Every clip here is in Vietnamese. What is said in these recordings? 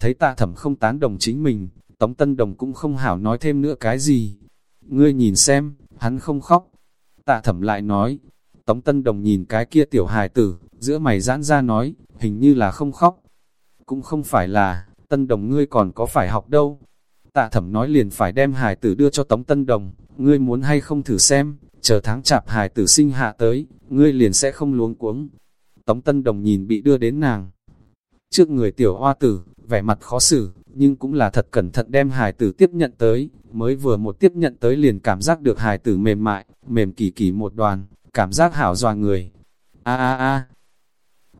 Thấy tạ thẩm không tán đồng chính mình, Tống Tân Đồng cũng không hảo nói thêm nữa cái gì. Ngươi nhìn xem, hắn không khóc. Tạ thẩm lại nói, Tống Tân Đồng nhìn cái kia tiểu hài tử, giữa mày giãn ra nói, hình như là không khóc. Cũng không phải là, Tân Đồng ngươi còn có phải học đâu. Tạ thẩm nói liền phải đem hài tử đưa cho Tống Tân Đồng, ngươi muốn hay không thử xem, chờ tháng chạp hài tử sinh hạ tới, ngươi liền sẽ không luống cuống. Tống Tân Đồng nhìn bị đưa đến nàng. Trước người tiểu hoa tử, vẻ mặt khó xử, nhưng cũng là thật cẩn thận đem hài tử tiếp nhận tới, mới vừa một tiếp nhận tới liền cảm giác được hài tử mềm mại, mềm kỳ kỳ một đoàn, cảm giác hảo doa người. A a a,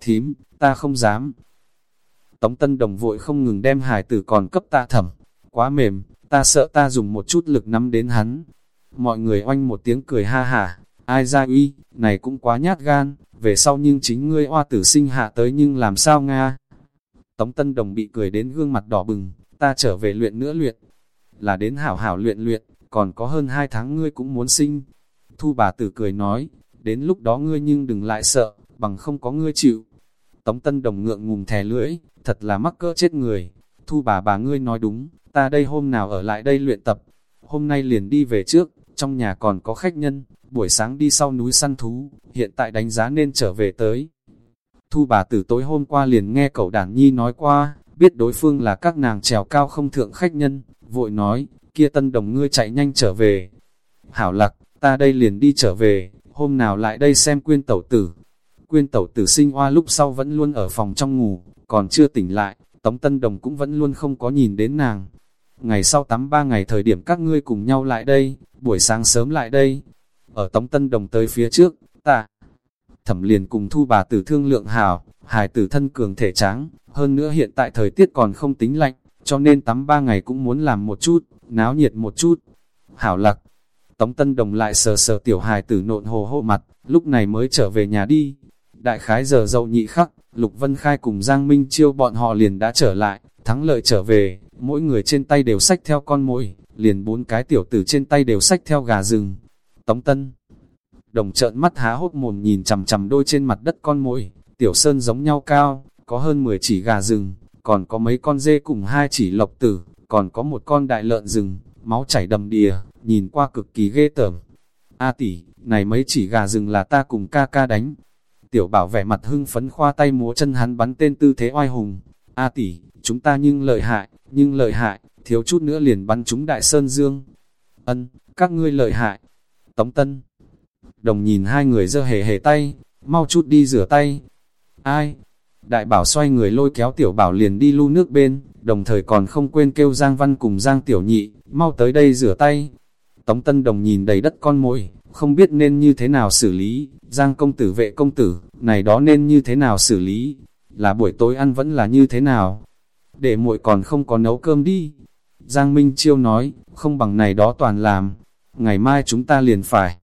thím, ta không dám. Tống Tân Đồng vội không ngừng đem hài tử còn cấp ta thẩm, quá mềm, ta sợ ta dùng một chút lực nắm đến hắn. Mọi người oanh một tiếng cười ha hả, ai ra uy, này cũng quá nhát gan, về sau nhưng chính ngươi oa tử sinh hạ tới nhưng làm sao Nga. Tống Tân Đồng bị cười đến gương mặt đỏ bừng, ta trở về luyện nữa luyện, là đến hảo hảo luyện luyện, còn có hơn hai tháng ngươi cũng muốn sinh. Thu bà tử cười nói, đến lúc đó ngươi nhưng đừng lại sợ, bằng không có ngươi chịu. Tống Tân Đồng ngượng ngùng thè lưỡi, thật là mắc cỡ chết người. Thu bà bà ngươi nói đúng, ta đây hôm nào ở lại đây luyện tập, hôm nay liền đi về trước, trong nhà còn có khách nhân, buổi sáng đi sau núi săn thú, hiện tại đánh giá nên trở về tới. Thu bà tử tối hôm qua liền nghe cậu đảng nhi nói qua, biết đối phương là các nàng trèo cao không thượng khách nhân, vội nói, kia tân đồng ngươi chạy nhanh trở về. Hảo lạc, ta đây liền đi trở về, hôm nào lại đây xem quyên tẩu tử. Quyên tẩu tử sinh hoa lúc sau vẫn luôn ở phòng trong ngủ, còn chưa tỉnh lại, Tống Tân Đồng cũng vẫn luôn không có nhìn đến nàng. Ngày sau tắm ba ngày thời điểm các ngươi cùng nhau lại đây, buổi sáng sớm lại đây. Ở Tống Tân Đồng tới phía trước, ta thẩm liền cùng thu bà tử thương lượng hào, hài tử thân cường thể tráng, hơn nữa hiện tại thời tiết còn không tính lạnh, cho nên tắm ba ngày cũng muốn làm một chút, náo nhiệt một chút. Hảo lạc, Tống Tân Đồng lại sờ sờ tiểu hài tử nộn hồ hộ mặt, lúc này mới trở về nhà đi. Đại khái giờ dậu nhị khắc, Lục Vân Khai cùng Giang Minh Chiêu bọn họ liền đã trở lại, thắng lợi trở về, mỗi người trên tay đều sách theo con mồi, liền bốn cái tiểu tử trên tay đều sách theo gà rừng. Tống Tân Đồng trợn mắt há hốt mồm nhìn chằm chằm đôi trên mặt đất con mồi, tiểu sơn giống nhau cao, có hơn 10 chỉ gà rừng, còn có mấy con dê cùng hai chỉ lộc tử, còn có một con đại lợn rừng, máu chảy đầm đìa, nhìn qua cực kỳ ghê tởm. A tỷ, này mấy chỉ gà rừng là ta cùng ca ca đánh. Tiểu bảo vẻ mặt hưng phấn khoa tay múa chân hắn bắn tên tư thế oai hùng. A tỷ, chúng ta nhưng lợi hại, nhưng lợi hại, thiếu chút nữa liền bắn chúng đại sơn dương. Ân, các ngươi lợi hại. Tống Tân Đồng nhìn hai người dơ hề hề tay, mau chút đi rửa tay. Ai? Đại bảo xoay người lôi kéo tiểu bảo liền đi lu nước bên, đồng thời còn không quên kêu Giang Văn cùng Giang Tiểu Nhị, mau tới đây rửa tay. Tống Tân Đồng nhìn đầy đất con mồi, không biết nên như thế nào xử lý, Giang công tử vệ công tử, này đó nên như thế nào xử lý, là buổi tối ăn vẫn là như thế nào. Để muội còn không có nấu cơm đi. Giang Minh Chiêu nói, không bằng này đó toàn làm, ngày mai chúng ta liền phải.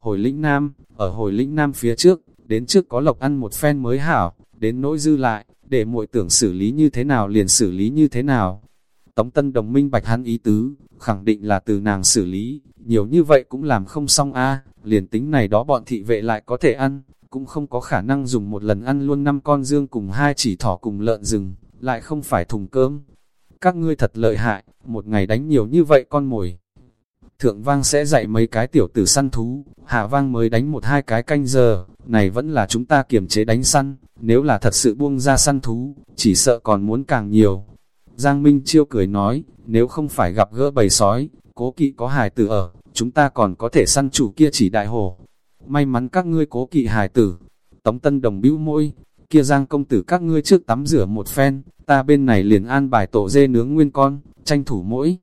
Hồi lĩnh Nam, ở hồi lĩnh Nam phía trước, đến trước có lộc ăn một phen mới hảo, đến nỗi dư lại, để muội tưởng xử lý như thế nào liền xử lý như thế nào. Tống Tân Đồng minh bạch hắn ý tứ, khẳng định là từ nàng xử lý, nhiều như vậy cũng làm không xong a liền tính này đó bọn thị vệ lại có thể ăn, cũng không có khả năng dùng một lần ăn luôn năm con dương cùng hai chỉ thỏ cùng lợn rừng, lại không phải thùng cơm. Các ngươi thật lợi hại, một ngày đánh nhiều như vậy con mồi. Thượng vang sẽ dạy mấy cái tiểu tử săn thú, hạ vang mới đánh một hai cái canh giờ, này vẫn là chúng ta kiềm chế đánh săn, nếu là thật sự buông ra săn thú, chỉ sợ còn muốn càng nhiều. Giang Minh Chiêu cười nói, nếu không phải gặp gỡ bầy sói, cố kỵ có hài tử ở, chúng ta còn có thể săn chủ kia chỉ đại hồ. May mắn các ngươi cố kỵ hài tử. Tống Tân Đồng bĩu môi, kia Giang công tử các ngươi trước tắm rửa một phen, ta bên này liền an bài tổ dê nướng nguyên con, tranh thủ mỗi.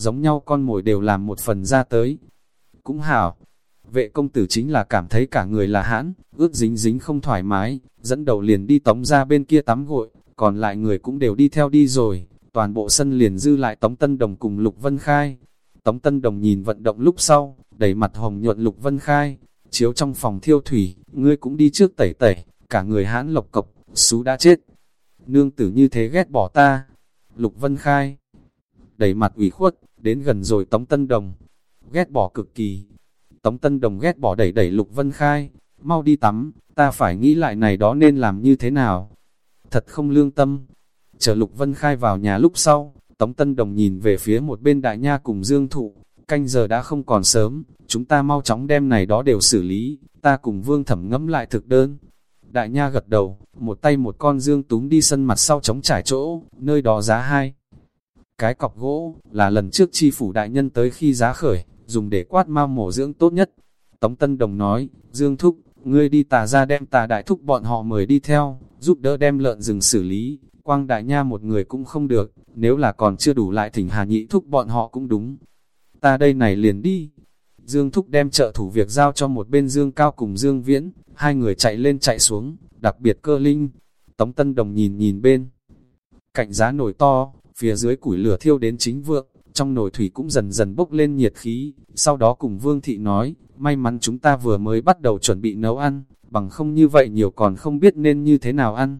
Giống nhau con mồi đều làm một phần ra tới. Cũng hảo, vệ công tử chính là cảm thấy cả người là hãn, ướt dính dính không thoải mái, dẫn đầu liền đi tống ra bên kia tắm gội, còn lại người cũng đều đi theo đi rồi, toàn bộ sân liền dư lại Tống Tân Đồng cùng Lục Vân Khai. Tống Tân Đồng nhìn vận động lúc sau, đầy mặt hồng nhuận Lục Vân Khai, chiếu trong phòng thiêu thủy, ngươi cũng đi trước tẩy tẩy, cả người hãn lộc cộc, xú đã chết. Nương tử như thế ghét bỏ ta. Lục Vân Khai, đầy mặt ủy khuất, đến gần rồi Tống Tân Đồng, ghét bỏ cực kỳ. Tống Tân Đồng ghét bỏ đẩy đẩy Lục Vân Khai, mau đi tắm, ta phải nghĩ lại này đó nên làm như thế nào. thật không lương tâm. Chờ Lục Vân Khai vào nhà lúc sau, Tống Tân Đồng nhìn về phía một bên đại nha cùng Dương Thụ, canh giờ đã không còn sớm, chúng ta mau chóng đem này đó đều xử lý, ta cùng Vương Thẩm ngẫm lại thực đơn. Đại nha gật đầu, một tay một con dương túm đi sân mặt sau chống trải chỗ, nơi đó giá hai. Cái cọc gỗ, là lần trước chi phủ đại nhân tới khi giá khởi, dùng để quát mau mổ dưỡng tốt nhất. Tống Tân Đồng nói, Dương Thúc, ngươi đi tà ra đem tà đại thúc bọn họ mời đi theo, giúp đỡ đem lợn rừng xử lý, quang đại nha một người cũng không được, nếu là còn chưa đủ lại thỉnh hà nhị thúc bọn họ cũng đúng. Ta đây này liền đi. Dương Thúc đem trợ thủ việc giao cho một bên Dương Cao cùng Dương Viễn, hai người chạy lên chạy xuống, đặc biệt cơ linh. Tống Tân Đồng nhìn nhìn bên. Cạnh giá nổi to, phía dưới củi lửa thiêu đến chính vượng, trong nồi thủy cũng dần dần bốc lên nhiệt khí. Sau đó cùng Vương Thị nói, may mắn chúng ta vừa mới bắt đầu chuẩn bị nấu ăn, bằng không như vậy nhiều còn không biết nên như thế nào ăn.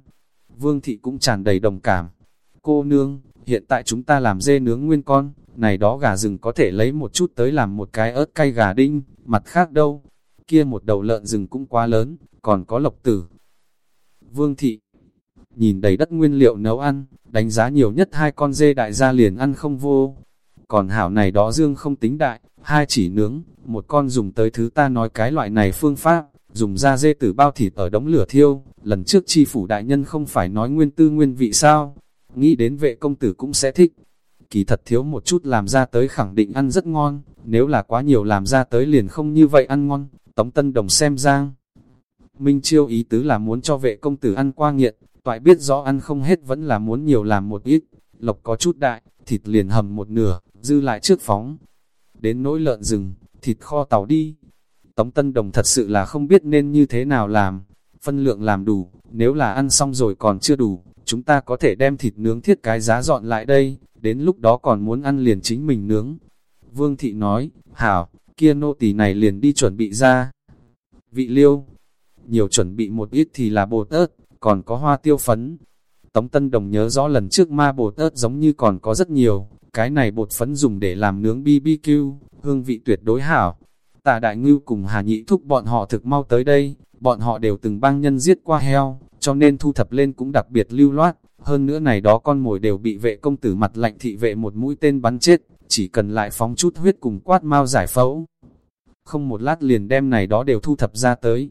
Vương Thị cũng tràn đầy đồng cảm. Cô nương, hiện tại chúng ta làm dê nướng nguyên con, này đó gà rừng có thể lấy một chút tới làm một cái ớt cay gà đinh, mặt khác đâu, kia một đầu lợn rừng cũng quá lớn, còn có lộc tử. Vương thị, nhìn đầy đất nguyên liệu nấu ăn, đánh giá nhiều nhất hai con dê đại gia liền ăn không vô. Còn hảo này đó dương không tính đại, hai chỉ nướng, một con dùng tới thứ ta nói cái loại này phương pháp, dùng da dê tử bao thịt ở đống lửa thiêu, lần trước chi phủ đại nhân không phải nói nguyên tư nguyên vị sao, nghĩ đến vệ công tử cũng sẽ thích. Kỳ thật thiếu một chút làm ra tới khẳng định ăn rất ngon, nếu là quá nhiều làm ra tới liền không như vậy ăn ngon, Tống Tân Đồng xem giang. Minh Chiêu ý tứ là muốn cho vệ công tử ăn qua nghiện, toại biết rõ ăn không hết vẫn là muốn nhiều làm một ít, lộc có chút đại, thịt liền hầm một nửa, dư lại trước phóng. Đến nỗi lợn rừng, thịt kho tàu đi. Tống Tân Đồng thật sự là không biết nên như thế nào làm, phân lượng làm đủ, nếu là ăn xong rồi còn chưa đủ, chúng ta có thể đem thịt nướng thiết cái giá dọn lại đây, đến lúc đó còn muốn ăn liền chính mình nướng. Vương Thị nói, hảo, kia nô tỳ này liền đi chuẩn bị ra. Vị liêu, nhiều chuẩn bị một ít thì là bột ớt, còn có hoa tiêu phấn. Tống Tân Đồng nhớ rõ lần trước ma bột ớt giống như còn có rất nhiều, cái này bột phấn dùng để làm nướng BBQ, hương vị tuyệt đối hảo. Tà Đại Ngưu cùng Hà Nhị thúc bọn họ thực mau tới đây, bọn họ đều từng băng nhân giết qua heo, cho nên thu thập lên cũng đặc biệt lưu loát. Hơn nữa này đó con mồi đều bị vệ công tử mặt lạnh thị vệ một mũi tên bắn chết, chỉ cần lại phóng chút huyết cùng quát mau giải phẫu. Không một lát liền đem này đó đều thu thập ra tới.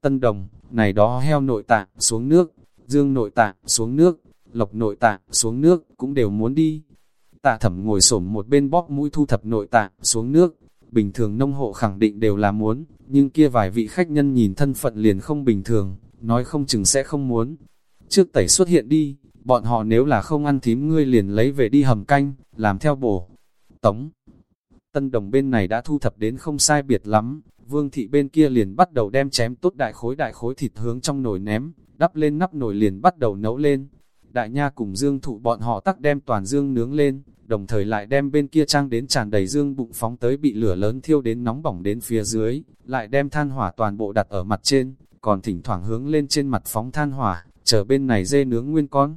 Tân đồng, này đó heo nội tạng xuống nước, dương nội tạng xuống nước, lộc nội tạng xuống nước, cũng đều muốn đi. Tạ thẩm ngồi xổm một bên bóp mũi thu thập nội tạng xuống nước, bình thường nông hộ khẳng định đều là muốn, nhưng kia vài vị khách nhân nhìn thân phận liền không bình thường, nói không chừng sẽ không muốn. Trước tẩy xuất hiện đi, bọn họ nếu là không ăn thím ngươi liền lấy về đi hầm canh, làm theo bổ. Tống Tân đồng bên này đã thu thập đến không sai biệt lắm, vương thị bên kia liền bắt đầu đem chém tốt đại khối đại khối thịt hướng trong nồi ném, đắp lên nắp nồi liền bắt đầu nấu lên. Đại nha cùng dương thụ bọn họ tắc đem toàn dương nướng lên, đồng thời lại đem bên kia trang đến tràn đầy dương bụng phóng tới bị lửa lớn thiêu đến nóng bỏng đến phía dưới, lại đem than hỏa toàn bộ đặt ở mặt trên, còn thỉnh thoảng hướng lên trên mặt phóng than hỏa, chờ bên này dê nướng nguyên con.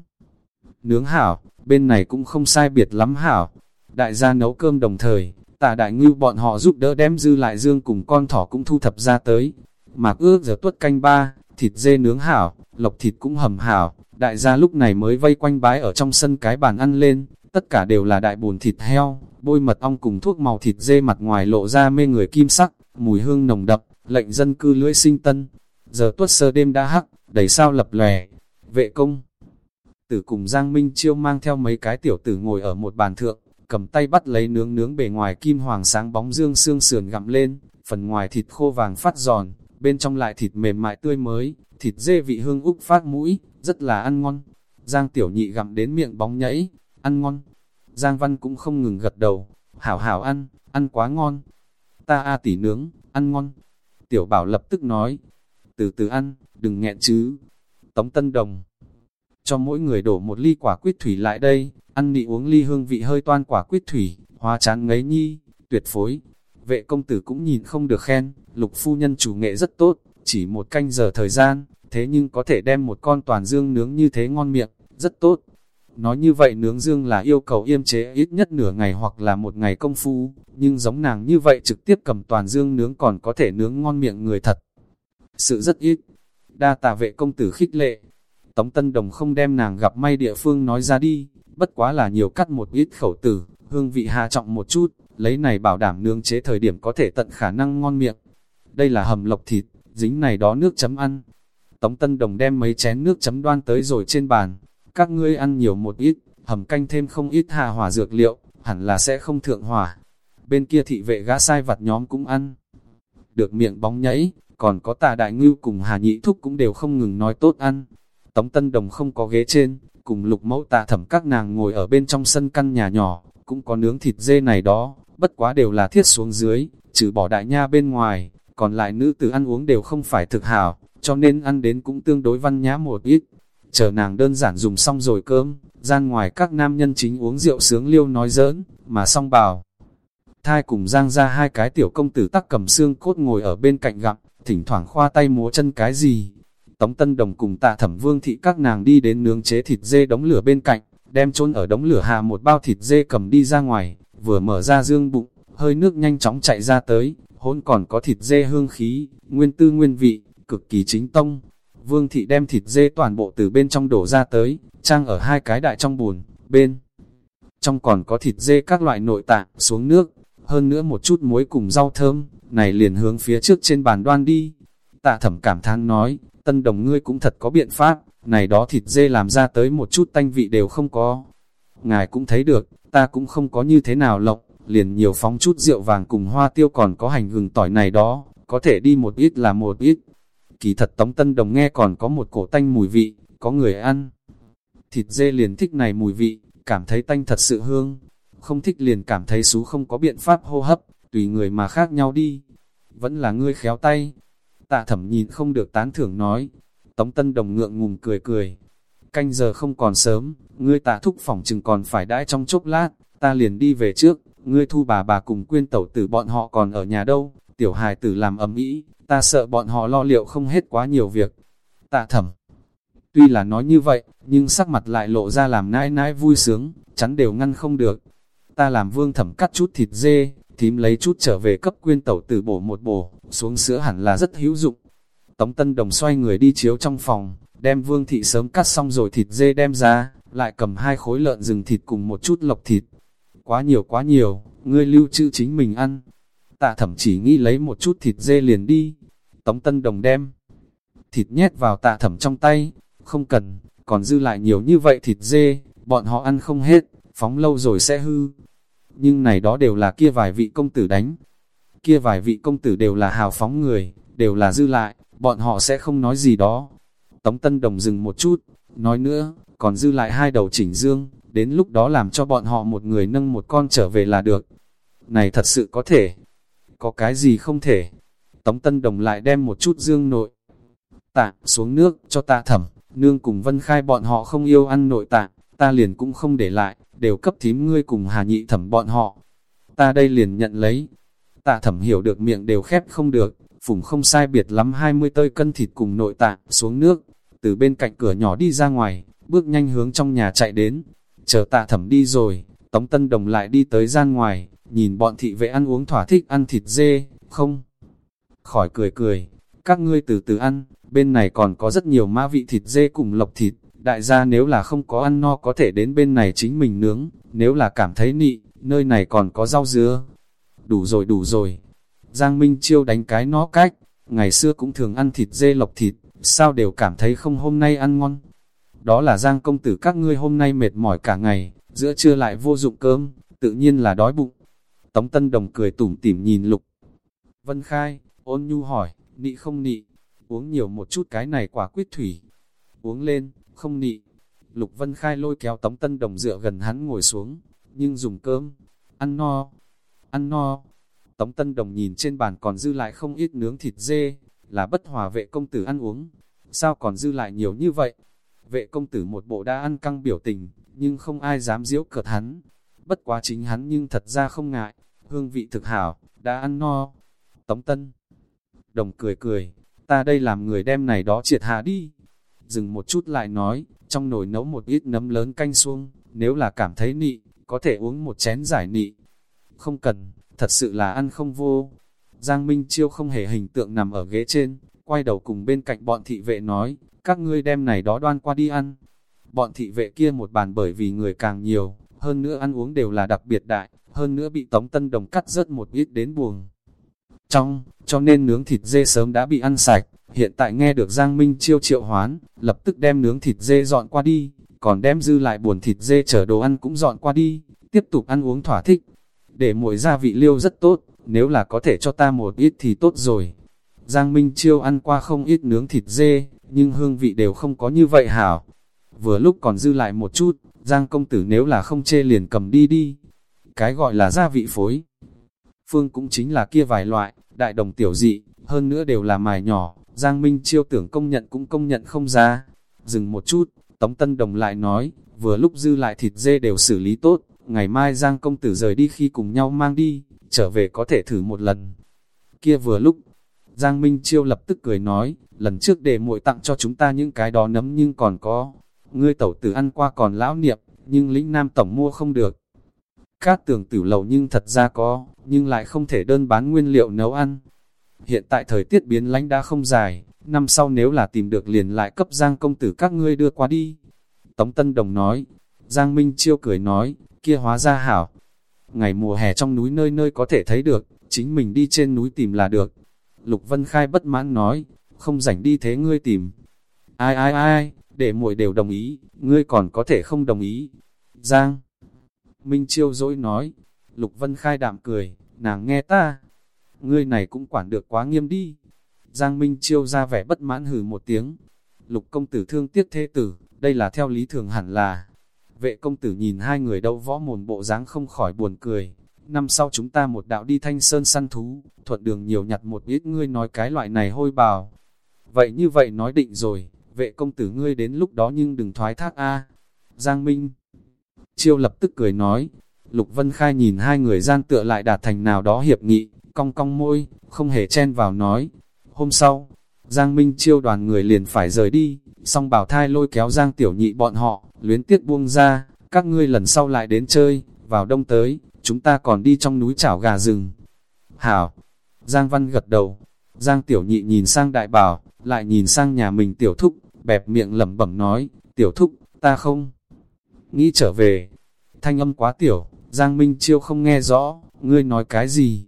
Nướng hảo, bên này cũng không sai biệt lắm hảo. Đại gia nấu cơm đồng thời, Tà đại ngưu bọn họ giúp đỡ đem dư lại dương cùng con thỏ cũng thu thập ra tới. Mạc ước giờ tuất canh ba, thịt dê nướng hảo, lộc thịt cũng hầm hảo. Đại gia lúc này mới vây quanh bái ở trong sân cái bàn ăn lên, tất cả đều là đại bùn thịt heo, bôi mật ong cùng thuốc màu thịt dê mặt ngoài lộ ra mê người kim sắc, mùi hương nồng đậm, lệnh dân cư lưỡi sinh tân. Giờ tuất sơ đêm đã hắc, đầy sao lập lòe, vệ công. Tử cùng Giang Minh Chiêu mang theo mấy cái tiểu tử ngồi ở một bàn thượng, cầm tay bắt lấy nướng nướng bề ngoài kim hoàng sáng bóng dương xương sườn gặm lên, phần ngoài thịt khô vàng phát giòn, bên trong lại thịt mềm mại tươi mới, thịt dê vị hương úc phát mũi, rất là ăn ngon. Giang tiểu nhị gặm đến miệng bóng nhảy, ăn ngon. Giang Văn cũng không ngừng gật đầu, hảo hảo ăn, ăn quá ngon. Ta a tỉ nướng, ăn ngon. Tiểu bảo lập tức nói, từ từ ăn, đừng nghẹn chứ. Tống Tân Đồng, cho mỗi người đổ một ly quả quyết thủy lại đây, ăn nị uống ly hương vị hơi toan quả quyết thủy, hóa chán ngấy nhi, tuyệt phối. Vệ công tử cũng nhìn không được khen, lục phu nhân chủ nghệ rất tốt, chỉ một canh giờ thời gian, thế nhưng có thể đem một con toàn dương nướng như thế ngon miệng, rất tốt. Nói như vậy nướng dương là yêu cầu yêm chế ít nhất nửa ngày hoặc là một ngày công phu, nhưng giống nàng như vậy trực tiếp cầm toàn dương nướng còn có thể nướng ngon miệng người thật. Sự rất ít. Đa tà vệ công tử khích lệ. Tống Tân Đồng không đem nàng gặp may địa phương nói ra đi, bất quá là nhiều cắt một ít khẩu tử, hương vị hạ trọng một chút, lấy này bảo đảm nướng chế thời điểm có thể tận khả năng ngon miệng. Đây là hầm lộc thịt, dính này đó nước chấm ăn. Tống Tân Đồng đem mấy chén nước chấm đoan tới rồi trên bàn, các ngươi ăn nhiều một ít, hầm canh thêm không ít hạ hỏa dược liệu, hẳn là sẽ không thượng hỏa. Bên kia thị vệ gã sai vặt nhóm cũng ăn. Được miệng bóng nhảy, còn có tà đại ngưu cùng hà nhị thúc cũng đều không ngừng nói tốt ăn. Tống Tân Đồng không có ghế trên, cùng lục mẫu tạ thẩm các nàng ngồi ở bên trong sân căn nhà nhỏ, cũng có nướng thịt dê này đó, bất quá đều là thiết xuống dưới, trừ bỏ đại nha bên ngoài, còn lại nữ tử ăn uống đều không phải thực hảo, cho nên ăn đến cũng tương đối văn nhã một ít. Chờ nàng đơn giản dùng xong rồi cơm, gian ngoài các nam nhân chính uống rượu sướng liêu nói giỡn, mà xong bảo. Thai cùng giang ra hai cái tiểu công tử tắc cầm xương cốt ngồi ở bên cạnh gặm, thỉnh thoảng khoa tay múa chân cái gì. Tống Tân Đồng cùng tạ thẩm vương thị các nàng đi đến nướng chế thịt dê đống lửa bên cạnh, đem chôn ở đống lửa hà một bao thịt dê cầm đi ra ngoài, vừa mở ra dương bụng, hơi nước nhanh chóng chạy ra tới, hôn còn có thịt dê hương khí, nguyên tư nguyên vị, cực kỳ chính tông. Vương thị đem thịt dê toàn bộ từ bên trong đổ ra tới, trang ở hai cái đại trong bùn, bên. Trong còn có thịt dê các loại nội tạng, xuống nước, hơn nữa một chút muối cùng rau thơm, này liền hướng phía trước trên bàn đoan đi. Tạ thẩm cảm thán nói, tân đồng ngươi cũng thật có biện pháp, này đó thịt dê làm ra tới một chút tanh vị đều không có. Ngài cũng thấy được, ta cũng không có như thế nào lộng, liền nhiều phóng chút rượu vàng cùng hoa tiêu còn có hành gừng tỏi này đó, có thể đi một ít là một ít. Kỳ thật Tống Tân Đồng nghe còn có một cổ tanh mùi vị, có người ăn. Thịt dê liền thích này mùi vị, cảm thấy tanh thật sự hương. Không thích liền cảm thấy xú không có biện pháp hô hấp, tùy người mà khác nhau đi. Vẫn là ngươi khéo tay. Tạ thẩm nhìn không được tán thưởng nói. Tống Tân Đồng ngượng ngùng cười cười. Canh giờ không còn sớm, ngươi tạ thúc phòng chừng còn phải đãi trong chốc lát, ta liền đi về trước, ngươi thu bà bà cùng quyên tẩu tử bọn họ còn ở nhà đâu, tiểu hài tử làm ầm ĩ, ta sợ bọn họ lo liệu không hết quá nhiều việc. Tạ thẩm, tuy là nói như vậy, nhưng sắc mặt lại lộ ra làm nãi nãi vui sướng, chắn đều ngăn không được. Ta làm vương thẩm cắt chút thịt dê, thím lấy chút trở về cấp quyên tẩu tử bổ một bổ, xuống sữa hẳn là rất hữu dụng. Tống Tân Đồng xoay người đi chiếu trong phòng, đem vương thị sớm cắt xong rồi thịt dê đem ra, lại cầm hai khối lợn rừng thịt cùng một chút lộc thịt. Quá nhiều quá nhiều, ngươi lưu trữ chính mình ăn. Tạ thẩm chỉ nghĩ lấy một chút thịt dê liền đi. Tống Tân Đồng đem thịt nhét vào tạ thẩm trong tay, không cần, còn dư lại nhiều như vậy thịt dê, bọn họ ăn không hết, phóng lâu rồi sẽ hư. Nhưng này đó đều là kia vài vị công tử đánh. Kia vài vị công tử đều là hào phóng người, đều là dư lại, bọn họ sẽ không nói gì đó. Tống Tân Đồng dừng một chút, nói nữa, còn dư lại hai đầu chỉnh dương, đến lúc đó làm cho bọn họ một người nâng một con trở về là được. Này thật sự có thể, có cái gì không thể. Tống Tân Đồng lại đem một chút dương nội tạng xuống nước cho ta thẩm, nương cùng vân khai bọn họ không yêu ăn nội tạng, ta liền cũng không để lại, đều cấp thím ngươi cùng hà nhị thẩm bọn họ. Ta đây liền nhận lấy. Tạ thẩm hiểu được miệng đều khép không được, phùng không sai biệt lắm 20 tơi cân thịt cùng nội tạng xuống nước, từ bên cạnh cửa nhỏ đi ra ngoài, bước nhanh hướng trong nhà chạy đến. Chờ tạ thẩm đi rồi, Tống Tân Đồng lại đi tới gian ngoài, nhìn bọn thị vệ ăn uống thỏa thích ăn thịt dê, không? Khỏi cười cười, các ngươi từ từ ăn, bên này còn có rất nhiều ma vị thịt dê cùng lộc thịt, đại gia nếu là không có ăn no có thể đến bên này chính mình nướng, nếu là cảm thấy nị, nơi này còn có rau dứa. Đủ rồi đủ rồi. Giang Minh Chiêu đánh cái nó cách, ngày xưa cũng thường ăn thịt dê lộc thịt, sao đều cảm thấy không hôm nay ăn ngon. Đó là Giang công tử các ngươi hôm nay mệt mỏi cả ngày, giữa trưa lại vô dụng cơm, tự nhiên là đói bụng. Tống Tân Đồng cười tủm tỉm nhìn Lục. Vân Khai, ôn nhu hỏi, nị không nị, uống nhiều một chút cái này quả quyết thủy. Uống lên, không nị. Lục Vân Khai lôi kéo Tống Tân Đồng dựa gần hắn ngồi xuống, nhưng dùng cơm, ăn no, ăn no. Tống Tân Đồng nhìn trên bàn còn dư lại không ít nướng thịt dê, là bất hòa vệ công tử ăn uống. Sao còn dư lại nhiều như vậy? Vệ công tử một bộ đã ăn căng biểu tình, nhưng không ai dám diễu cợt hắn. Bất quá chính hắn nhưng thật ra không ngại, hương vị thực hảo, đã ăn no. Tống Tân Đồng cười cười, ta đây làm người đem này đó triệt hạ đi. Dừng một chút lại nói, trong nồi nấu một ít nấm lớn canh xuông, nếu là cảm thấy nị, có thể uống một chén giải nị. Không cần, thật sự là ăn không vô. Giang Minh Chiêu không hề hình tượng nằm ở ghế trên, quay đầu cùng bên cạnh bọn thị vệ nói, các ngươi đem này đó đoan qua đi ăn. Bọn thị vệ kia một bàn bởi vì người càng nhiều, hơn nữa ăn uống đều là đặc biệt đại, hơn nữa bị Tống Tân Đồng cắt rớt một ít đến buồng. Trong, cho nên nướng thịt dê sớm đã bị ăn sạch, hiện tại nghe được Giang Minh chiêu triệu hoán, lập tức đem nướng thịt dê dọn qua đi, còn đem dư lại buồn thịt dê chở đồ ăn cũng dọn qua đi, tiếp tục ăn uống thỏa thích. Để mỗi gia vị liêu rất tốt, nếu là có thể cho ta một ít thì tốt rồi. Giang Minh chiêu ăn qua không ít nướng thịt dê, nhưng hương vị đều không có như vậy hảo. Vừa lúc còn dư lại một chút, Giang công tử nếu là không chê liền cầm đi đi. Cái gọi là gia vị phối. Phương cũng chính là kia vài loại, đại đồng tiểu dị, hơn nữa đều là mài nhỏ, Giang Minh chiêu tưởng công nhận cũng công nhận không ra. Dừng một chút, Tống Tân Đồng lại nói, vừa lúc dư lại thịt dê đều xử lý tốt, ngày mai Giang công tử rời đi khi cùng nhau mang đi, trở về có thể thử một lần. Kia vừa lúc, Giang Minh Chiêu lập tức cười nói, lần trước để muội tặng cho chúng ta những cái đó nấm nhưng còn có. Ngươi tẩu tử ăn qua còn lão niệm, nhưng lĩnh nam tổng mua không được. Cát tường tử lầu nhưng thật ra có, nhưng lại không thể đơn bán nguyên liệu nấu ăn. Hiện tại thời tiết biến lánh đã không dài, năm sau nếu là tìm được liền lại cấp Giang công tử các ngươi đưa qua đi. Tống Tân Đồng nói, Giang Minh Chiêu cười nói, kia hóa ra hảo. Ngày mùa hè trong núi nơi nơi có thể thấy được, chính mình đi trên núi tìm là được. Lục Vân Khai bất mãn nói, không rảnh đi thế ngươi tìm. Ai ai ai, để muội đều đồng ý, ngươi còn có thể không đồng ý. Giang Minh Chiêu dỗi nói, Lục Vân Khai đạm cười, nàng nghe ta. Ngươi này cũng quản được quá nghiêm đi. Giang Minh Chiêu ra vẻ bất mãn hừ một tiếng. Lục công tử thương tiếc thế tử, đây là theo lý thường hẳn là. Vệ công tử nhìn hai người đâu võ mồn bộ dáng không khỏi buồn cười. Năm sau chúng ta một đạo đi thanh sơn săn thú, thuận đường nhiều nhặt một ít ngươi nói cái loại này hôi bào. Vậy như vậy nói định rồi, vệ công tử ngươi đến lúc đó nhưng đừng thoái thác a Giang Minh Chiêu lập tức cười nói, Lục Vân Khai nhìn hai người gian tựa lại đạt thành nào đó hiệp nghị, cong cong môi, không hề chen vào nói. Hôm sau, Giang Minh Chiêu đoàn người liền phải rời đi, song bảo thai lôi kéo Giang Tiểu Nhị bọn họ, luyến tiếc buông ra, các ngươi lần sau lại đến chơi, vào đông tới, chúng ta còn đi trong núi chảo gà rừng. Hảo, Giang Văn gật đầu, Giang Tiểu Nhị nhìn sang đại bảo, lại nhìn sang nhà mình Tiểu Thúc, bẹp miệng lẩm bẩm nói, Tiểu Thúc, ta không nghĩ trở về. Thanh âm quá tiểu, Giang Minh Chiêu không nghe rõ, ngươi nói cái gì?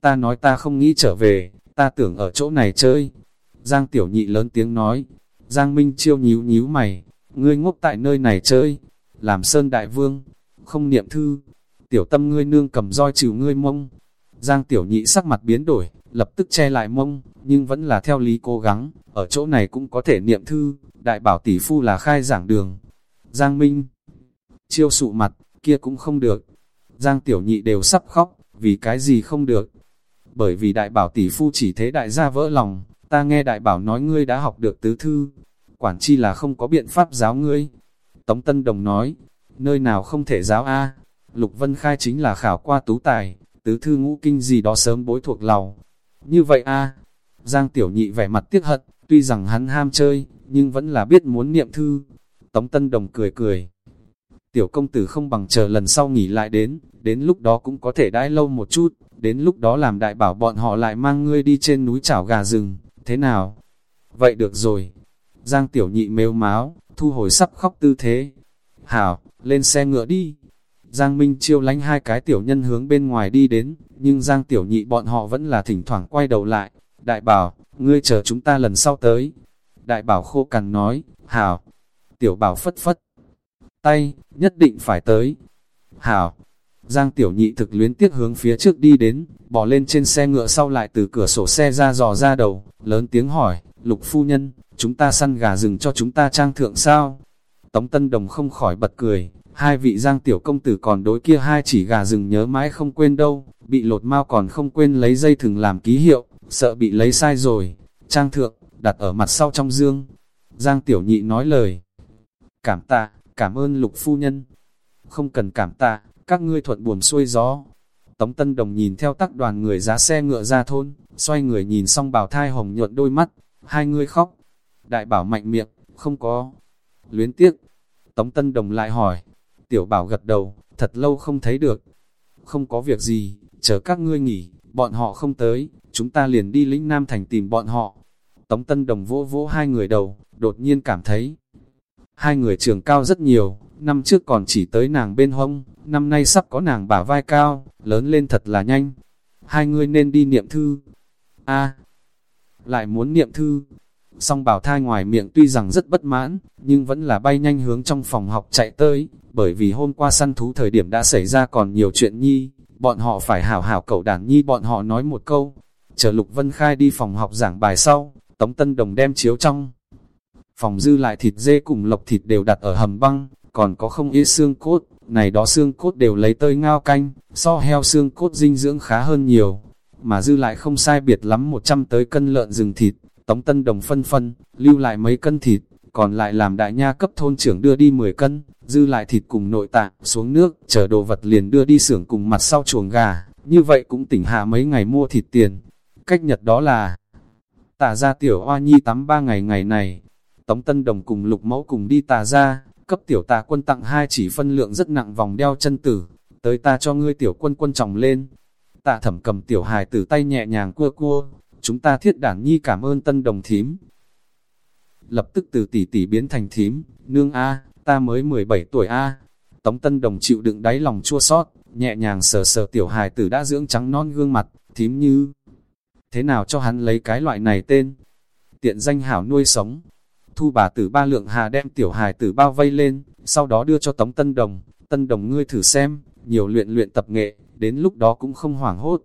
Ta nói ta không nghĩ trở về, ta tưởng ở chỗ này chơi. Giang Tiểu Nhị lớn tiếng nói, Giang Minh Chiêu nhíu nhíu mày, ngươi ngốc tại nơi này chơi, làm sơn đại vương, không niệm thư, tiểu tâm ngươi nương cầm roi trừ ngươi mông. Giang Tiểu Nhị sắc mặt biến đổi, lập tức che lại mông, nhưng vẫn là theo lý cố gắng, ở chỗ này cũng có thể niệm thư, đại bảo tỷ phu là khai giảng đường. Giang Minh chiêu sụ mặt, kia cũng không được. Giang Tiểu Nhị đều sắp khóc, vì cái gì không được. Bởi vì đại bảo tỷ phu chỉ thế đại gia vỡ lòng, ta nghe đại bảo nói ngươi đã học được tứ thư, quản chi là không có biện pháp giáo ngươi. Tống Tân Đồng nói, nơi nào không thể giáo A, Lục Vân Khai chính là khảo qua tú tài, tứ thư ngũ kinh gì đó sớm bối thuộc lòng. Như vậy A, Giang Tiểu Nhị vẻ mặt tiếc hận, tuy rằng hắn ham chơi, nhưng vẫn là biết muốn niệm thư. Tống Tân Đồng cười cười. Tiểu công tử không bằng chờ lần sau nghỉ lại đến, đến lúc đó cũng có thể đãi lâu một chút, đến lúc đó làm đại bảo bọn họ lại mang ngươi đi trên núi chảo gà rừng, thế nào? Vậy được rồi. Giang tiểu nhị mếu máu, thu hồi sắp khóc tư thế. Hảo, lên xe ngựa đi. Giang Minh chiêu lánh hai cái tiểu nhân hướng bên ngoài đi đến, nhưng Giang tiểu nhị bọn họ vẫn là thỉnh thoảng quay đầu lại. Đại bảo, ngươi chờ chúng ta lần sau tới. Đại bảo khô cằn nói, hảo. Tiểu bảo phất phất. Tay, nhất định phải tới. Hảo. Giang tiểu nhị thực luyến tiếc hướng phía trước đi đến, bỏ lên trên xe ngựa sau lại từ cửa sổ xe ra dò ra đầu, lớn tiếng hỏi, lục phu nhân, chúng ta săn gà rừng cho chúng ta trang thượng sao? Tống Tân Đồng không khỏi bật cười, hai vị giang tiểu công tử còn đối kia hai chỉ gà rừng nhớ mãi không quên đâu, bị lột mau còn không quên lấy dây thừng làm ký hiệu, sợ bị lấy sai rồi, trang thượng, đặt ở mặt sau trong dương. Giang tiểu nhị nói lời, cảm tạ, cảm ơn lục phu nhân. Không cần cảm tạ, các ngươi thuận buồm xuôi gió. Tống Tân Đồng nhìn theo tắc đoàn người giá xe ngựa ra thôn, xoay người nhìn xong bảo thai hồng nhuận đôi mắt, hai người khóc. Đại bảo mạnh miệng, không có. Luyến tiếc. Tống Tân Đồng lại hỏi. Tiểu bảo gật đầu, thật lâu không thấy được. Không có việc gì, chờ các ngươi nghỉ, bọn họ không tới, chúng ta liền đi lĩnh Nam Thành tìm bọn họ. Tống Tân Đồng vỗ vỗ hai người đầu, đột nhiên cảm thấy hai người trường cao rất nhiều, năm trước còn chỉ tới nàng bên hông, năm nay sắp có nàng bả vai cao, lớn lên thật là nhanh. Hai người nên đi niệm thư. a lại muốn niệm thư. Song bảo thai ngoài miệng tuy rằng rất bất mãn, nhưng vẫn là bay nhanh hướng trong phòng học chạy tới, bởi vì hôm qua săn thú thời điểm đã xảy ra còn nhiều chuyện nhi, bọn họ phải hảo hảo cậu đàn nhi bọn họ nói một câu. Chờ Lục Vân Khai đi phòng học giảng bài sau, Tống Tân Đồng đem chiếu trong. Phòng dư lại thịt dê cùng lộc thịt đều đặt ở hầm băng, còn có không ít xương cốt, này đó xương cốt đều lấy tơi ngao canh, so heo xương cốt dinh dưỡng khá hơn nhiều, mà dư lại không sai biệt lắm 100 tới cân lợn rừng thịt, Tống Tân Đồng phân phân, lưu lại mấy cân thịt, còn lại làm đại nha cấp thôn trưởng đưa đi 10 cân, dư lại thịt cùng nội tạng, xuống nước, chờ đồ vật liền đưa đi xưởng cùng mặt sau chuồng gà, như vậy cũng tỉnh hạ mấy ngày mua thịt tiền. Cách nhật đó là tả ra tiểu hoa nhi tắm ba ngày ngày này, Tống Tân Đồng cùng lục mẫu cùng đi tà ra, cấp tiểu tà quân tặng hai chỉ phân lượng rất nặng vòng đeo chân tử, tới ta cho ngươi tiểu quân quân trọng lên. Tạ thẩm cầm tiểu hài tử tay nhẹ nhàng cua cua, chúng ta thiết đản nhi cảm ơn tân đồng thím. Lập tức từ tỷ tỷ biến thành thím, nương A, ta mới 17 tuổi A. Tống tân đồng chịu đựng đáy lòng chua sót, nhẹ nhàng sờ sờ tiểu hài tử đã dưỡng trắng non gương mặt, thím như. Thế nào cho hắn lấy cái loại này tên? Tiện danh hảo nuôi sống. Thu bà tử ba lượng hà đem tiểu hài tử bao vây lên, sau đó đưa cho Tống Tân Đồng. Tân Đồng ngươi thử xem, nhiều luyện luyện tập nghệ, đến lúc đó cũng không hoảng hốt.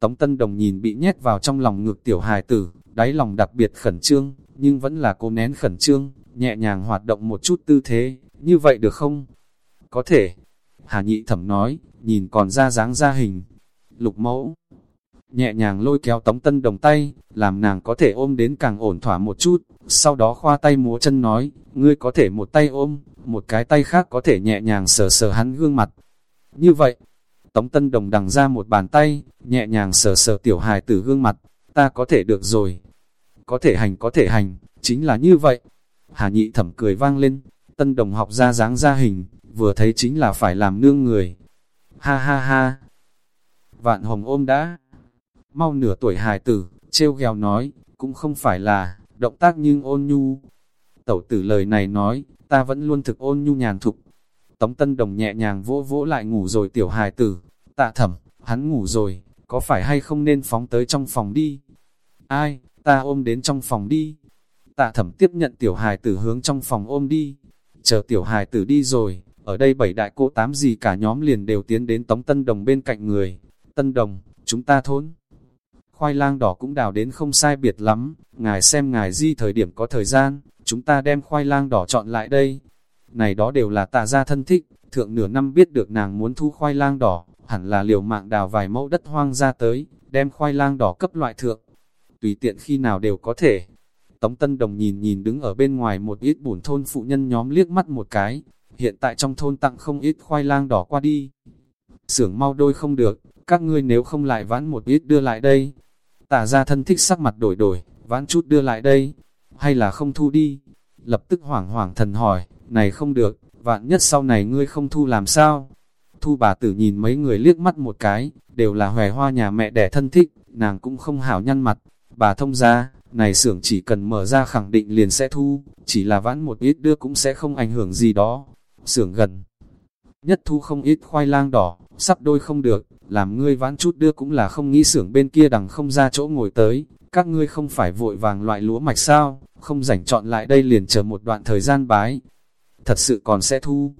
Tống Tân Đồng nhìn bị nhét vào trong lòng ngực tiểu hài tử, đáy lòng đặc biệt khẩn trương, nhưng vẫn là cô nén khẩn trương, nhẹ nhàng hoạt động một chút tư thế, như vậy được không? Có thể. Hà nhị thẩm nói, nhìn còn ra dáng ra hình. Lục mẫu, nhẹ nhàng lôi kéo Tống Tân Đồng tay, làm nàng có thể ôm đến càng ổn thỏa một chút, sau đó khoa tay múa chân nói, ngươi có thể một tay ôm, một cái tay khác có thể nhẹ nhàng sờ sờ hắn gương mặt. Như vậy, Tống Tân Đồng đằng ra một bàn tay, nhẹ nhàng sờ sờ tiểu hài tử gương mặt, ta có thể được rồi. Có thể hành có thể hành, chính là như vậy. Hà nhị thẩm cười vang lên, Tân Đồng học ra dáng ra hình, vừa thấy chính là phải làm nương người. Ha ha ha. Vạn hồng ôm đã. Mau nửa tuổi hài tử, treo gheo nói, cũng không phải là, động tác nhưng ôn nhu. Tẩu tử lời này nói, ta vẫn luôn thực ôn nhu nhàn thục. Tống Tân Đồng nhẹ nhàng vỗ vỗ lại ngủ rồi tiểu hài tử, tạ thẩm, hắn ngủ rồi, có phải hay không nên phóng tới trong phòng đi? Ai, ta ôm đến trong phòng đi. Tạ thẩm tiếp nhận tiểu hài tử hướng trong phòng ôm đi. Chờ tiểu hài tử đi rồi, ở đây bảy đại cô tám gì cả nhóm liền đều tiến đến Tống Tân Đồng bên cạnh người. Tân Đồng, chúng ta thốn khoai lang đỏ cũng đào đến không sai biệt lắm, ngài xem ngài di thời điểm có thời gian, chúng ta đem khoai lang đỏ chọn lại đây. Này đó đều là tạ gia thân thích, thượng nửa năm biết được nàng muốn thu khoai lang đỏ, hẳn là liều mạng đào vài mẫu đất hoang ra tới, đem khoai lang đỏ cấp loại thượng. Tùy tiện khi nào đều có thể. Tống Tân Đồng nhìn nhìn đứng ở bên ngoài một ít bùn thôn phụ nhân nhóm liếc mắt một cái, hiện tại trong thôn tặng không ít khoai lang đỏ qua đi. Sưởng mau đôi không được, các ngươi nếu không lại vãn một ít đưa lại đây, Tả ra thân thích sắc mặt đổi đổi, vãn chút đưa lại đây, hay là không thu đi? Lập tức hoảng hoảng thần hỏi, này không được, vạn nhất sau này ngươi không thu làm sao? Thu bà tử nhìn mấy người liếc mắt một cái, đều là hòe hoa nhà mẹ đẻ thân thích, nàng cũng không hảo nhăn mặt. Bà thông ra, này xưởng chỉ cần mở ra khẳng định liền sẽ thu, chỉ là vãn một ít đưa cũng sẽ không ảnh hưởng gì đó. Xưởng gần, nhất thu không ít khoai lang đỏ, sắp đôi không được, làm ngươi vãn chút đưa cũng là không nghĩ xưởng bên kia đằng không ra chỗ ngồi tới, các ngươi không phải vội vàng loại lúa mạch sao, không rảnh chọn lại đây liền chờ một đoạn thời gian bái. Thật sự còn sẽ thu,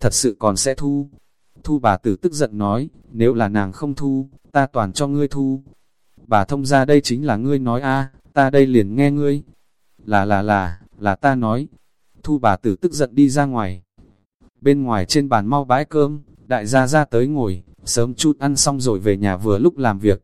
thật sự còn sẽ thu. Thu bà tử tức giận nói, nếu là nàng không thu, ta toàn cho ngươi thu. Bà thông ra đây chính là ngươi nói a ta đây liền nghe ngươi. Là là là, là ta nói. Thu bà tử tức giận đi ra ngoài. Bên ngoài trên bàn mau bãi cơm, đại gia ra tới ngồi, sớm chút ăn xong rồi về nhà vừa lúc làm việc.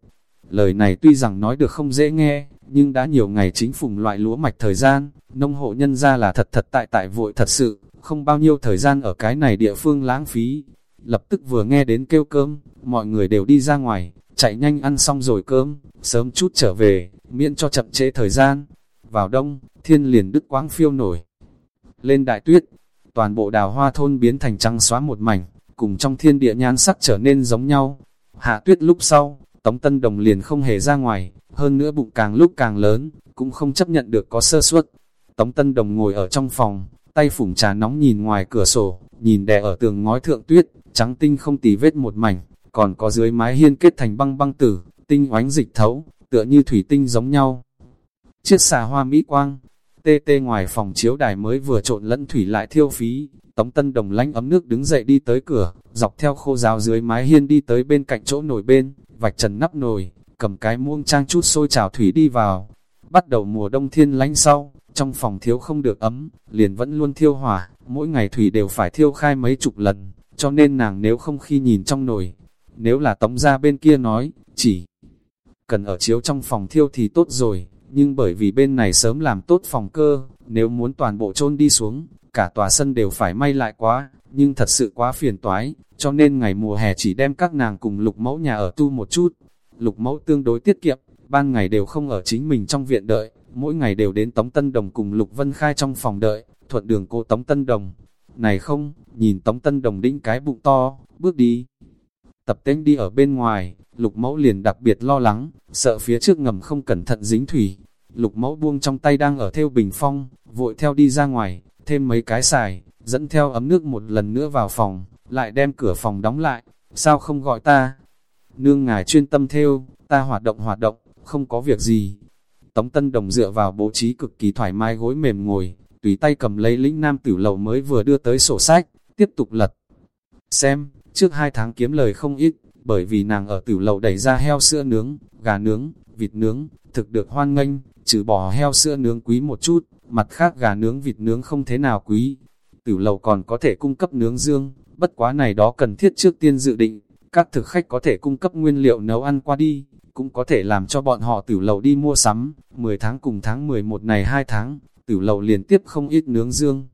Lời này tuy rằng nói được không dễ nghe, nhưng đã nhiều ngày chính phùng loại lúa mạch thời gian, nông hộ nhân ra là thật thật tại tại vội thật sự, không bao nhiêu thời gian ở cái này địa phương lãng phí. Lập tức vừa nghe đến kêu cơm, mọi người đều đi ra ngoài, chạy nhanh ăn xong rồi cơm, sớm chút trở về, miễn cho chậm trễ thời gian. Vào đông, thiên liền đứt quáng phiêu nổi. Lên đại tuyết, toàn bộ đào hoa thôn biến thành trắng xóa một mảnh, cùng trong thiên địa nhan sắc trở nên giống nhau. Hạ tuyết lúc sau, Tống Tân Đồng liền không hề ra ngoài, hơn nữa bụng càng lúc càng lớn, cũng không chấp nhận được có sơ suất. Tống Tân Đồng ngồi ở trong phòng, tay phủng trà nóng nhìn ngoài cửa sổ, nhìn đè ở tường ngói thượng tuyết, trắng tinh không tì vết một mảnh, còn có dưới mái hiên kết thành băng băng tử, tinh oánh dịch thấu, tựa như thủy tinh giống nhau. Chiếc xà hoa mỹ quang, tê tê ngoài phòng chiếu đài mới vừa trộn lẫn thủy lại thiêu phí, Tống Tân Đồng lánh ấm nước đứng dậy đi tới cửa, dọc theo khô rào dưới mái hiên đi tới bên cạnh chỗ nồi bên, vạch trần nắp nồi, cầm cái muông trang chút sôi trào thủy đi vào. Bắt đầu mùa đông thiên lánh sau, trong phòng thiếu không được ấm, liền vẫn luôn thiêu hỏa, mỗi ngày thủy đều phải thiêu khai mấy chục lần, cho nên nàng nếu không khi nhìn trong nồi, nếu là tống ra bên kia nói, chỉ cần ở chiếu trong phòng thiêu thì tốt rồi, nhưng bởi vì bên này sớm làm tốt phòng cơ, nếu muốn toàn bộ chôn đi xuống, cả tòa sân đều phải may lại quá, nhưng thật sự quá phiền toái, cho nên ngày mùa hè chỉ đem các nàng cùng lục mẫu nhà ở tu một chút. Lục mẫu tương đối tiết kiệm, ban ngày đều không ở chính mình trong viện đợi, mỗi ngày đều đến Tống Tân Đồng cùng Lục Vân Khai trong phòng đợi, thuận đường cô Tống Tân Đồng. Này không, nhìn Tống Tân Đồng đĩnh cái bụng to, bước đi. Tập tên đi ở bên ngoài, Lục mẫu liền đặc biệt lo lắng, sợ phía trước ngầm không cẩn thận dính thủy. Lục mẫu buông trong tay đang ở theo bình phong, vội theo đi ra ngoài, thêm mấy cái xài, dẫn theo ấm nước một lần nữa vào phòng, lại đem cửa phòng đóng lại, sao không gọi ta? Nương ngài chuyên tâm theo, ta hoạt động hoạt động, không có việc gì. Tống Tân Đồng dựa vào bố trí cực kỳ thoải mái gối mềm ngồi, tùy tay cầm lấy lĩnh nam tử lầu mới vừa đưa tới sổ sách, tiếp tục lật. Xem, trước hai tháng kiếm lời không ít, bởi vì nàng ở tử lầu đẩy ra heo sữa nướng, gà nướng, vịt nướng, thực được hoan nghênh, trừ bỏ heo sữa nướng quý một chút, mặt khác gà nướng vịt nướng không thế nào quý. Tử lầu còn có thể cung cấp nướng dương, bất quá này đó cần thiết trước tiên dự định, các thực khách có thể cung cấp nguyên liệu nấu ăn qua đi, cũng có thể làm cho bọn họ tử lầu đi mua sắm, 10 tháng cùng tháng 11 này 2 tháng, tử lầu liên tiếp không ít nướng dương.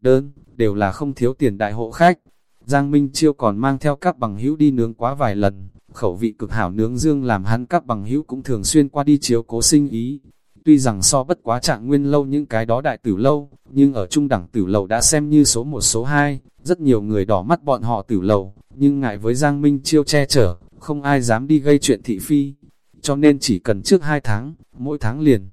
Đơn, đều là không thiếu tiền đại hộ khách. Giang Minh Chiêu còn mang theo các bằng hữu đi nướng quá vài lần, khẩu vị cực hảo nướng dương làm hắn các bằng hữu cũng thường xuyên qua đi chiếu cố sinh ý, Tuy rằng so bất quá trạng nguyên lâu những cái đó đại tử lâu, nhưng ở trung đẳng tử lầu đã xem như số một số hai, rất nhiều người đỏ mắt bọn họ tử lầu, nhưng ngại với Giang Minh chiêu che chở, không ai dám đi gây chuyện thị phi. Cho nên chỉ cần trước hai tháng, mỗi tháng liền.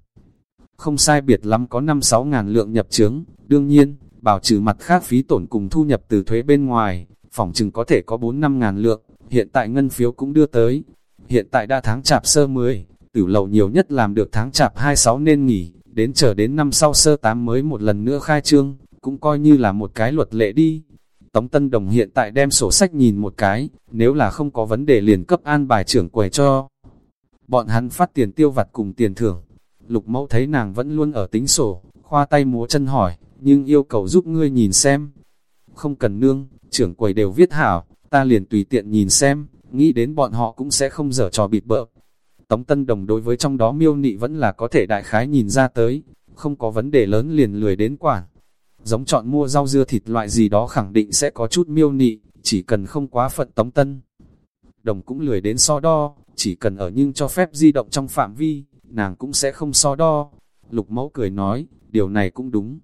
Không sai biệt lắm có 5-6 ngàn lượng nhập trướng, đương nhiên, bảo trừ mặt khác phí tổn cùng thu nhập từ thuế bên ngoài, phòng chừng có thể có 4-5 ngàn lượng, hiện tại ngân phiếu cũng đưa tới. Hiện tại đã tháng chạp sơ 10, tử lầu nhiều nhất làm được tháng chạp 26 nên nghỉ, đến chờ đến năm sau sơ tám mới một lần nữa khai trương, cũng coi như là một cái luật lệ đi. Tống Tân Đồng hiện tại đem sổ sách nhìn một cái, nếu là không có vấn đề liền cấp an bài trưởng quầy cho. Bọn hắn phát tiền tiêu vặt cùng tiền thưởng. Lục mẫu thấy nàng vẫn luôn ở tính sổ, khoa tay múa chân hỏi, nhưng yêu cầu giúp ngươi nhìn xem. Không cần nương, trưởng quầy đều viết hảo, ta liền tùy tiện nhìn xem, nghĩ đến bọn họ cũng sẽ không dở trò bịt bợ, Tống Tân Đồng đối với trong đó miêu nị vẫn là có thể đại khái nhìn ra tới, không có vấn đề lớn liền lười đến quản. Giống chọn mua rau dưa thịt loại gì đó khẳng định sẽ có chút miêu nị, chỉ cần không quá phận Tống Tân. Đồng cũng lười đến so đo, chỉ cần ở nhưng cho phép di động trong phạm vi, nàng cũng sẽ không so đo. Lục mẫu cười nói, điều này cũng đúng.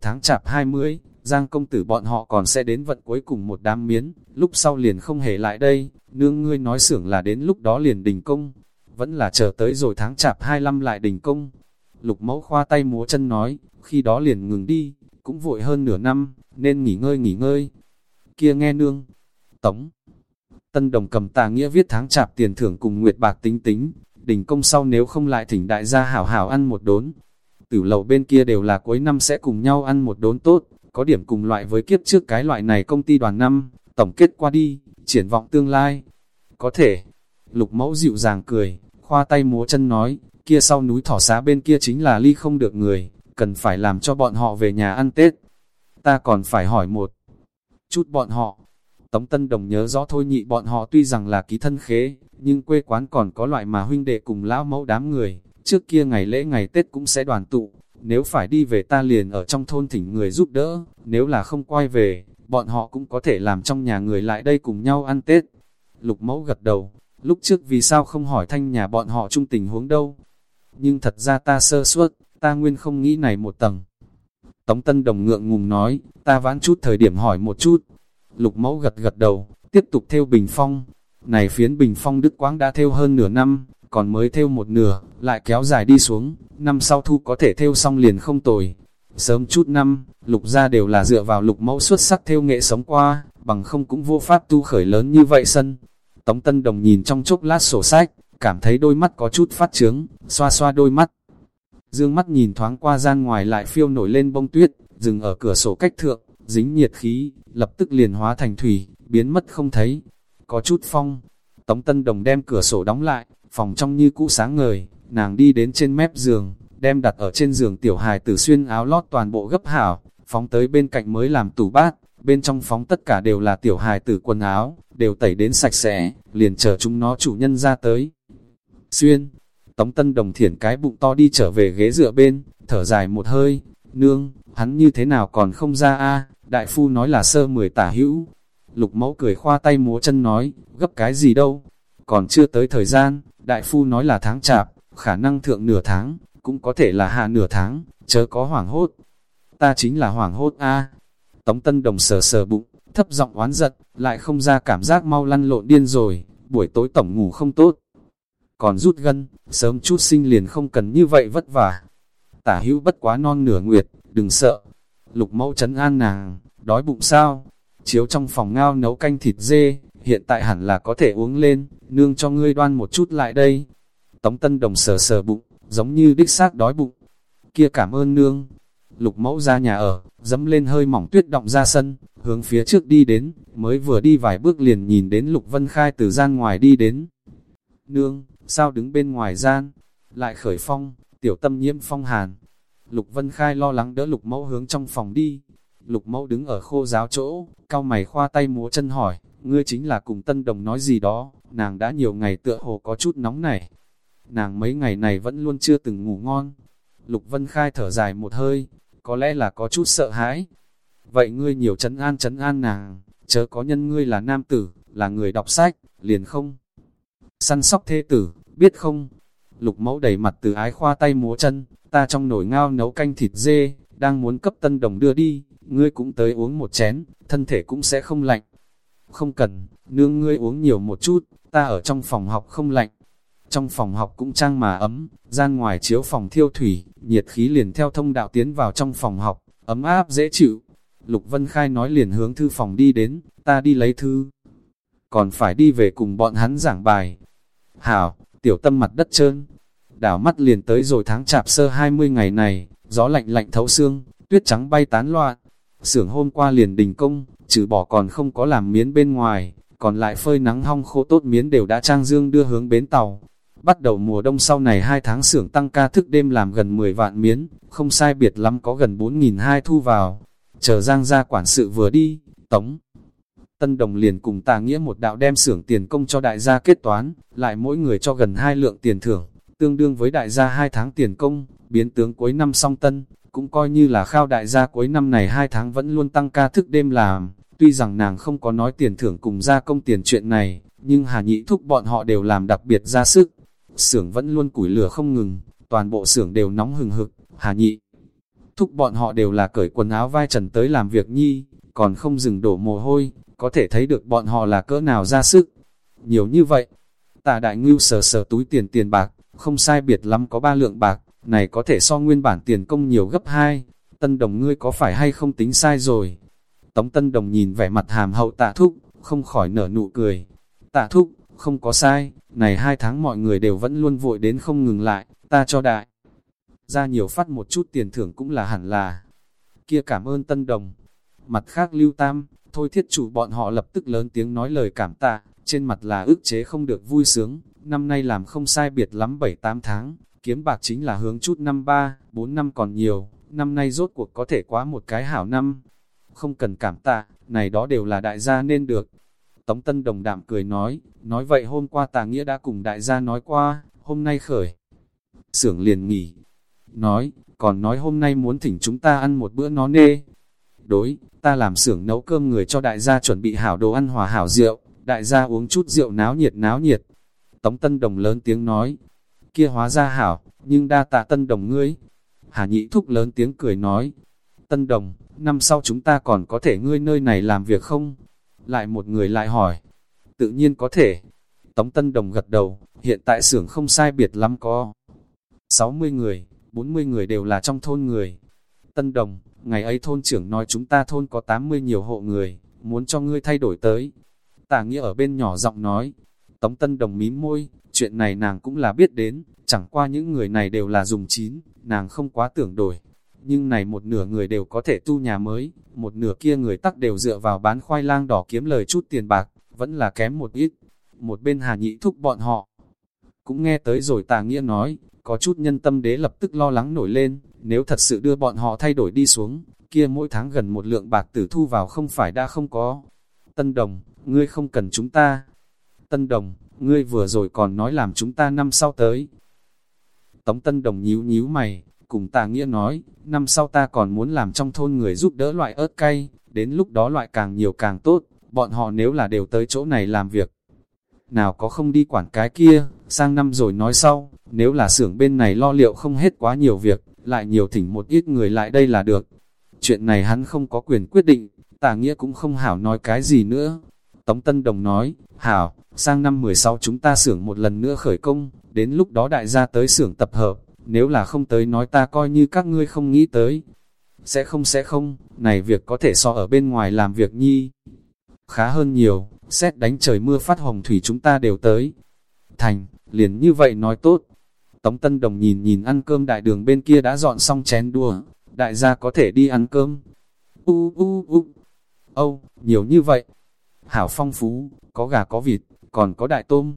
Tháng chạp 20, Giang công tử bọn họ còn sẽ đến vận cuối cùng một đám miến, lúc sau liền không hề lại đây, nương ngươi nói xưởng là đến lúc đó liền đình công, vẫn là chờ tới rồi tháng chạp 25 lại đình công. Lục mẫu khoa tay múa chân nói, khi đó liền ngừng đi, cũng vội hơn nửa năm, nên nghỉ ngơi nghỉ ngơi. Kia nghe nương, tống. Tân đồng cầm tà nghĩa viết tháng chạp tiền thưởng cùng nguyệt bạc tính tính, đình công sau nếu không lại thỉnh đại gia hảo hảo ăn một đốn. Tử lầu bên kia đều là cuối năm sẽ cùng nhau ăn một đốn tốt, có điểm cùng loại với kiếp trước cái loại này công ty đoàn năm, tổng kết qua đi, triển vọng tương lai. Có thể, lục mẫu dịu dàng cười, khoa tay múa chân nói, kia sau núi thỏ xá bên kia chính là ly không được người, cần phải làm cho bọn họ về nhà ăn Tết. Ta còn phải hỏi một chút bọn họ. Tống Tân Đồng nhớ rõ thôi nhị bọn họ tuy rằng là ký thân khế, nhưng quê quán còn có loại mà huynh đệ cùng lão mẫu đám người, trước kia ngày lễ ngày Tết cũng sẽ đoàn tụ, nếu phải đi về ta liền ở trong thôn thỉnh người giúp đỡ, nếu là không quay về, bọn họ cũng có thể làm trong nhà người lại đây cùng nhau ăn Tết. Lục mẫu gật đầu, lúc trước vì sao không hỏi thanh nhà bọn họ chung tình huống đâu. Nhưng thật ra ta sơ suất, ta nguyên không nghĩ này một tầng. Tống Tân Đồng ngượng ngùng nói, ta vãn chút thời điểm hỏi một chút. Lục mẫu gật gật đầu, tiếp tục theo bình phong. Này phiến bình phong đức quáng đã theo hơn nửa năm, còn mới theo một nửa, lại kéo dài đi xuống, năm sau thu có thể theo xong liền không tồi. Sớm chút năm, lục gia đều là dựa vào lục mẫu xuất sắc theo nghệ sống qua, bằng không cũng vô pháp tu khởi lớn như vậy sân. Tống Tân Đồng nhìn trong chốc lát sổ sách, cảm thấy đôi mắt có chút phát trướng, xoa xoa đôi mắt. Dương mắt nhìn thoáng qua gian ngoài lại phiêu nổi lên bông tuyết, dừng ở cửa sổ cách thượng, dính nhiệt khí, lập tức liền hóa thành thủy, biến mất không thấy. Có chút phong, Tống Tân Đồng đem cửa sổ đóng lại, phòng trong như cũ sáng ngời, nàng đi đến trên mép giường, đem đặt ở trên giường tiểu hài tử xuyên áo lót toàn bộ gấp hảo, phóng tới bên cạnh mới làm tủ bát, bên trong phóng tất cả đều là tiểu hài tử quần áo, đều tẩy đến sạch sẽ, liền chờ chúng nó chủ nhân ra tới. Xuyên, Tống Tân Đồng thiển cái bụng to đi trở về ghế dựa bên, thở dài một hơi, nương, hắn như thế nào còn không ra a đại phu nói là sơ mười tả hữu. Lục mẫu cười khoa tay múa chân nói, gấp cái gì đâu, còn chưa tới thời gian, đại phu nói là tháng chạp, khả năng thượng nửa tháng, cũng có thể là hạ nửa tháng, chớ có hoảng hốt. Ta chính là hoảng hốt a Tống Tân Đồng sờ sờ bụng, thấp giọng oán giận, lại không ra cảm giác mau lăn lộn điên rồi, buổi tối tổng ngủ không tốt. Còn rút gân, sớm chút sinh liền không cần như vậy vất vả. Tả hữu bất quá non nửa nguyệt, đừng sợ. Lục mẫu chấn an nàng, đói bụng sao? Chiếu trong phòng ngao nấu canh thịt dê, hiện tại hẳn là có thể uống lên, nương cho ngươi đoan một chút lại đây. Tống Tân Đồng sờ sờ bụng, giống như đích xác đói bụng. Kia cảm ơn nương. Lục mẫu ra nhà ở, dẫm lên hơi mỏng tuyết động ra sân, hướng phía trước đi đến, mới vừa đi vài bước liền nhìn đến Lục Vân Khai từ gian ngoài đi đến. Nương, sao đứng bên ngoài gian? Lại khởi phong, tiểu tâm nhiễm phong hàn. Lục Vân Khai lo lắng đỡ Lục Mẫu hướng trong phòng đi. Lục Mẫu đứng ở khô giáo chỗ, cao mày khoa tay múa chân hỏi, ngươi chính là cùng Tân Đồng nói gì đó, nàng đã nhiều ngày tựa hồ có chút nóng này. Nàng mấy ngày này vẫn luôn chưa từng ngủ ngon. Lục Vân Khai thở dài một hơi, có lẽ là có chút sợ hãi. Vậy ngươi nhiều chấn an chấn an nàng, chớ có nhân ngươi là nam tử, là người đọc sách, liền không. Săn sóc thê tử, biết không? Lục mẫu đầy mặt từ ái khoa tay múa chân, ta trong nồi ngao nấu canh thịt dê, đang muốn cấp tân đồng đưa đi, ngươi cũng tới uống một chén, thân thể cũng sẽ không lạnh. Không cần, nương ngươi uống nhiều một chút, ta ở trong phòng học không lạnh. Trong phòng học cũng trang mà ấm, gian ngoài chiếu phòng thiêu thủy, nhiệt khí liền theo thông đạo tiến vào trong phòng học, ấm áp dễ chịu. Lục Vân Khai nói liền hướng thư phòng đi đến, ta đi lấy thư. Còn phải đi về cùng bọn hắn giảng bài. Hảo, tiểu tâm mặt đất trơn. Đảo mắt liền tới rồi tháng chạp sơ 20 ngày này, gió lạnh lạnh thấu xương, tuyết trắng bay tán loạn. Sưởng hôm qua liền đình công, trừ bỏ còn không có làm miến bên ngoài, còn lại phơi nắng hong khô tốt miến đều đã trang dương đưa hướng bến tàu. Bắt đầu mùa đông sau này hai tháng xưởng tăng ca thức đêm làm gần 10 vạn miến, không sai biệt lắm có gần 4.200 thu vào. Chờ Giang ra quản sự vừa đi, tống. Tân Đồng liền cùng tà nghĩa một đạo đem xưởng tiền công cho đại gia kết toán, lại mỗi người cho gần hai lượng tiền thưởng, tương đương với đại gia hai tháng tiền công, biến tướng cuối năm song tân, cũng coi như là khao đại gia cuối năm này hai tháng vẫn luôn tăng ca thức đêm làm. Tuy rằng nàng không có nói tiền thưởng cùng gia công tiền chuyện này, nhưng Hà Nhị thúc bọn họ đều làm đặc biệt ra sức. Xưởng vẫn luôn củi lửa không ngừng, toàn bộ xưởng đều nóng hừng hực, Hà Nhị thúc bọn họ đều là cởi quần áo vai trần tới làm việc nhi, còn không dừng đổ mồ hôi, có thể thấy được bọn họ là cỡ nào ra sức. Nhiều như vậy, tà đại ngưu sờ sờ túi tiền tiền bạc, không sai biệt lắm có ba lượng bạc, này có thể so nguyên bản tiền công nhiều gấp hai. Tân đồng ngươi có phải hay không tính sai rồi? Tống tân đồng nhìn vẻ mặt hàm hậu tạ thúc, không khỏi nở nụ cười. Tạ thúc, không có sai, này hai tháng mọi người đều vẫn luôn vội đến không ngừng lại, ta cho đại. Ra nhiều phát một chút tiền thưởng cũng là hẳn là. Kia cảm ơn tân đồng. Mặt khác lưu tam, thôi thiết chủ bọn họ lập tức lớn tiếng nói lời cảm tạ, trên mặt là ức chế không được vui sướng, năm nay làm không sai biệt lắm 7-8 tháng, kiếm bạc chính là hướng chút năm 3, 4 năm còn nhiều, năm nay rốt cuộc có thể quá một cái hảo năm. Không cần cảm tạ, này đó đều là đại gia nên được. Tống Tân Đồng đạm cười nói, nói vậy hôm qua tà nghĩa đã cùng đại gia nói qua, hôm nay khởi. Sưởng liền nghỉ, nói, còn nói hôm nay muốn thỉnh chúng ta ăn một bữa nó nê. Đối, ta làm xưởng nấu cơm người cho đại gia chuẩn bị hảo đồ ăn hòa hảo rượu, đại gia uống chút rượu náo nhiệt náo nhiệt. Tống Tân Đồng lớn tiếng nói, kia hóa ra hảo, nhưng đa tạ Tân Đồng ngươi. Hà Nhị Thúc lớn tiếng cười nói, Tân Đồng, năm sau chúng ta còn có thể ngươi nơi này làm việc không? Lại một người lại hỏi, tự nhiên có thể. Tống Tân Đồng gật đầu, hiện tại xưởng không sai biệt lắm có 60 người, 40 người đều là trong thôn người. Tân Đồng, ngày ấy thôn trưởng nói chúng ta thôn có 80 nhiều hộ người, muốn cho ngươi thay đổi tới. Tả nghĩa ở bên nhỏ giọng nói, Tống Tân Đồng mím môi, chuyện này nàng cũng là biết đến, chẳng qua những người này đều là dùng chín, nàng không quá tưởng đổi. Nhưng này một nửa người đều có thể tu nhà mới, một nửa kia người tắc đều dựa vào bán khoai lang đỏ kiếm lời chút tiền bạc, vẫn là kém một ít. Một bên hà nhị thúc bọn họ. Cũng nghe tới rồi tà nghĩa nói, có chút nhân tâm đế lập tức lo lắng nổi lên, nếu thật sự đưa bọn họ thay đổi đi xuống, kia mỗi tháng gần một lượng bạc tử thu vào không phải đã không có. Tân Đồng, ngươi không cần chúng ta. Tân Đồng, ngươi vừa rồi còn nói làm chúng ta năm sau tới. Tống Tân Đồng nhíu nhíu mày, cùng tà nghĩa nói, năm sau ta còn muốn làm trong thôn người giúp đỡ loại ớt cay, đến lúc đó loại càng nhiều càng tốt, bọn họ nếu là đều tới chỗ này làm việc. Nào có không đi quản cái kia, sang năm rồi nói sau, nếu là xưởng bên này lo liệu không hết quá nhiều việc, lại nhiều thỉnh một ít người lại đây là được. Chuyện này hắn không có quyền quyết định, tà nghĩa cũng không hảo nói cái gì nữa. Tống Tân Đồng nói, hảo, sang năm 16 chúng ta xưởng một lần nữa khởi công, đến lúc đó đại gia tới xưởng tập hợp, nếu là không tới nói ta coi như các ngươi không nghĩ tới. Sẽ không sẽ không, này việc có thể so ở bên ngoài làm việc nhi. Khá hơn nhiều, xét đánh trời mưa phát hồng thủy chúng ta đều tới. Thành, liền như vậy nói tốt. Tống Tân Đồng nhìn nhìn ăn cơm đại đường bên kia đã dọn xong chén đua, đại gia có thể đi ăn cơm. U u u, âu, nhiều như vậy. Hảo phong phú, có gà có vịt, còn có đại tôm.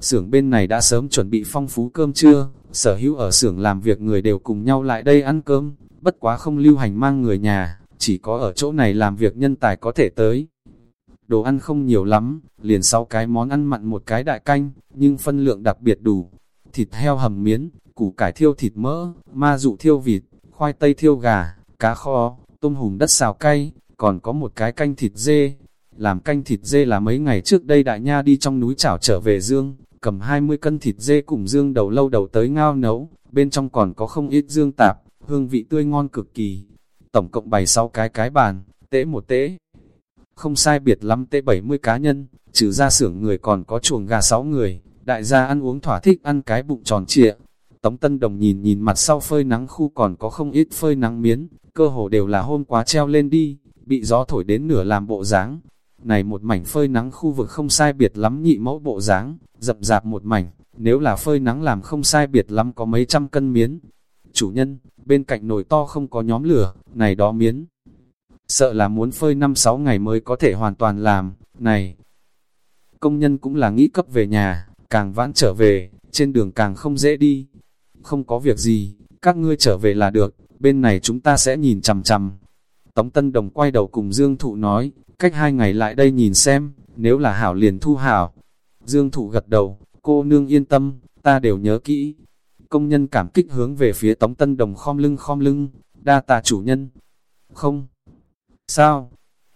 Xưởng bên này đã sớm chuẩn bị phong phú cơm trưa, sở hữu ở xưởng làm việc người đều cùng nhau lại đây ăn cơm, bất quá không lưu hành mang người nhà, chỉ có ở chỗ này làm việc nhân tài có thể tới. Đồ ăn không nhiều lắm, liền sau cái món ăn mặn một cái đại canh, nhưng phân lượng đặc biệt đủ. Thịt heo hầm miến, củ cải thiêu thịt mỡ, ma dụ thiêu vịt, khoai tây thiêu gà, cá kho, tôm hùm đất xào cay, còn có một cái canh thịt dê. Làm canh thịt dê là mấy ngày trước đây đại nha đi trong núi chảo trở về dương, cầm 20 cân thịt dê cùng dương đầu lâu đầu tới ngao nấu, bên trong còn có không ít dương tạp, hương vị tươi ngon cực kỳ. Tổng cộng bày 6 cái cái bàn, tễ một tễ. Không sai biệt lắm tễ 70 cá nhân, trừ ra xưởng người còn có chuồng gà 6 người, đại gia ăn uống thỏa thích ăn cái bụng tròn trịa. Tống Tân Đồng nhìn nhìn mặt sau phơi nắng khu còn có không ít phơi nắng miến, cơ hồ đều là hôm quá treo lên đi, bị gió thổi đến nửa làm bộ dáng này một mảnh phơi nắng khu vực không sai biệt lắm nhị mẫu bộ dáng, dập dạp một mảnh, nếu là phơi nắng làm không sai biệt lắm có mấy trăm cân miến. Chủ nhân, bên cạnh nồi to không có nhóm lửa, này đó miến. Sợ là muốn phơi 5-6 ngày mới có thể hoàn toàn làm, này. Công nhân cũng là nghĩ cấp về nhà, càng vãn trở về, trên đường càng không dễ đi. Không có việc gì, các ngươi trở về là được, bên này chúng ta sẽ nhìn chằm chằm. Tống Tân Đồng quay đầu cùng Dương Thụ nói, cách hai ngày lại đây nhìn xem, nếu là hảo liền thu hảo. Dương Thụ gật đầu, cô nương yên tâm, ta đều nhớ kỹ. Công nhân cảm kích hướng về phía Tống Tân Đồng khom lưng khom lưng, đa tạ chủ nhân. Không. Sao?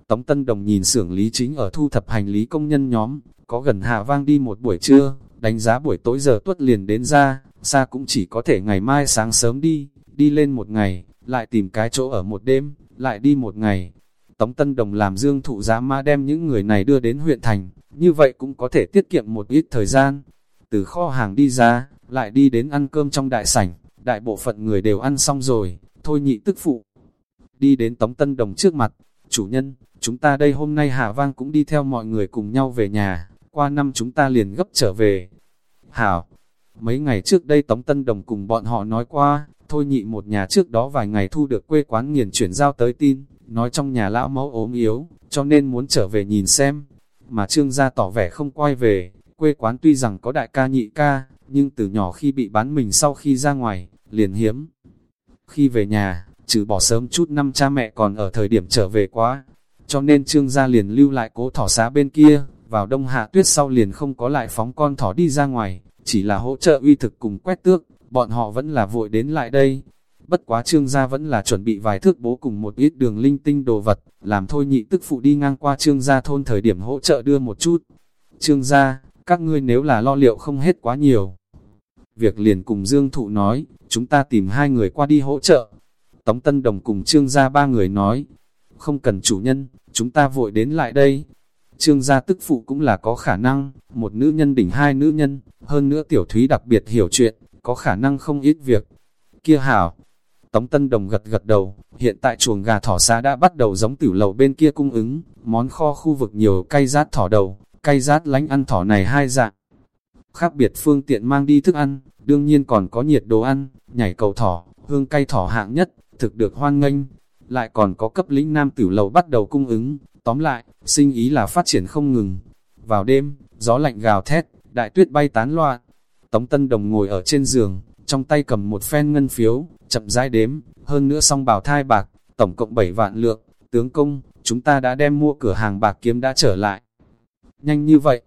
Tống Tân Đồng nhìn xưởng lý chính ở thu thập hành lý công nhân nhóm, có gần hạ vang đi một buổi trưa, đánh giá buổi tối giờ tuất liền đến ra, xa cũng chỉ có thể ngày mai sáng sớm đi, đi lên một ngày, lại tìm cái chỗ ở một đêm, lại đi một ngày, Tống Tân Đồng làm dương thụ giá ma đem những người này đưa đến huyện thành, như vậy cũng có thể tiết kiệm một ít thời gian. Từ kho hàng đi ra, lại đi đến ăn cơm trong đại sảnh, đại bộ phận người đều ăn xong rồi, thôi nhị tức phụ. Đi đến Tống Tân Đồng trước mặt, chủ nhân, chúng ta đây hôm nay Hạ Vang cũng đi theo mọi người cùng nhau về nhà, qua năm chúng ta liền gấp trở về. Hảo, mấy ngày trước đây Tống Tân Đồng cùng bọn họ nói qua, thôi nhị một nhà trước đó vài ngày thu được quê quán nghiền chuyển giao tới tin, nói trong nhà lão mẫu ốm yếu, cho nên muốn trở về nhìn xem. Mà trương gia tỏ vẻ không quay về, quê quán tuy rằng có đại ca nhị ca, nhưng từ nhỏ khi bị bán mình sau khi ra ngoài, liền hiếm. Khi về nhà, trừ bỏ sớm chút năm cha mẹ còn ở thời điểm trở về quá, cho nên trương gia liền lưu lại cố thỏ xá bên kia, vào đông hạ tuyết sau liền không có lại phóng con thỏ đi ra ngoài, chỉ là hỗ trợ uy thực cùng quét tước, bọn họ vẫn là vội đến lại đây, Bất quá trương gia vẫn là chuẩn bị vài thước bố cùng một ít đường linh tinh đồ vật, làm thôi nhị tức phụ đi ngang qua trương gia thôn thời điểm hỗ trợ đưa một chút. Trương gia, các ngươi nếu là lo liệu không hết quá nhiều. Việc liền cùng Dương Thụ nói, chúng ta tìm hai người qua đi hỗ trợ. Tống Tân Đồng cùng trương gia ba người nói, không cần chủ nhân, chúng ta vội đến lại đây. Trương gia tức phụ cũng là có khả năng, một nữ nhân đỉnh hai nữ nhân, hơn nữa tiểu thúy đặc biệt hiểu chuyện, có khả năng không ít việc. Kia hảo, Tống Tân Đồng gật gật đầu, hiện tại chuồng gà thỏ xa đã bắt đầu giống tiểu lầu bên kia cung ứng, món kho khu vực nhiều cay rát thỏ đầu, cay rát lánh ăn thỏ này hai dạng. Khác biệt phương tiện mang đi thức ăn, đương nhiên còn có nhiệt đồ ăn, nhảy cầu thỏ, hương cay thỏ hạng nhất, thực được hoan nghênh. Lại còn có cấp lĩnh nam tiểu lầu bắt đầu cung ứng, tóm lại, sinh ý là phát triển không ngừng. Vào đêm, gió lạnh gào thét, đại tuyết bay tán loạn. Tống Tân Đồng ngồi ở trên giường, trong tay cầm một phen ngân phiếu, chậm rãi đếm, hơn nữa song bảo thai bạc, tổng cộng 7 vạn lượng, tướng công, chúng ta đã đem mua cửa hàng bạc kiếm đã trở lại. Nhanh như vậy,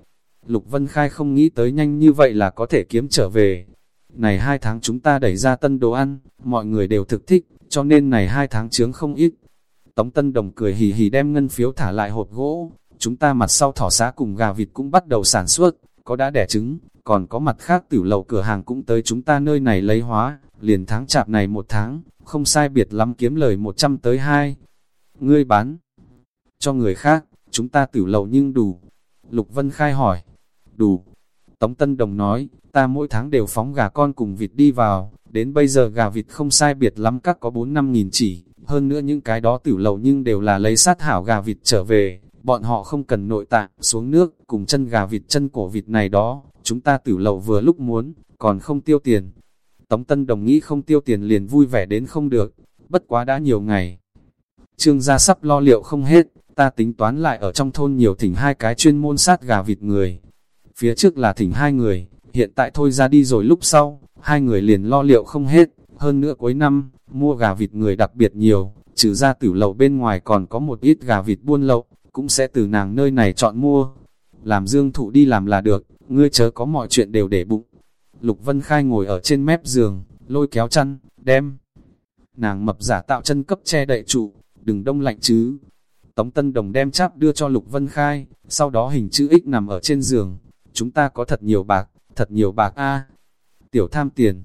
Lục Vân Khai không nghĩ tới nhanh như vậy là có thể kiếm trở về. Này hai tháng chúng ta đẩy ra tân đồ ăn, mọi người đều thực thích, cho nên này hai tháng chướng không ít. Tống Tân Đồng cười hì hì đem ngân phiếu thả lại hộp gỗ, chúng ta mặt sau thỏ xá cùng gà vịt cũng bắt đầu sản xuất, có đã đẻ trứng, còn có mặt khác tiểu lầu cửa hàng cũng tới chúng ta nơi này lấy hóa, liền tháng chạp này một tháng, không sai biệt lắm kiếm lời 100 tới 2. Ngươi bán cho người khác, chúng ta tiểu lầu nhưng đủ. Lục Vân Khai hỏi, đủ. Tống Tân Đồng nói, ta mỗi tháng đều phóng gà con cùng vịt đi vào, đến bây giờ gà vịt không sai biệt lắm các có 4-5 nghìn chỉ, hơn nữa những cái đó tiểu lầu nhưng đều là lấy sát hảo gà vịt trở về, bọn họ không cần nội tạng, xuống nước, cùng chân gà vịt chân cổ vịt này đó, chúng ta tử lầu vừa lúc muốn, còn không tiêu tiền. Tống Tân Đồng nghĩ không tiêu tiền liền vui vẻ đến không được, bất quá đã nhiều ngày. Trương gia sắp lo liệu không hết, ta tính toán lại ở trong thôn nhiều thỉnh hai cái chuyên môn sát gà vịt người. Phía trước là thỉnh hai người, hiện tại thôi ra đi rồi lúc sau, hai người liền lo liệu không hết, hơn nữa cuối năm, mua gà vịt người đặc biệt nhiều, trừ ra tử lầu bên ngoài còn có một ít gà vịt buôn lậu, cũng sẽ từ nàng nơi này chọn mua. Làm dương thụ đi làm là được, ngươi chớ có mọi chuyện đều để bụng. Lục Vân Khai ngồi ở trên mép giường, lôi kéo chăn, đem. Nàng mập giả tạo chân cấp che đậy trụ, đừng đông lạnh chứ. Tống Tân Đồng đem cháp đưa cho Lục Vân Khai, sau đó hình chữ X nằm ở trên giường. Chúng ta có thật nhiều bạc, thật nhiều bạc a Tiểu tham tiền.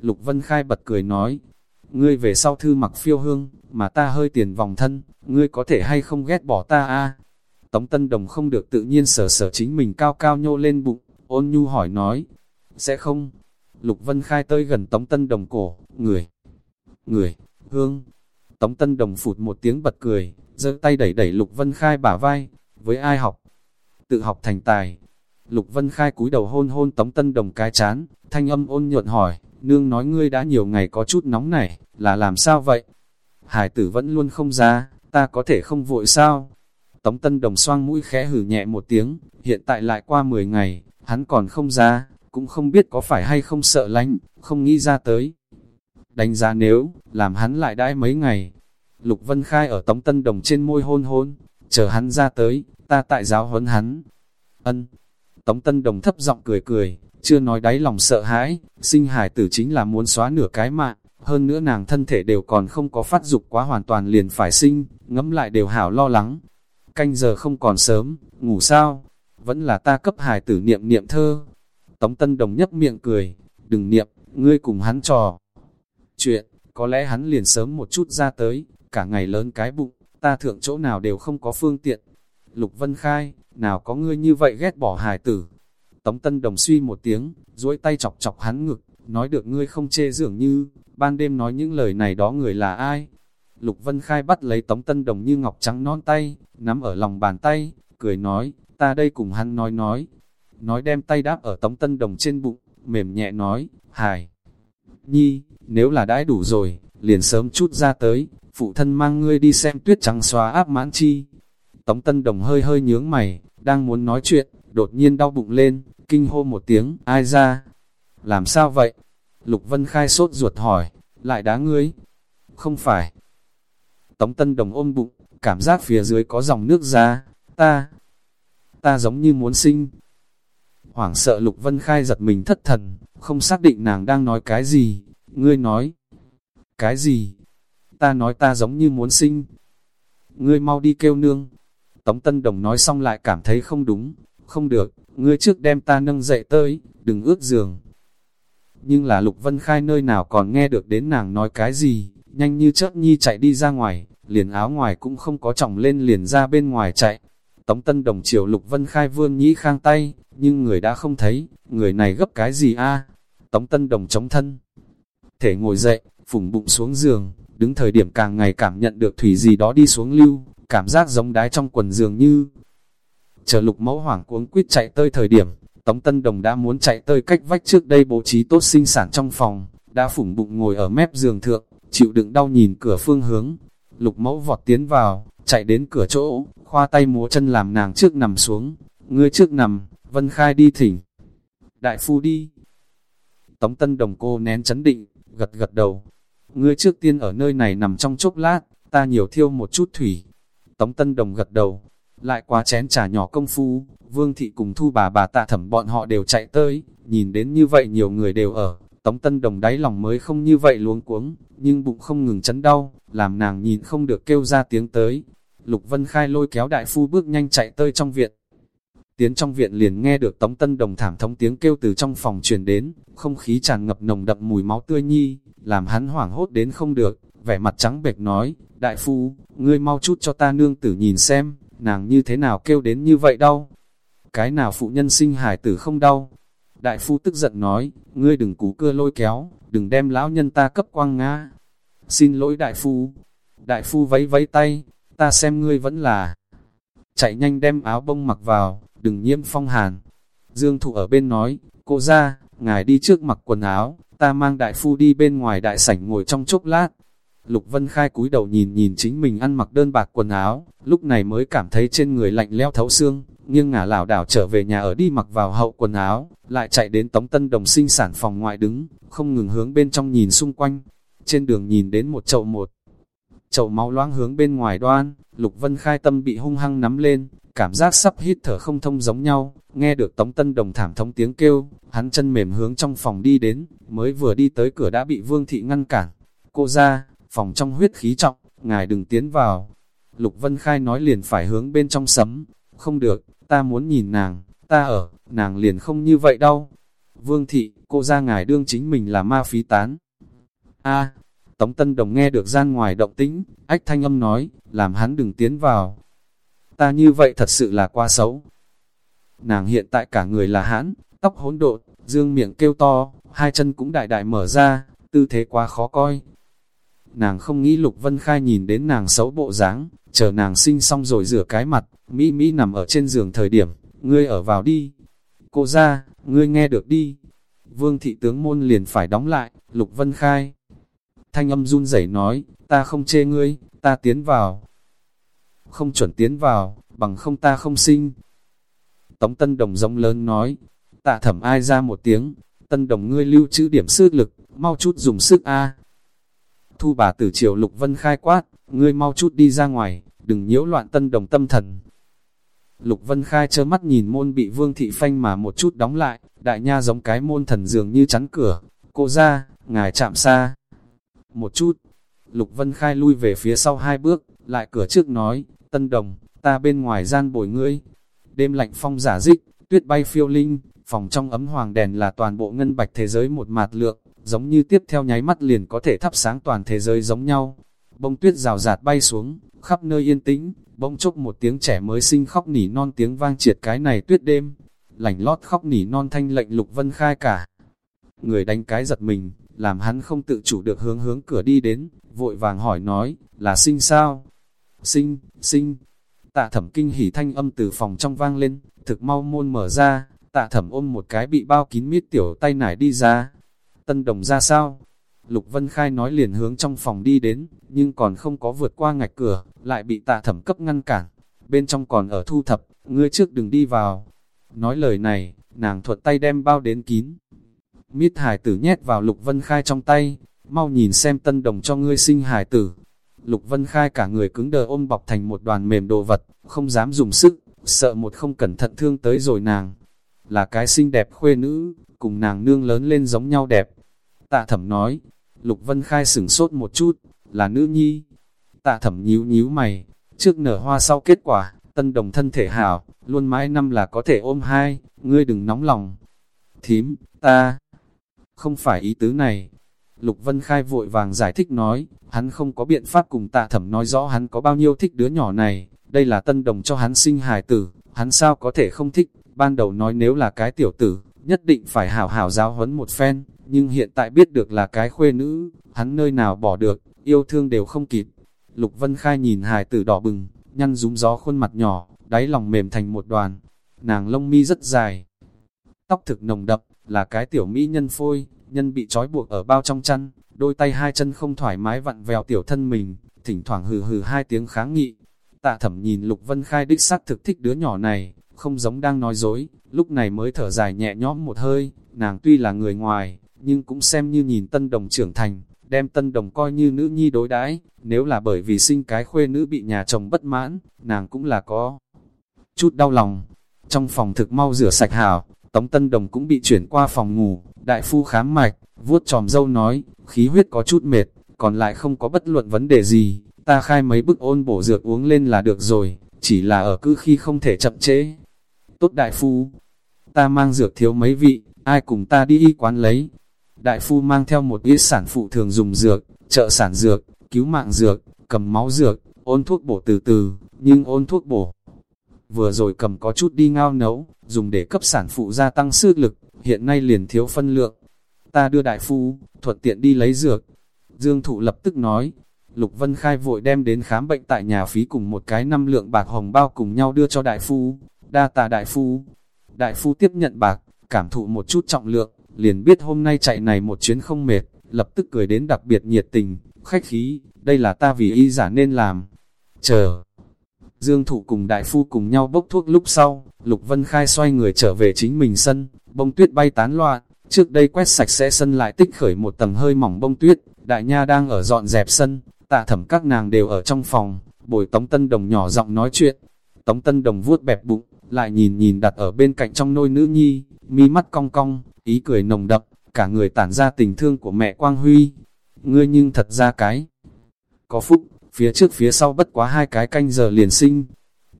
Lục Vân Khai bật cười nói, ngươi về sau thư mặc phiêu hương, mà ta hơi tiền vòng thân, ngươi có thể hay không ghét bỏ ta a Tống Tân Đồng không được tự nhiên sở sở chính mình cao cao nhô lên bụng, ôn nhu hỏi nói, sẽ không. Lục Vân Khai tới gần Tống Tân Đồng cổ, người, người, hương. Tống Tân Đồng phụt một tiếng bật cười, giơ tay đẩy đẩy Lục Vân Khai bả vai, với ai học? Tự học thành tài. Lục Vân Khai cúi đầu hôn hôn Tống Tân Đồng cái chán, thanh âm ôn nhuận hỏi, nương nói ngươi đã nhiều ngày có chút nóng này, là làm sao vậy? Hải tử vẫn luôn không ra, ta có thể không vội sao? Tống Tân Đồng xoang mũi khẽ hử nhẹ một tiếng, hiện tại lại qua 10 ngày, hắn còn không ra, cũng không biết có phải hay không sợ lạnh, không nghĩ ra tới. Đánh giá nếu, làm hắn lại đãi mấy ngày. Lục Vân Khai ở Tống Tân Đồng trên môi hôn hôn, chờ hắn ra tới, ta tại giáo huấn hắn. Ân. Tống Tân Đồng thấp giọng cười cười, chưa nói đáy lòng sợ hãi, sinh hải tử chính là muốn xóa nửa cái mạng, hơn nữa nàng thân thể đều còn không có phát dục quá hoàn toàn liền phải sinh, ngẫm lại đều hảo lo lắng. Canh giờ không còn sớm, ngủ sao? Vẫn là ta cấp hài tử niệm niệm thơ. Tống Tân Đồng nhấp miệng cười, đừng niệm, ngươi cùng hắn trò. Chuyện, có lẽ hắn liền sớm một chút ra tới, cả ngày lớn cái bụng, ta thượng chỗ nào đều không có phương tiện. Lục Vân Khai, nào có ngươi như vậy ghét bỏ hài tử. Tống Tân Đồng suy một tiếng, duỗi tay chọc chọc hắn ngực, nói được ngươi không chê dường như, ban đêm nói những lời này đó người là ai. Lục Vân Khai bắt lấy Tống Tân Đồng như ngọc trắng non tay, nắm ở lòng bàn tay, cười nói, ta đây cùng hắn nói nói. Nói đem tay đáp ở Tống Tân Đồng trên bụng, mềm nhẹ nói, hài. Nhi, nếu là đãi đủ rồi, liền sớm chút ra tới, phụ thân mang ngươi đi xem tuyết trắng xóa áp mãn chi. Tống Tân Đồng hơi hơi nhướng mày, đang muốn nói chuyện, đột nhiên đau bụng lên, kinh hô một tiếng, ai ra? Làm sao vậy? Lục Vân Khai sốt ruột hỏi, lại đá ngươi? Không phải. Tống Tân Đồng ôm bụng, cảm giác phía dưới có dòng nước ra, ta, ta giống như muốn sinh. Hoảng sợ Lục Vân Khai giật mình thất thần, không xác định nàng đang nói cái gì, ngươi nói. Cái gì? Ta nói ta giống như muốn sinh. Ngươi mau đi kêu nương. Tống Tân Đồng nói xong lại cảm thấy không đúng, không được, ngươi trước đem ta nâng dậy tới, đừng ước giường. Nhưng là Lục Vân Khai nơi nào còn nghe được đến nàng nói cái gì, nhanh như chớp nhi chạy đi ra ngoài, liền áo ngoài cũng không có trọng lên liền ra bên ngoài chạy. Tống Tân Đồng chiều Lục Vân Khai vương nhĩ khang tay, nhưng người đã không thấy, người này gấp cái gì a Tống Tân Đồng chống thân. Thể ngồi dậy, phủng bụng xuống giường, đứng thời điểm càng ngày cảm nhận được thủy gì đó đi xuống lưu, cảm giác giống đái trong quần giường như. Chờ lục mẫu hoảng cuống quýt chạy tới thời điểm, Tống Tân Đồng đã muốn chạy tới cách vách trước đây bố trí tốt sinh sản trong phòng, đã phủng bụng ngồi ở mép giường thượng, chịu đựng đau nhìn cửa phương hướng. Lục mẫu vọt tiến vào, chạy đến cửa chỗ, khoa tay múa chân làm nàng trước nằm xuống, ngươi trước nằm, Vân Khai đi thỉnh. Đại phu đi. Tống Tân Đồng cô nén chấn định, gật gật đầu. Ngươi trước tiên ở nơi này nằm trong chốc lát, ta nhiều thiêu một chút thủy. Tống Tân Đồng gật đầu, lại quá chén trà nhỏ công phu, Vương Thị cùng thu bà bà tạ thẩm bọn họ đều chạy tới, nhìn đến như vậy nhiều người đều ở, Tống Tân Đồng đáy lòng mới không như vậy luống cuống, nhưng bụng không ngừng chấn đau, làm nàng nhìn không được kêu ra tiếng tới. Lục Vân Khai lôi kéo đại phu bước nhanh chạy tới trong viện. Tiến trong viện liền nghe được Tống Tân Đồng thảm thống tiếng kêu từ trong phòng truyền đến, không khí tràn ngập nồng đậm mùi máu tươi nhi, làm hắn hoảng hốt đến không được, vẻ mặt trắng bệch nói, đại phu, ngươi mau chút cho ta nương tử nhìn xem, nàng như thế nào kêu đến như vậy đâu. Cái nào phụ nhân sinh hải tử không đau, Đại phu tức giận nói, ngươi đừng cú cưa lôi kéo, đừng đem lão nhân ta cấp quang ngã. Xin lỗi đại phu. Đại phu vẫy vẫy tay, ta xem ngươi vẫn là. Chạy nhanh đem áo bông mặc vào, đừng nhiễm phong hàn. Dương thụ ở bên nói, cô ra, ngài đi trước mặc quần áo, ta mang đại phu đi bên ngoài đại sảnh ngồi trong chốc lát. Lục Vân Khai cúi đầu nhìn nhìn chính mình ăn mặc đơn bạc quần áo, lúc này mới cảm thấy trên người lạnh leo thấu xương, nghiêng ngả lảo đảo trở về nhà ở đi mặc vào hậu quần áo, lại chạy đến Tống Tân Đồng sinh sản phòng ngoại đứng, không ngừng hướng bên trong nhìn xung quanh. Trên đường nhìn đến một chậu một chậu máu loãng hướng bên ngoài đoan, Lục Vân Khai tâm bị hung hăng nắm lên, cảm giác sắp hít thở không thông giống nhau, nghe được Tống Tân Đồng thảm thống tiếng kêu, hắn chân mềm hướng trong phòng đi đến, mới vừa đi tới cửa đã bị Vương Thị ngăn cản. Cô ra, phòng trong huyết khí trọng, ngài đừng tiến vào. Lục Vân Khai nói liền phải hướng bên trong sấm, không được, ta muốn nhìn nàng, ta ở, nàng liền không như vậy đâu. Vương thị, cô ra ngài đương chính mình là ma phí tán. A, Tống Tân Đồng nghe được gian ngoài động tĩnh, ách thanh âm nói, làm hắn đừng tiến vào. Ta như vậy thật sự là quá xấu. Nàng hiện tại cả người là hãn, tóc hỗn độn, dương miệng kêu to, hai chân cũng đại đại mở ra, tư thế quá khó coi. Nàng không nghĩ Lục Vân Khai nhìn đến nàng xấu bộ dáng, chờ nàng sinh xong rồi rửa cái mặt, Mỹ Mỹ nằm ở trên giường thời điểm, ngươi ở vào đi. Cô ra, ngươi nghe được đi. Vương thị tướng môn liền phải đóng lại, Lục Vân Khai. Thanh âm run rẩy nói, ta không chê ngươi, ta tiến vào. Không chuẩn tiến vào, bằng không ta không sinh. Tống Tân Đồng giống lớn nói, tạ thẩm ai ra một tiếng, Tân Đồng ngươi lưu trữ điểm sức lực, mau chút dùng sức A. Thu bà tử triều Lục Vân Khai quát, ngươi mau chút đi ra ngoài, đừng nhiễu loạn Tân Đồng tâm thần. Lục Vân Khai trơ mắt nhìn môn bị Vương Thị Phanh mà một chút đóng lại, đại nha giống cái môn thần dường như chắn cửa. Cô ra, ngài chạm xa. Một chút, Lục Vân Khai lui về phía sau hai bước, lại cửa trước nói, Tân Đồng, ta bên ngoài gian bồi ngươi. Đêm lạnh phong giả dích, tuyết bay phiêu linh, phòng trong ấm hoàng đèn là toàn bộ ngân bạch thế giới một mạt lượng, giống như tiếp theo nháy mắt liền có thể thắp sáng toàn thế giới giống nhau. Bông tuyết rào rạt bay xuống, khắp nơi yên tĩnh, bỗng chốc một tiếng trẻ mới sinh khóc nỉ non tiếng vang triệt cái này tuyết đêm, lảnh lót khóc nỉ non thanh lệnh lục vân khai cả. Người đánh cái giật mình, làm hắn không tự chủ được hướng hướng cửa đi đến, vội vàng hỏi nói, là sinh sao? Sinh, sinh. Tạ thẩm kinh hỉ thanh âm từ phòng trong vang lên, thực mau môn mở ra, tạ thẩm ôm một cái bị bao kín mít tiểu tay nải đi ra. Tân đồng ra sao? Lục Vân Khai nói liền hướng trong phòng đi đến, nhưng còn không có vượt qua ngạch cửa, lại bị tạ thẩm cấp ngăn cản. Bên trong còn ở thu thập, ngươi trước đừng đi vào. Nói lời này, nàng thuật tay đem bao đến kín. Miết hải tử nhét vào Lục Vân Khai trong tay, mau nhìn xem tân đồng cho ngươi sinh hải tử. Lục Vân Khai cả người cứng đờ ôm bọc thành một đoàn mềm đồ vật, không dám dùng sức, sợ một không cẩn thận thương tới rồi nàng. Là cái xinh đẹp khuê nữ, cùng nàng nương lớn lên giống nhau đẹp. Tạ thẩm nói, Lục Vân Khai sửng sốt một chút, là nữ nhi. Tạ thẩm nhíu nhíu mày, trước nở hoa sau kết quả, tân đồng thân thể hảo, luôn mãi năm là có thể ôm hai, ngươi đừng nóng lòng. Thím, ta, không phải ý tứ này. Lục Vân Khai vội vàng giải thích nói, hắn không có biện pháp cùng tạ thẩm nói rõ hắn có bao nhiêu thích đứa nhỏ này, đây là tân đồng cho hắn sinh hài tử, hắn sao có thể không thích, ban đầu nói nếu là cái tiểu tử, nhất định phải hảo hảo giáo huấn một phen, nhưng hiện tại biết được là cái khuê nữ, hắn nơi nào bỏ được, yêu thương đều không kịp. Lục Vân Khai nhìn hài tử đỏ bừng, nhăn rúng gió khuôn mặt nhỏ, đáy lòng mềm thành một đoàn, nàng lông mi rất dài. Tóc thực nồng đậm, là cái tiểu mỹ nhân phôi, nhân bị trói buộc ở bao trong chăn, đôi tay hai chân không thoải mái vặn vèo tiểu thân mình, thỉnh thoảng hừ hừ hai tiếng kháng nghị. Tạ thẩm nhìn Lục Vân Khai đích xác thực thích đứa nhỏ này, không giống đang nói dối, lúc này mới thở dài nhẹ nhõm một hơi, nàng tuy là người ngoài, nhưng cũng xem như nhìn tân đồng trưởng thành, đem tân đồng coi như nữ nhi đối đãi nếu là bởi vì sinh cái khuê nữ bị nhà chồng bất mãn, nàng cũng là có chút đau lòng. Trong phòng thực mau rửa sạch hào, Tống Tân Đồng cũng bị chuyển qua phòng ngủ, đại phu khám mạch, vuốt tròm dâu nói, khí huyết có chút mệt, còn lại không có bất luận vấn đề gì, ta khai mấy bức ôn bổ dược uống lên là được rồi, chỉ là ở cứ khi không thể chậm chế. Tốt đại phu, ta mang dược thiếu mấy vị, ai cùng ta đi y quán lấy. Đại phu mang theo một ít sản phụ thường dùng dược, trợ sản dược, cứu mạng dược, cầm máu dược, ôn thuốc bổ từ từ, nhưng ôn thuốc bổ. Vừa rồi cầm có chút đi ngao nấu, dùng để cấp sản phụ gia tăng sức lực, hiện nay liền thiếu phân lượng. Ta đưa đại phu, thuận tiện đi lấy dược. Dương thụ lập tức nói, Lục Vân Khai vội đem đến khám bệnh tại nhà phí cùng một cái năm lượng bạc hồng bao cùng nhau đưa cho đại phu, đa tà đại phu. Đại phu tiếp nhận bạc, cảm thụ một chút trọng lượng, liền biết hôm nay chạy này một chuyến không mệt, lập tức cười đến đặc biệt nhiệt tình, khách khí, đây là ta vì y giả nên làm. Chờ! Dương thụ cùng đại phu cùng nhau bốc thuốc lúc sau, Lục Vân Khai xoay người trở về chính mình sân, bông tuyết bay tán loạn, trước đây quét sạch sẽ sân lại tích khởi một tầng hơi mỏng bông tuyết, đại nha đang ở dọn dẹp sân, tạ thẩm các nàng đều ở trong phòng, bồi Tống Tân Đồng nhỏ giọng nói chuyện. Tống Tân Đồng vuốt bẹp bụng, lại nhìn nhìn đặt ở bên cạnh trong nôi nữ nhi, mi mắt cong cong, ý cười nồng đậm, cả người tản ra tình thương của mẹ Quang Huy. Ngươi nhưng thật ra cái. Có phúc, phía trước phía sau bất quá hai cái canh giờ liền sinh.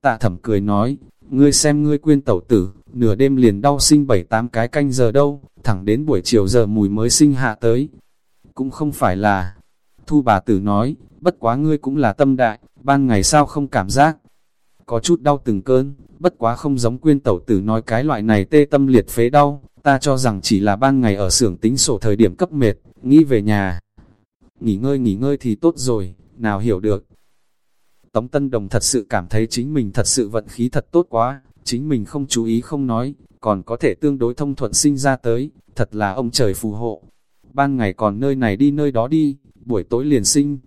Tạ thẩm cười nói, ngươi xem ngươi quyên tẩu tử, nửa đêm liền đau sinh bảy tám cái canh giờ đâu, thẳng đến buổi chiều giờ mùi mới sinh hạ tới. Cũng không phải là, thu bà tử nói, bất quá ngươi cũng là tâm đại, ban ngày sao không cảm giác. Có chút đau từng cơn, bất quá không giống quyên tẩu tử nói cái loại này tê tâm liệt phế đau, ta cho rằng chỉ là ban ngày ở xưởng tính sổ thời điểm cấp mệt, nghĩ về nhà. Nghỉ ngơi nghỉ ngơi thì tốt rồi, nào hiểu được. Tống Tân Đồng thật sự cảm thấy chính mình thật sự vận khí thật tốt quá, chính mình không chú ý không nói, còn có thể tương đối thông thuận sinh ra tới, thật là ông trời phù hộ. Ban ngày còn nơi này đi nơi đó đi, buổi tối liền sinh.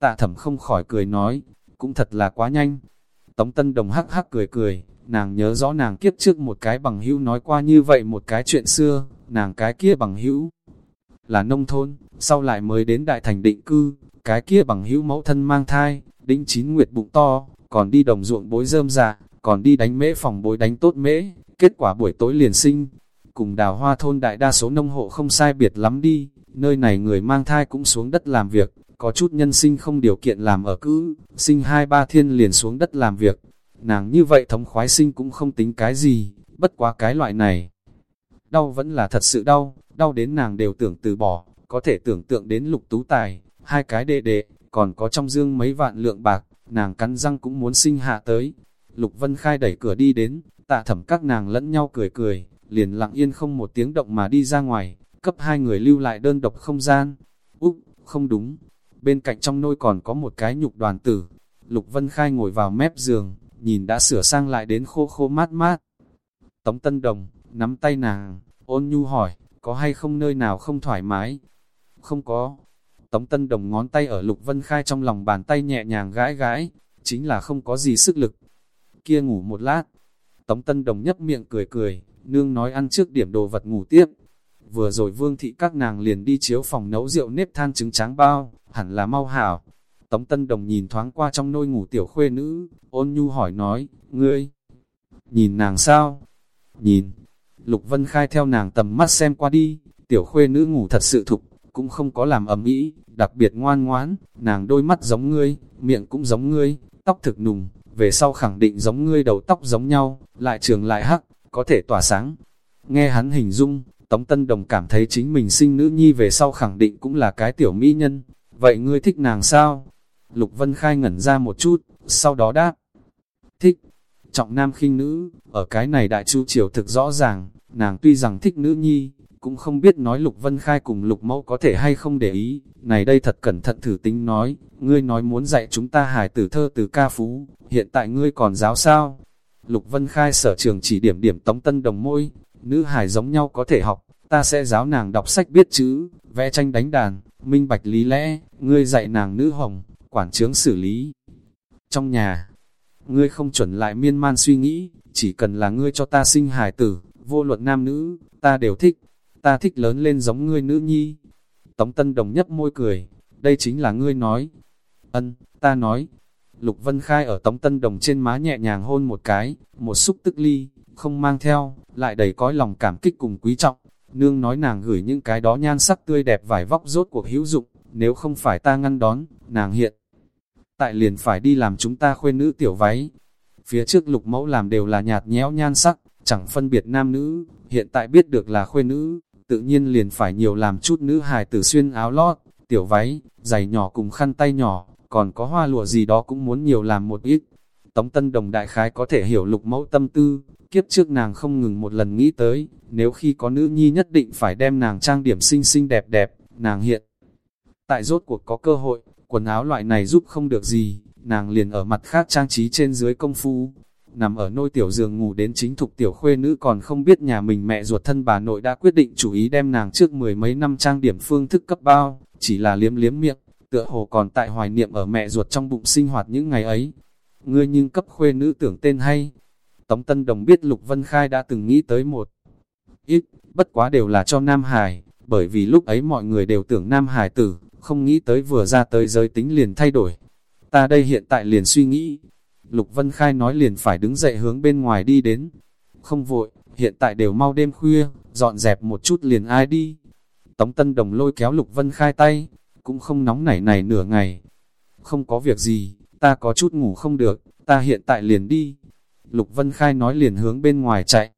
Tạ thẩm không khỏi cười nói, cũng thật là quá nhanh. Tống Tân Đồng hắc hắc cười cười, nàng nhớ rõ nàng kiếp trước một cái bằng hữu nói qua như vậy một cái chuyện xưa, nàng cái kia bằng hữu là nông thôn, sau lại mới đến đại thành định cư, cái kia bằng hữu mẫu thân mang thai, đinh chín nguyệt bụng to, còn đi đồng ruộng bối rơm dạ, còn đi đánh mễ phòng bối đánh tốt mễ, kết quả buổi tối liền sinh. Cùng đào hoa thôn đại đa số nông hộ không sai biệt lắm đi, nơi này người mang thai cũng xuống đất làm việc, có chút nhân sinh không điều kiện làm ở cữ sinh hai ba thiên liền xuống đất làm việc. Nàng như vậy thống khoái sinh cũng không tính cái gì, bất quá cái loại này. Đau vẫn là thật sự đau, đau đến nàng đều tưởng từ bỏ, có thể tưởng tượng đến lục tú tài, hai cái đệ đệ, còn có trong dương mấy vạn lượng bạc, nàng cắn răng cũng muốn sinh hạ tới. Lục Vân Khai đẩy cửa đi đến, tạ thẩm các nàng lẫn nhau cười cười, liền lặng yên không một tiếng động mà đi ra ngoài, cấp hai người lưu lại đơn độc không gian. Úc, không đúng, bên cạnh trong nôi còn có một cái nhục đoàn tử. Lục Vân Khai ngồi vào mép giường, nhìn đã sửa sang lại đến khô khô mát mát. Tống Tân Đồng, nắm tay nàng, ôn nhu hỏi, có hay không nơi nào không thoải mái? Không có. Tống Tân Đồng ngón tay ở Lục Vân Khai trong lòng bàn tay nhẹ nhàng gãi gãi, chính là không có gì sức lực. Kia ngủ một lát. Tống Tân Đồng nhấp miệng cười cười, nương nói ăn trước điểm đồ vật ngủ tiếp. Vừa rồi vương thị các nàng liền đi chiếu phòng nấu rượu nếp than trứng tráng bao, hẳn là mau hảo. Tống Tân Đồng nhìn thoáng qua trong nôi ngủ tiểu khuê nữ, ôn nhu hỏi nói, ngươi, nhìn nàng sao? Nhìn, Lục Vân Khai theo nàng tầm mắt xem qua đi, tiểu khuê nữ ngủ thật sự thục, cũng không có làm ầm ĩ, đặc biệt ngoan ngoãn, nàng đôi mắt giống ngươi, miệng cũng giống ngươi, tóc thực nùng, về sau khẳng định giống ngươi đầu tóc giống nhau, lại trường lại hắc, có thể tỏa sáng. Nghe hắn hình dung, Tống Tân Đồng cảm thấy chính mình sinh nữ nhi về sau khẳng định cũng là cái tiểu mỹ nhân. Vậy ngươi thích nàng sao? Lục Vân Khai ngẩn ra một chút, sau đó đáp. thích. Trọng nam khinh nữ, ở cái này đại chu triều thực rõ ràng, nàng tuy rằng thích nữ nhi, cũng không biết nói Lục Vân Khai cùng Lục Mẫu có thể hay không để ý. Này đây thật cẩn thận thử tính nói, ngươi nói muốn dạy chúng ta hài tử thơ từ ca phú, hiện tại ngươi còn giáo sao? Lục Vân Khai sở trường chỉ điểm điểm tống tân đồng môi, nữ hài giống nhau có thể học, ta sẽ giáo nàng đọc sách biết chữ, vẽ tranh đánh đàn, minh bạch lý lẽ, ngươi dạy nàng nữ hồng, quản trướng xử lý. Trong nhà, ngươi không chuẩn lại miên man suy nghĩ, chỉ cần là ngươi cho ta sinh hài tử, vô luận nam nữ, ta đều thích, ta thích lớn lên giống ngươi nữ nhi. Tống Tân Đồng nhấp môi cười, đây chính là ngươi nói. Ân, ta nói. Lục Vân Khai ở Tống Tân Đồng trên má nhẹ nhàng hôn một cái, một xúc tức ly, không mang theo, lại đầy cõi lòng cảm kích cùng quý trọng. Nương nói nàng gửi những cái đó nhan sắc tươi đẹp vải vóc rốt cuộc hữu dụng, nếu không phải ta ngăn đón, nàng hiện. Tại liền phải đi làm chúng ta khuê nữ tiểu váy. Phía trước lục mẫu làm đều là nhạt nhẽo nhan sắc, chẳng phân biệt nam nữ, hiện tại biết được là khuê nữ, tự nhiên liền phải nhiều làm chút nữ hài tử xuyên áo lót, tiểu váy, giày nhỏ cùng khăn tay nhỏ, còn có hoa lụa gì đó cũng muốn nhiều làm một ít. Tống Tân Đồng đại khái có thể hiểu lục mẫu tâm tư, kiếp trước nàng không ngừng một lần nghĩ tới, nếu khi có nữ nhi nhất định phải đem nàng trang điểm xinh xinh đẹp đẹp, nàng hiện. Tại rốt cuộc có cơ hội, quần áo loại này giúp không được gì, nàng liền ở mặt khác trang trí trên dưới công phu, nằm ở nôi tiểu giường ngủ đến chính thục tiểu khuê nữ còn không biết nhà mình mẹ ruột thân bà nội đã quyết định chủ ý đem nàng trước mười mấy năm trang điểm phương thức cấp bao, chỉ là liếm liếm miệng, tựa hồ còn tại hoài niệm ở mẹ ruột trong bụng sinh hoạt những ngày ấy. Ngươi nhưng cấp khuê nữ tưởng tên hay. Tống Tân Đồng biết Lục Vân Khai đã từng nghĩ tới một ít, bất quá đều là cho Nam Hải, bởi vì lúc ấy mọi người đều tưởng Nam Hải tử, không nghĩ tới vừa ra tới giới tính liền thay đổi. Ta đây hiện tại liền suy nghĩ, Lục Vân Khai nói liền phải đứng dậy hướng bên ngoài đi đến. Không vội, hiện tại đều mau đêm khuya, dọn dẹp một chút liền ai đi. Tống Tân Đồng lôi kéo Lục Vân Khai tay, cũng không nóng nảy này nửa ngày. Không có việc gì, ta có chút ngủ không được, ta hiện tại liền đi. Lục Vân Khai nói liền hướng bên ngoài chạy.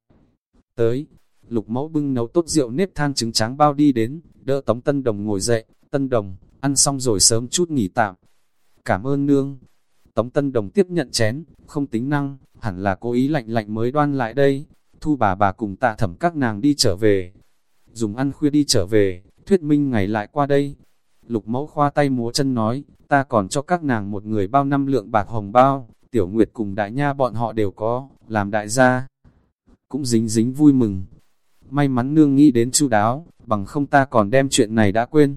Tới, Lục Mẫu bưng nấu tốt rượu nếp than trứng trắng bao đi đến, đỡ Tống Tân Đồng ngồi dậy, Tân Đồng, ăn xong rồi sớm chút nghỉ tạm. Cảm ơn nương. Tống Tân Đồng tiếp nhận chén, không tính năng, hẳn là cố ý lạnh lạnh mới đoan lại đây. Thu bà bà cùng tạ thẩm các nàng đi trở về. Dùng ăn khuya đi trở về, thuyết minh ngày lại qua đây. Lục mẫu khoa tay múa chân nói, ta còn cho các nàng một người bao năm lượng bạc hồng bao, tiểu nguyệt cùng đại nha bọn họ đều có, làm đại gia. Cũng dính dính vui mừng. May mắn nương nghĩ đến chu đáo, bằng không ta còn đem chuyện này đã quên.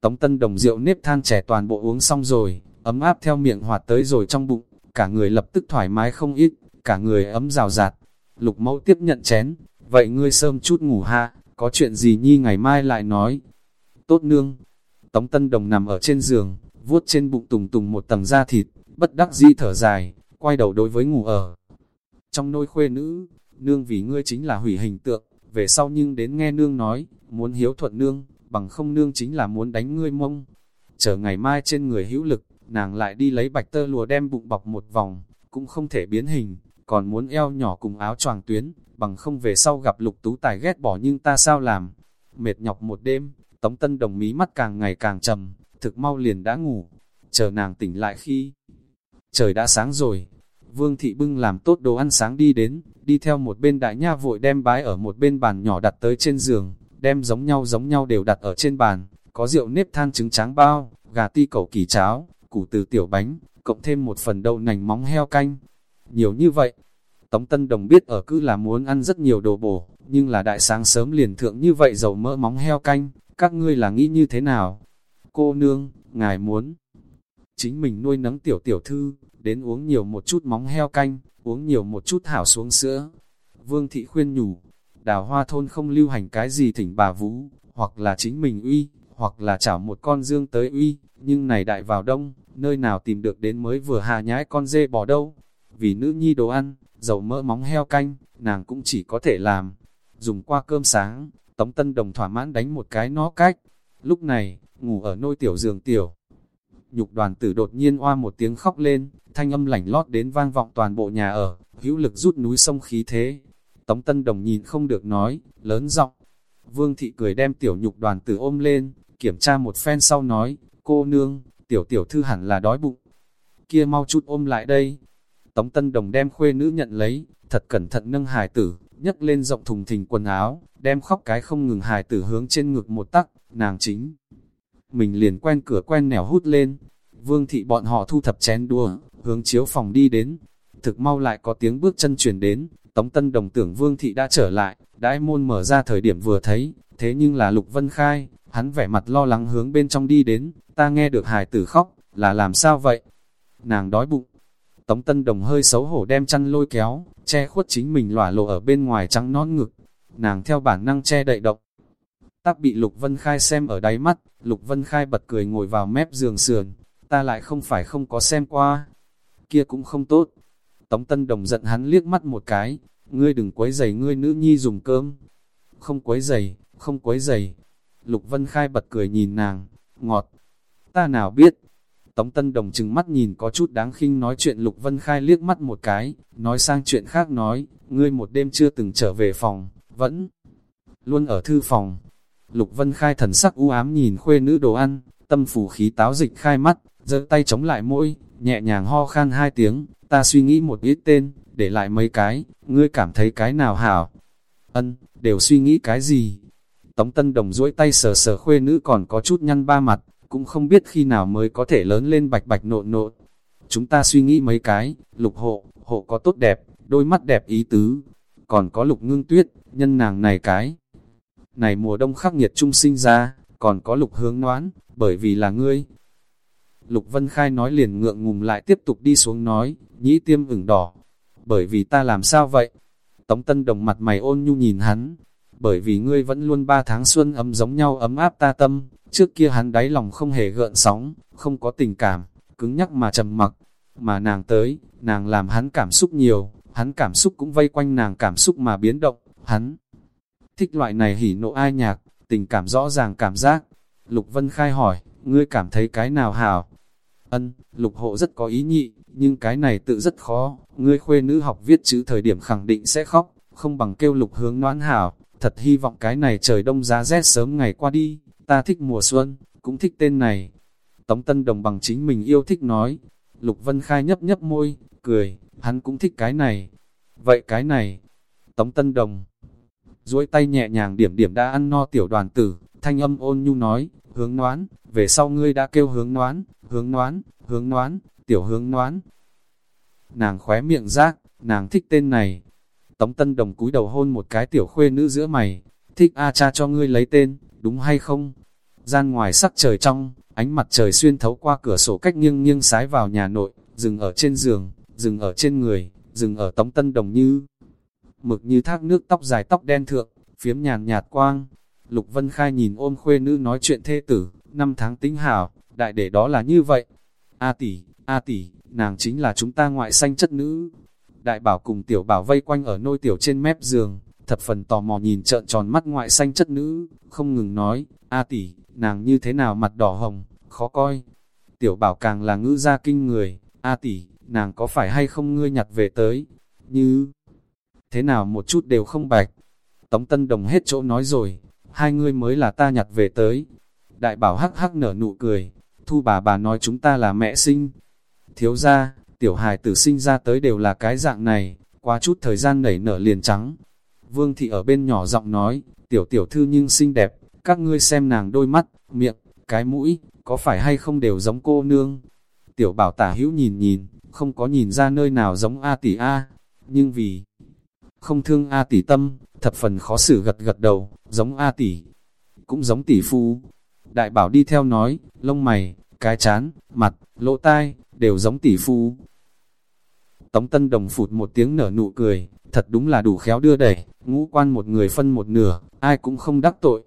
Tống Tân Đồng rượu nếp than trẻ toàn bộ uống xong rồi, ấm áp theo miệng hoạt tới rồi trong bụng, cả người lập tức thoải mái không ít, cả người ấm rào rạt. Lục mẫu tiếp nhận chén, vậy ngươi sớm chút ngủ ha, có chuyện gì nhi ngày mai lại nói. Tốt nương, Tống Tân Đồng nằm ở trên giường, vuốt trên bụng tùng tùng một tầng da thịt, bất đắc dĩ thở dài, quay đầu đối với ngủ ở. Trong nôi khuê nữ, nương vì ngươi chính là hủy hình tượng, về sau nhưng đến nghe nương nói, muốn hiếu thuận nương, bằng không nương chính là muốn đánh ngươi mông. Chờ ngày mai trên người hữu lực, nàng lại đi lấy bạch tơ lùa đem bụng bọc một vòng, cũng không thể biến hình, còn muốn eo nhỏ cùng áo choàng tuyến, bằng không về sau gặp lục tú tài ghét bỏ nhưng ta sao làm. Mệt nhọc một đêm, tống tân đồng mí mắt càng ngày càng trầm, thực mau liền đã ngủ, chờ nàng tỉnh lại khi trời đã sáng rồi. Vương thị bưng làm tốt đồ ăn sáng đi đến, đi theo một bên đại nha vội đem bái ở một bên bàn nhỏ đặt tới trên giường, đem giống nhau giống nhau đều đặt ở trên bàn, có rượu nếp than trứng tráng bao, gà ti cẩu kỳ cháo, củ từ tiểu bánh, cộng thêm một phần đậu nành móng heo canh. Nhiều như vậy, Tống Tân Đồng biết ở cứ là muốn ăn rất nhiều đồ bổ, nhưng là đại sáng sớm liền thượng như vậy dầu mỡ móng heo canh, các ngươi là nghĩ như thế nào? Cô nương, ngài muốn chính mình nuôi nấng tiểu tiểu thư, đến uống nhiều một chút móng heo canh, uống nhiều một chút hảo xuống sữa. Vương thị khuyên nhủ, đào hoa thôn không lưu hành cái gì thỉnh bà vũ, hoặc là chính mình uy, hoặc là chảo một con dương tới uy, nhưng này đại vào đông, nơi nào tìm được đến mới vừa hà nhái con dê bò đâu. Vì nữ nhi đồ ăn, dầu mỡ móng heo canh, nàng cũng chỉ có thể làm. Dùng qua cơm sáng, Tống Tân Đồng thỏa mãn đánh một cái nó cách. Lúc này, ngủ ở nôi tiểu giường tiểu. Nhục đoàn tử đột nhiên oa một tiếng khóc lên, thanh âm lảnh lót đến vang vọng toàn bộ nhà ở, hữu lực rút núi sông khí thế. Tống Tân Đồng nhìn không được nói, lớn giọng. Vương thị cười đem tiểu nhục đoàn tử ôm lên, kiểm tra một phen sau nói, cô nương, tiểu tiểu thư hẳn là đói bụng. Kia mau chút ôm lại đây. Tống Tân Đồng đem khuê nữ nhận lấy, thật cẩn thận nâng hài tử, nhấc lên rộng thùng thình quần áo, đem khóc cái không ngừng hài tử hướng trên ngực một tắc, nàng chính. Mình liền quen cửa quen nẻo hút lên, vương thị bọn họ thu thập chén đua, hướng chiếu phòng đi đến. Thực mau lại có tiếng bước chân chuyển đến, Tống Tân Đồng tưởng vương thị đã trở lại, đãi môn mở ra thời điểm vừa thấy, thế nhưng là Lục Vân Khai, hắn vẻ mặt lo lắng hướng bên trong đi đến, ta nghe được hài tử khóc, là làm sao vậy? Nàng đói bụng. Tống Tân Đồng hơi xấu hổ đem chăn lôi kéo, che khuất chính mình lỏa lộ ở bên ngoài trắng non ngực. Nàng theo bản năng che đậy động. Tắc bị Lục Vân Khai xem ở đáy mắt, Lục Vân Khai bật cười ngồi vào mép giường sườn. Ta lại không phải không có xem qua. Kia cũng không tốt. Tống Tân Đồng giận hắn liếc mắt một cái. Ngươi đừng quấy giày ngươi nữ nhi dùng cơm. Không quấy giày, không quấy giày. Lục Vân Khai bật cười nhìn nàng, ngọt. Ta nào biết, Tống Tân Đồng chừng mắt nhìn có chút đáng khinh nói chuyện Lục Vân Khai liếc mắt một cái, nói sang chuyện khác nói, ngươi một đêm chưa từng trở về phòng, vẫn luôn ở thư phòng. Lục Vân Khai thần sắc u ám nhìn khuê nữ đồ ăn, tâm phủ khí táo dịch khai mắt, giơ tay chống lại môi, nhẹ nhàng ho khan hai tiếng, ta suy nghĩ một ít tên, để lại mấy cái, ngươi cảm thấy cái nào hảo. Ân, đều suy nghĩ cái gì? Tống Tân Đồng duỗi tay sờ sờ khuê nữ còn có chút nhăn ba mặt, cũng không biết khi nào mới có thể lớn lên bạch bạch nộn nộn. Chúng ta suy nghĩ mấy cái, lục hộ, hộ có tốt đẹp, đôi mắt đẹp ý tứ, còn có lục ngưng tuyết, nhân nàng này cái. Này mùa đông khắc nghiệt trung sinh ra, còn có lục hướng noán, bởi vì là ngươi. Lục Vân Khai nói liền ngượng ngùng lại tiếp tục đi xuống nói, nhĩ tiêm ửng đỏ. Bởi vì ta làm sao vậy? Tống Tân Đồng mặt mày ôn nhu nhìn hắn, bởi vì ngươi vẫn luôn ba tháng xuân ấm giống nhau ấm áp ta tâm, Trước kia hắn đáy lòng không hề gợn sóng, không có tình cảm, cứng nhắc mà trầm mặc. Mà nàng tới, nàng làm hắn cảm xúc nhiều, hắn cảm xúc cũng vây quanh nàng cảm xúc mà biến động, hắn thích loại này hỉ nộ ai nhạc, tình cảm rõ ràng cảm giác. Lục Vân Khai hỏi, ngươi cảm thấy cái nào hảo? Ân, Lục Hộ rất có ý nhị, nhưng cái này tự rất khó, ngươi khuê nữ học viết chữ thời điểm khẳng định sẽ khóc, không bằng kêu Lục hướng noãn hảo, thật hy vọng cái này trời đông giá rét sớm ngày qua đi ta thích mùa xuân, cũng thích tên này. Tống Tân Đồng bằng chính mình yêu thích nói. Lục Vân Khai nhấp nhấp môi, cười, hắn cũng thích cái này. Vậy cái này, Tống Tân Đồng, duỗi tay nhẹ nhàng điểm điểm đã ăn no tiểu đoàn tử, thanh âm ôn nhu nói, hướng noán, về sau ngươi đã kêu hướng noán, hướng noán, hướng noán, tiểu hướng noán. Nàng khóe miệng rác, nàng thích tên này. Tống Tân Đồng cúi đầu hôn một cái tiểu khuê nữ giữa mày, thích A cha cho ngươi lấy tên, đúng hay không? Gian ngoài sắc trời trong, ánh mặt trời xuyên thấu qua cửa sổ cách nghiêng nghiêng sái vào nhà nội, dừng ở trên giường, dừng ở trên người, dừng ở tống tân đồng như. Mực như thác nước tóc dài tóc đen thượng, phiếm nhàn nhạt quang. Lục Vân Khai nhìn ôm khuê nữ nói chuyện thê tử, năm tháng tính hảo, đại để đó là như vậy. A tỷ, A tỷ, nàng chính là chúng ta ngoại sanh chất nữ. Đại bảo cùng tiểu bảo vây quanh ở nôi tiểu trên mép giường, thập phần tò mò nhìn trợn tròn mắt ngoại xanh chất nữ, không ngừng nói, A tỷ, nàng như thế nào mặt đỏ hồng, khó coi. Tiểu bảo càng là ngữ gia kinh người, A tỷ, nàng có phải hay không ngươi nhặt về tới, như thế nào một chút đều không bạch. Tống Tân Đồng hết chỗ nói rồi, hai ngươi mới là ta nhặt về tới. Đại bảo hắc hắc nở nụ cười, thu bà bà nói chúng ta là mẹ sinh. Thiếu ra, tiểu hài tử sinh ra tới đều là cái dạng này, qua chút thời gian nảy nở liền trắng. Vương thị ở bên nhỏ giọng nói, tiểu tiểu thư nhưng xinh đẹp, các ngươi xem nàng đôi mắt, miệng, cái mũi, có phải hay không đều giống cô nương. Tiểu bảo tả hữu nhìn nhìn, không có nhìn ra nơi nào giống A tỷ A, nhưng vì không thương A tỷ tâm, thập phần khó xử gật gật đầu, giống A tỷ, cũng giống tỷ phu. Đại bảo đi theo nói, lông mày, cái chán, mặt, lỗ tai, đều giống tỷ phu. Tống Tân Đồng phụt một tiếng nở nụ cười, thật đúng là đủ khéo đưa đẩy, ngũ quan một người phân một nửa, ai cũng không đắc tội.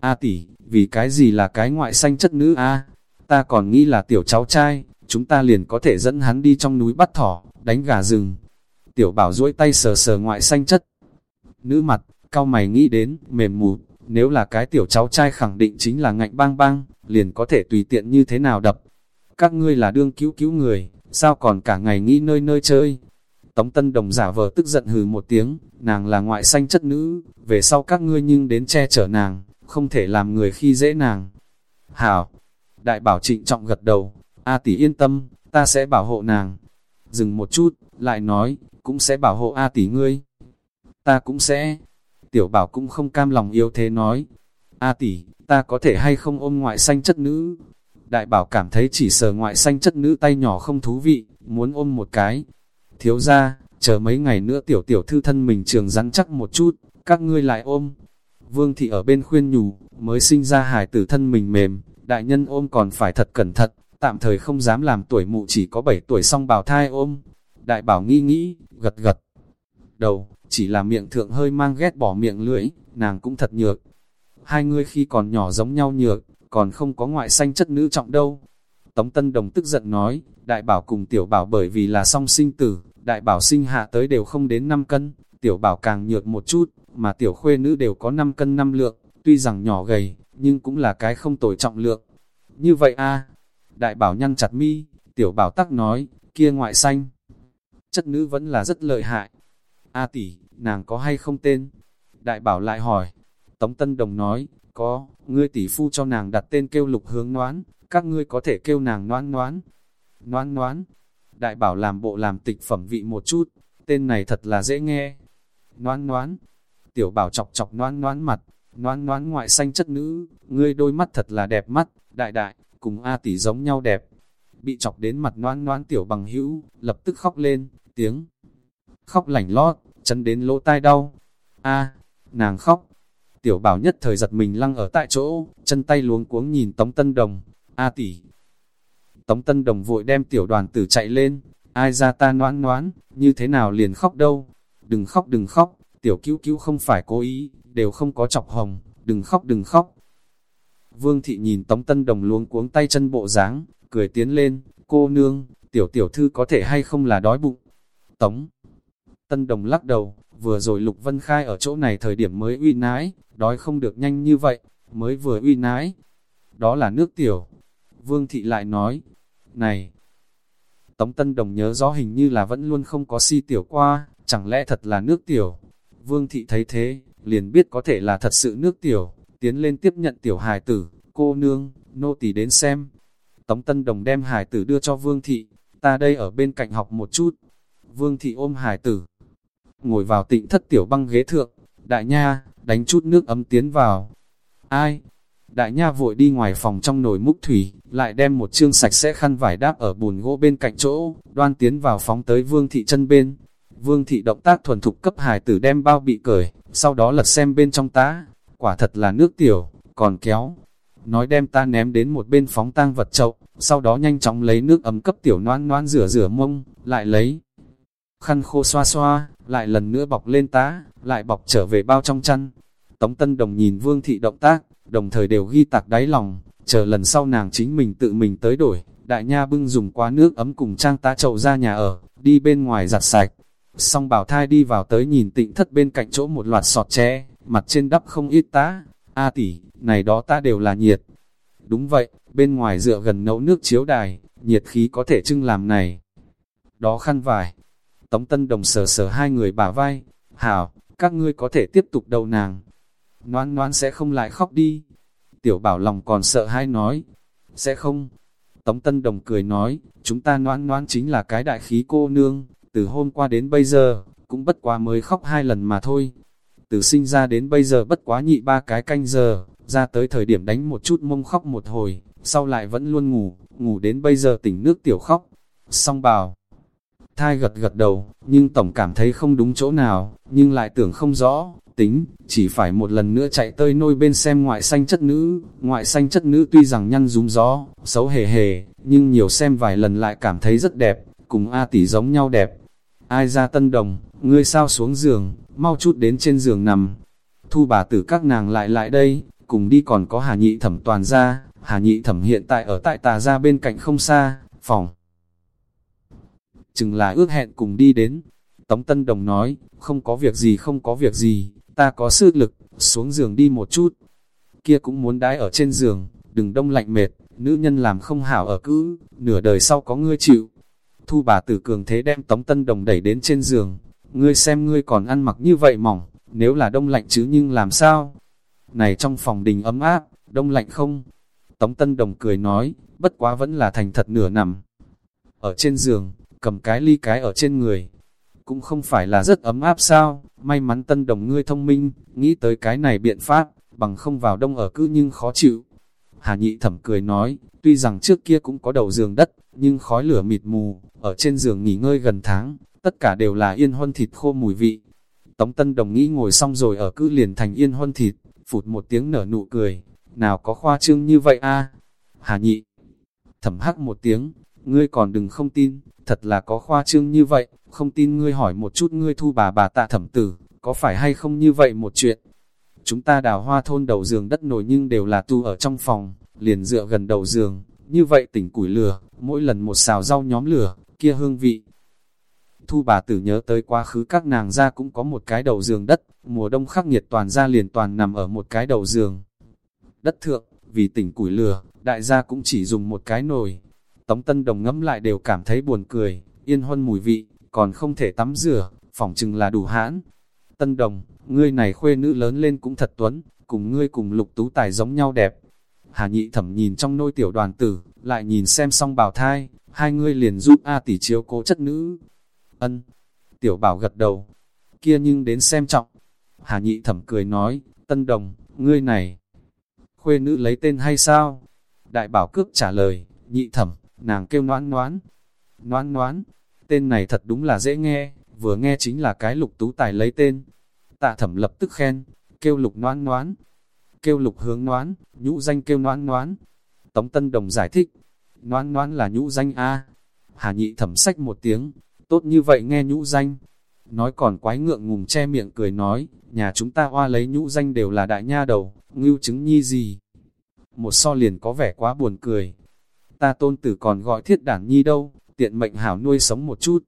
A tỷ, vì cái gì là cái ngoại xanh chất nữ a? Ta còn nghĩ là tiểu cháu trai, chúng ta liền có thể dẫn hắn đi trong núi bắt thỏ, đánh gà rừng. Tiểu bảo duỗi tay sờ sờ ngoại xanh chất. Nữ mặt, cao mày nghĩ đến, mềm mù, nếu là cái tiểu cháu trai khẳng định chính là ngạnh bang bang, liền có thể tùy tiện như thế nào đập. Các ngươi là đương cứu cứu người, sao còn cả ngày nghĩ nơi nơi chơi, Tống Tân Đồng giả vờ tức giận hừ một tiếng, nàng là ngoại xanh chất nữ, về sau các ngươi nhưng đến che chở nàng, không thể làm người khi dễ nàng. Hảo, đại bảo trịnh trọng gật đầu, A tỷ yên tâm, ta sẽ bảo hộ nàng. dừng một chút, lại nói, cũng sẽ bảo hộ A tỷ ngươi. Ta cũng sẽ. Tiểu bảo cũng không cam lòng yếu thế nói. A tỷ, ta có thể hay không ôm ngoại xanh chất nữ. Đại bảo cảm thấy chỉ sờ ngoại xanh chất nữ tay nhỏ không thú vị, muốn ôm một cái. Thiếu ra, chờ mấy ngày nữa tiểu tiểu thư thân mình trường rắn chắc một chút, các ngươi lại ôm. Vương thị ở bên khuyên nhủ, mới sinh ra hài tử thân mình mềm, đại nhân ôm còn phải thật cẩn thận, tạm thời không dám làm tuổi mụ chỉ có 7 tuổi xong bào thai ôm. Đại bảo nghi nghĩ, gật gật. Đầu, chỉ là miệng thượng hơi mang ghét bỏ miệng lưỡi, nàng cũng thật nhược. Hai người khi còn nhỏ giống nhau nhược, còn không có ngoại sanh chất nữ trọng đâu. Tống Tân Đồng tức giận nói, đại bảo cùng tiểu bảo bởi vì là song sinh tử, đại bảo sinh hạ tới đều không đến 5 cân, tiểu bảo càng nhược một chút, mà tiểu khuê nữ đều có 5 cân 5 lượng, tuy rằng nhỏ gầy, nhưng cũng là cái không tồi trọng lượng. Như vậy a đại bảo nhăn chặt mi, tiểu bảo tắc nói, kia ngoại xanh. Chất nữ vẫn là rất lợi hại. A tỷ, nàng có hay không tên? Đại bảo lại hỏi. Tống Tân Đồng nói, có, ngươi tỷ phu cho nàng đặt tên kêu lục hướng noán, các ngươi có thể kêu nàng noán noán. Noán noán. Đại bảo làm bộ làm tịch phẩm vị một chút, tên này thật là dễ nghe. Noán noán. Tiểu bảo chọc chọc noán noán mặt, noán noán ngoại xanh chất nữ, ngươi đôi mắt thật là đẹp mắt, đại đại, cùng A tỷ giống nhau đẹp. Bị chọc đến mặt noan noan tiểu bằng hữu, lập tức khóc lên, tiếng khóc lảnh lót, chân đến lỗ tai đau. A, nàng khóc. Tiểu bảo nhất thời giật mình lăng ở tại chỗ, chân tay luống cuống nhìn Tống Tân Đồng. A tỷ. Tống Tân Đồng vội đem tiểu đoàn tử chạy lên. Ai ra ta noan noan, như thế nào liền khóc đâu. Đừng khóc đừng khóc, tiểu cứu cứu không phải cố ý, đều không có chọc hồng, đừng khóc đừng khóc. Vương thị nhìn Tống Tân Đồng luống cuống tay chân bộ dáng, cười tiến lên, cô nương, tiểu tiểu thư có thể hay không là đói bụng. Tống Tân Đồng lắc đầu, vừa rồi Lục Vân Khai ở chỗ này thời điểm mới uy nái, đói không được nhanh như vậy, mới vừa uy nái. Đó là nước tiểu. Vương thị lại nói, này, Tống Tân Đồng nhớ rõ hình như là vẫn luôn không có si tiểu qua, chẳng lẽ thật là nước tiểu. Vương thị thấy thế, liền biết có thể là thật sự nước tiểu, tiến lên tiếp nhận tiểu hài tử, cô nương, nô tỳ đến xem. Tống Tân Đồng đem hải tử đưa cho Vương Thị, ta đây ở bên cạnh học một chút. Vương Thị ôm hải tử, ngồi vào tịnh thất tiểu băng ghế thượng, đại nha, đánh chút nước ấm tiến vào. Ai? Đại nha vội đi ngoài phòng trong nồi múc thủy, lại đem một chương sạch sẽ khăn vải đáp ở bùn gỗ bên cạnh chỗ, đoan tiến vào phóng tới Vương Thị chân bên. Vương Thị động tác thuần thục cấp hải tử đem bao bị cởi, sau đó lật xem bên trong tá, quả thật là nước tiểu, còn kéo. Nói đem ta ném đến một bên phóng tang vật chậu, sau đó nhanh chóng lấy nước ấm cấp tiểu noan noan rửa rửa mông, lại lấy khăn khô xoa xoa, lại lần nữa bọc lên tá, lại bọc trở về bao trong chăn. Tống Tân Đồng nhìn Vương Thị động tác, đồng thời đều ghi tạc đáy lòng, chờ lần sau nàng chính mình tự mình tới đổi, đại nha bưng dùng quá nước ấm cùng trang tá chậu ra nhà ở, đi bên ngoài giặt sạch. Xong bảo thai đi vào tới nhìn tịnh thất bên cạnh chỗ một loạt sọt tre, mặt trên đắp không ít tá. A tỷ, này đó ta đều là nhiệt. Đúng vậy, bên ngoài dựa gần nấu nước chiếu đài, nhiệt khí có thể trưng làm này. Đó khăn vải. Tống Tân Đồng sờ sờ hai người bả vai. Hảo, các ngươi có thể tiếp tục đầu nàng. Noan noan sẽ không lại khóc đi. Tiểu bảo lòng còn sợ hai nói. Sẽ không. Tống Tân Đồng cười nói, chúng ta noan noan chính là cái đại khí cô nương, từ hôm qua đến bây giờ, cũng bất quá mới khóc hai lần mà thôi từ sinh ra đến bây giờ bất quá nhị ba cái canh giờ, ra tới thời điểm đánh một chút mông khóc một hồi, sau lại vẫn luôn ngủ, ngủ đến bây giờ tỉnh nước tiểu khóc. Xong bào, thai gật gật đầu, nhưng tổng cảm thấy không đúng chỗ nào, nhưng lại tưởng không rõ, tính, chỉ phải một lần nữa chạy tới nôi bên xem ngoại xanh chất nữ, ngoại xanh chất nữ tuy rằng nhăn rúm gió, xấu hề hề, nhưng nhiều xem vài lần lại cảm thấy rất đẹp, cùng A tỷ giống nhau đẹp. Ai ra tân đồng, ngươi sao xuống giường, mau chút đến trên giường nằm. Thu bà tử các nàng lại lại đây, cùng đi còn có Hà Nhị Thẩm toàn ra, Hà Nhị Thẩm hiện tại ở tại tà ra bên cạnh không xa, phòng. Chừng là ước hẹn cùng đi đến. Tống Tân Đồng nói, không có việc gì không có việc gì, ta có sức lực, xuống giường đi một chút. Kia cũng muốn đái ở trên giường, đừng đông lạnh mệt, nữ nhân làm không hảo ở cứ, nửa đời sau có ngươi chịu. Thu bà tử cường thế đem Tống Tân Đồng đẩy đến trên giường, ngươi xem ngươi còn ăn mặc như vậy mỏng, nếu là đông lạnh chứ nhưng làm sao? Này trong phòng đình ấm áp, đông lạnh không? Tống Tân Đồng cười nói, bất quá vẫn là thành thật nửa nằm. Ở trên giường, cầm cái ly cái ở trên người. Cũng không phải là rất ấm áp sao, may mắn tân đồng ngươi thông minh, nghĩ tới cái này biện pháp, bằng không vào đông ở cứ nhưng khó chịu. Hà nhị thẩm cười nói, tuy rằng trước kia cũng có đầu giường đất, nhưng khói lửa mịt mù, ở trên giường nghỉ ngơi gần tháng, tất cả đều là yên huân thịt khô mùi vị. Tống Tân Đồng nghĩ ngồi xong rồi ở cứ liền thành yên huân thịt, phụt một tiếng nở nụ cười, nào có khoa trương như vậy a? Hà nhị, thẩm hắc một tiếng, ngươi còn đừng không tin, thật là có khoa trương như vậy, không tin ngươi hỏi một chút ngươi thu bà bà tạ thẩm tử, có phải hay không như vậy một chuyện. Chúng ta đào hoa thôn đầu giường đất nổi nhưng đều là tu ở trong phòng, liền dựa gần đầu giường, như vậy tỉnh củi lửa, mỗi lần một xào rau nhóm lửa, kia hương vị. Thu bà tử nhớ tới quá khứ các nàng ra cũng có một cái đầu giường đất, mùa đông khắc nghiệt toàn ra liền toàn nằm ở một cái đầu giường. Đất thượng, vì tỉnh củi lửa, đại gia cũng chỉ dùng một cái nồi. Tống Tân Đồng ngẫm lại đều cảm thấy buồn cười, yên huân mùi vị, còn không thể tắm rửa, phỏng chừng là đủ hãn. Tân Đồng, ngươi này khuê nữ lớn lên cũng thật tuấn, cùng ngươi cùng lục tú tài giống nhau đẹp. Hà nhị thẩm nhìn trong nôi tiểu đoàn tử, lại nhìn xem xong bào thai, hai ngươi liền giúp A tỷ chiếu cố chất nữ. Ân, tiểu bảo gật đầu, kia nhưng đến xem trọng. Hà nhị thẩm cười nói, Tân Đồng, ngươi này, khuê nữ lấy tên hay sao? Đại bảo cước trả lời, nhị thẩm, nàng kêu noãn noãn. Noãn noãn, tên này thật đúng là dễ nghe, vừa nghe chính là cái lục tú tài lấy tên. Tạ thẩm lập tức khen, kêu lục noãn noãn, kêu lục hướng noãn, nhũ danh kêu noãn noãn. Tống Tân Đồng giải thích, noãn noãn là nhũ danh A. Hà nhị thẩm sách một tiếng, tốt như vậy nghe nhũ danh. Nói còn quái ngượng ngùng che miệng cười nói, nhà chúng ta hoa lấy nhũ danh đều là đại nha đầu, ngưu chứng nhi gì. Một so liền có vẻ quá buồn cười. Ta tôn tử còn gọi thiết đản nhi đâu, tiện mệnh hảo nuôi sống một chút.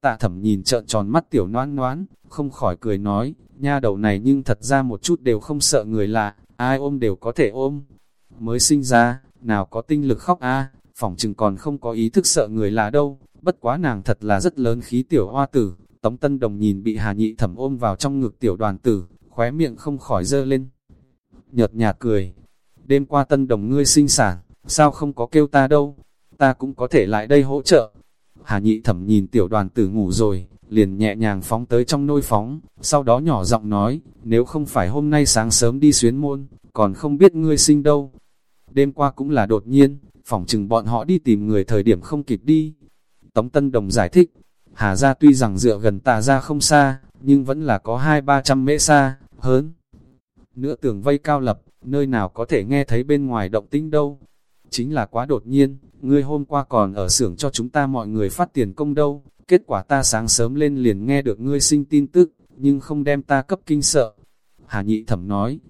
Tạ thẩm nhìn trợn tròn mắt tiểu noan noán, không khỏi cười nói, nha đầu này nhưng thật ra một chút đều không sợ người lạ, ai ôm đều có thể ôm. Mới sinh ra, nào có tinh lực khóc a phòng chừng còn không có ý thức sợ người lạ đâu, bất quá nàng thật là rất lớn khí tiểu hoa tử. Tống Tân Đồng nhìn bị Hà Nhị thẩm ôm vào trong ngực tiểu đoàn tử, khóe miệng không khỏi dơ lên. Nhợt nhạt cười, đêm qua Tân Đồng ngươi sinh sản, sao không có kêu ta đâu, ta cũng có thể lại đây hỗ trợ. Hà Nhị thẩm nhìn tiểu đoàn tử ngủ rồi, liền nhẹ nhàng phóng tới trong nôi phóng, sau đó nhỏ giọng nói, nếu không phải hôm nay sáng sớm đi xuyến môn, còn không biết ngươi sinh đâu. Đêm qua cũng là đột nhiên, phỏng chừng bọn họ đi tìm người thời điểm không kịp đi. Tống Tân Đồng giải thích, Hà ra tuy rằng dựa gần tà ra không xa, nhưng vẫn là có hai ba trăm mễ xa, hơn. Nữa tường vây cao lập, nơi nào có thể nghe thấy bên ngoài động tĩnh đâu. Chính là quá đột nhiên, ngươi hôm qua còn ở xưởng cho chúng ta mọi người phát tiền công đâu, kết quả ta sáng sớm lên liền nghe được ngươi sinh tin tức, nhưng không đem ta cấp kinh sợ. Hà nhị thẩm nói,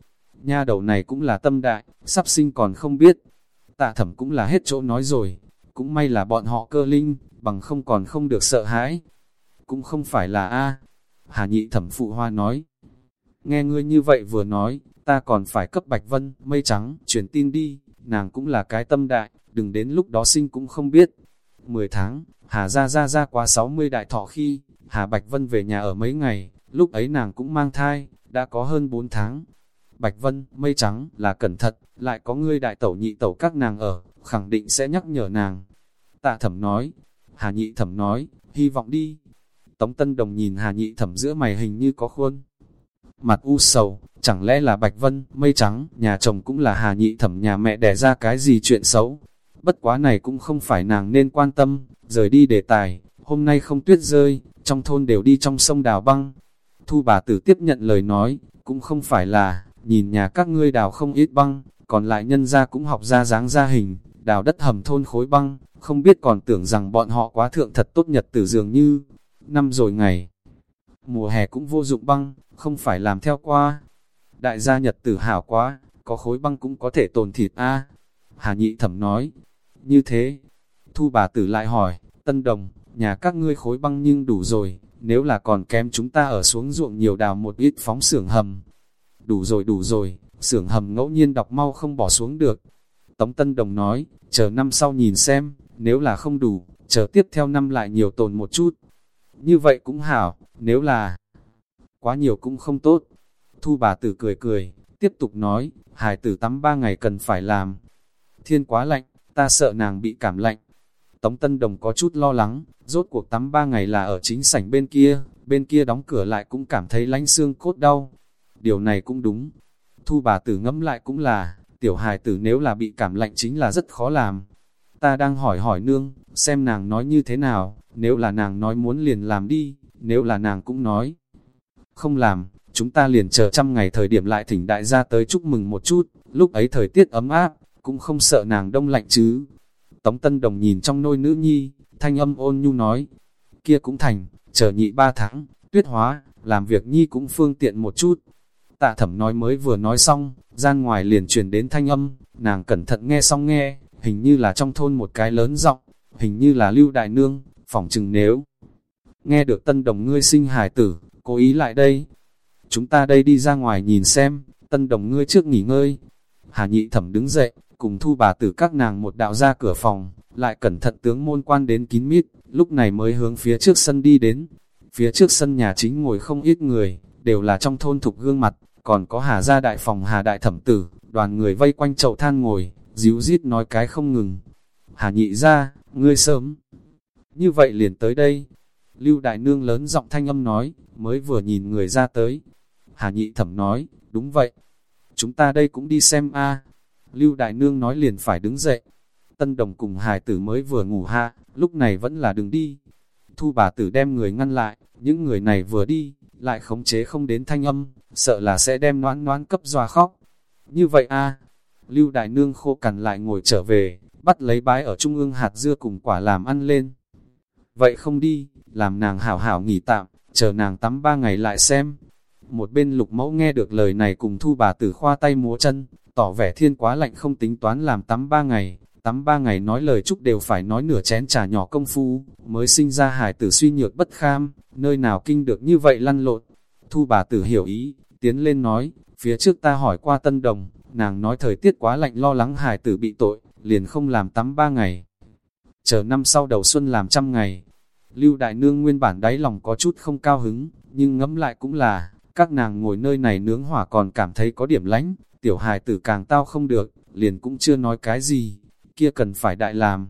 nha đầu này cũng là tâm đại, sắp sinh còn không biết. Tạ thẩm cũng là hết chỗ nói rồi, cũng may là bọn họ cơ linh, bằng không còn không được sợ hãi. Cũng không phải là A. Hà nhị thẩm phụ hoa nói. Nghe ngươi như vậy vừa nói, ta còn phải cấp Bạch Vân, mây trắng, truyền tin đi, nàng cũng là cái tâm đại, đừng đến lúc đó sinh cũng không biết. 10 tháng, Hà ra ra ra qua 60 đại thọ khi, Hà Bạch Vân về nhà ở mấy ngày, lúc ấy nàng cũng mang thai, đã có hơn 4 tháng. Bạch Vân, mây trắng, là cẩn thận, lại có ngươi đại tẩu nhị tẩu các nàng ở, khẳng định sẽ nhắc nhở nàng. Tạ thẩm nói, Hà nhị thẩm nói, hy vọng đi. Tống Tân Đồng nhìn Hà nhị thẩm giữa mày hình như có khuôn. Mặt u sầu, chẳng lẽ là Bạch Vân, mây trắng, nhà chồng cũng là Hà nhị thẩm nhà mẹ đẻ ra cái gì chuyện xấu. Bất quá này cũng không phải nàng nên quan tâm, rời đi đề tài, hôm nay không tuyết rơi, trong thôn đều đi trong sông đào băng. Thu bà tử tiếp nhận lời nói, cũng không phải là, nhìn nhà các ngươi đào không ít băng, còn lại nhân ra cũng học ra dáng ra hình, đào đất hầm thôn khối băng, không biết còn tưởng rằng bọn họ quá thượng thật tốt nhật tử dường như, năm rồi ngày. Mùa hè cũng vô dụng băng, không phải làm theo qua. Đại gia nhật tử hảo quá, có khối băng cũng có thể tồn thịt a Hà nhị thẩm nói, như thế. Thu bà tử lại hỏi, tân đồng, nhà các ngươi khối băng nhưng đủ rồi, nếu là còn kém chúng ta ở xuống ruộng nhiều đào một ít phóng xưởng hầm. Đủ rồi đủ rồi, xưởng hầm ngẫu nhiên đọc mau không bỏ xuống được. Tống Tân Đồng nói, chờ năm sau nhìn xem, nếu là không đủ, chờ tiếp theo năm lại nhiều tồn một chút. Như vậy cũng hảo, nếu là quá nhiều cũng không tốt. Thu bà tử cười cười, tiếp tục nói, hải tử tắm ba ngày cần phải làm. Thiên quá lạnh, ta sợ nàng bị cảm lạnh. Tống Tân Đồng có chút lo lắng, rốt cuộc tắm ba ngày là ở chính sảnh bên kia, bên kia đóng cửa lại cũng cảm thấy lánh xương cốt đau. Điều này cũng đúng. Thu bà tử ngẫm lại cũng là, tiểu hài tử nếu là bị cảm lạnh chính là rất khó làm. Ta đang hỏi hỏi nương, xem nàng nói như thế nào, nếu là nàng nói muốn liền làm đi, nếu là nàng cũng nói. Không làm, chúng ta liền chờ trăm ngày thời điểm lại thỉnh đại gia tới chúc mừng một chút, lúc ấy thời tiết ấm áp, cũng không sợ nàng đông lạnh chứ. Tống Tân Đồng nhìn trong nôi nữ nhi, thanh âm ôn nhu nói, kia cũng thành, chờ nhị ba tháng, tuyết hóa, làm việc nhi cũng phương tiện một chút. Tạ thẩm nói mới vừa nói xong, gian ngoài liền truyền đến thanh âm, nàng cẩn thận nghe xong nghe, hình như là trong thôn một cái lớn giọng hình như là lưu đại nương, phỏng chừng nếu. Nghe được tân đồng ngươi sinh hài tử, cố ý lại đây. Chúng ta đây đi ra ngoài nhìn xem, tân đồng ngươi trước nghỉ ngơi. Hà nhị thẩm đứng dậy, cùng thu bà tử các nàng một đạo ra cửa phòng, lại cẩn thận tướng môn quan đến kín mít, lúc này mới hướng phía trước sân đi đến. Phía trước sân nhà chính ngồi không ít người, đều là trong thôn thục gương mặt, còn có hà gia đại phòng hà đại thẩm tử, đoàn người vây quanh chậu than ngồi, díu dít nói cái không ngừng. Hà nhị ra, ngươi sớm. Như vậy liền tới đây. Lưu đại nương lớn giọng thanh âm nói, mới vừa nhìn người ra tới. Hà nhị thẩm nói, đúng vậy. Chúng ta đây cũng đi xem a Lưu đại nương nói liền phải đứng dậy. Tân đồng cùng hài tử mới vừa ngủ hạ, lúc này vẫn là đừng đi. Thu bà tử đem người ngăn lại, những người này vừa đi, lại khống chế không đến thanh âm, sợ là sẽ đem noãn noãn cấp doa khóc. Như vậy a Lưu đại nương khô cằn lại ngồi trở về, bắt lấy bái ở trung ương hạt dưa cùng quả làm ăn lên. Vậy không đi, làm nàng hảo hảo nghỉ tạm, chờ nàng tắm ba ngày lại xem. Một bên lục mẫu nghe được lời này cùng thu bà tử khoa tay múa chân, tỏ vẻ thiên quá lạnh không tính toán làm tắm ba ngày, tắm ba ngày nói lời chúc đều phải nói nửa chén trà nhỏ công phu, mới sinh ra hải tử suy nhược bất kham, nơi nào kinh được như vậy lăn lộn. Thu bà tử hiểu ý, tiến lên nói, phía trước ta hỏi qua tân đồng, nàng nói thời tiết quá lạnh lo lắng hải tử bị tội, liền không làm tắm ba ngày. Chờ năm sau đầu xuân làm trăm ngày. Lưu Đại Nương nguyên bản đáy lòng có chút không cao hứng, nhưng ngẫm lại cũng là, các nàng ngồi nơi này nướng hỏa còn cảm thấy có điểm lánh, tiểu hài tử càng tao không được, liền cũng chưa nói cái gì, kia cần phải đại làm.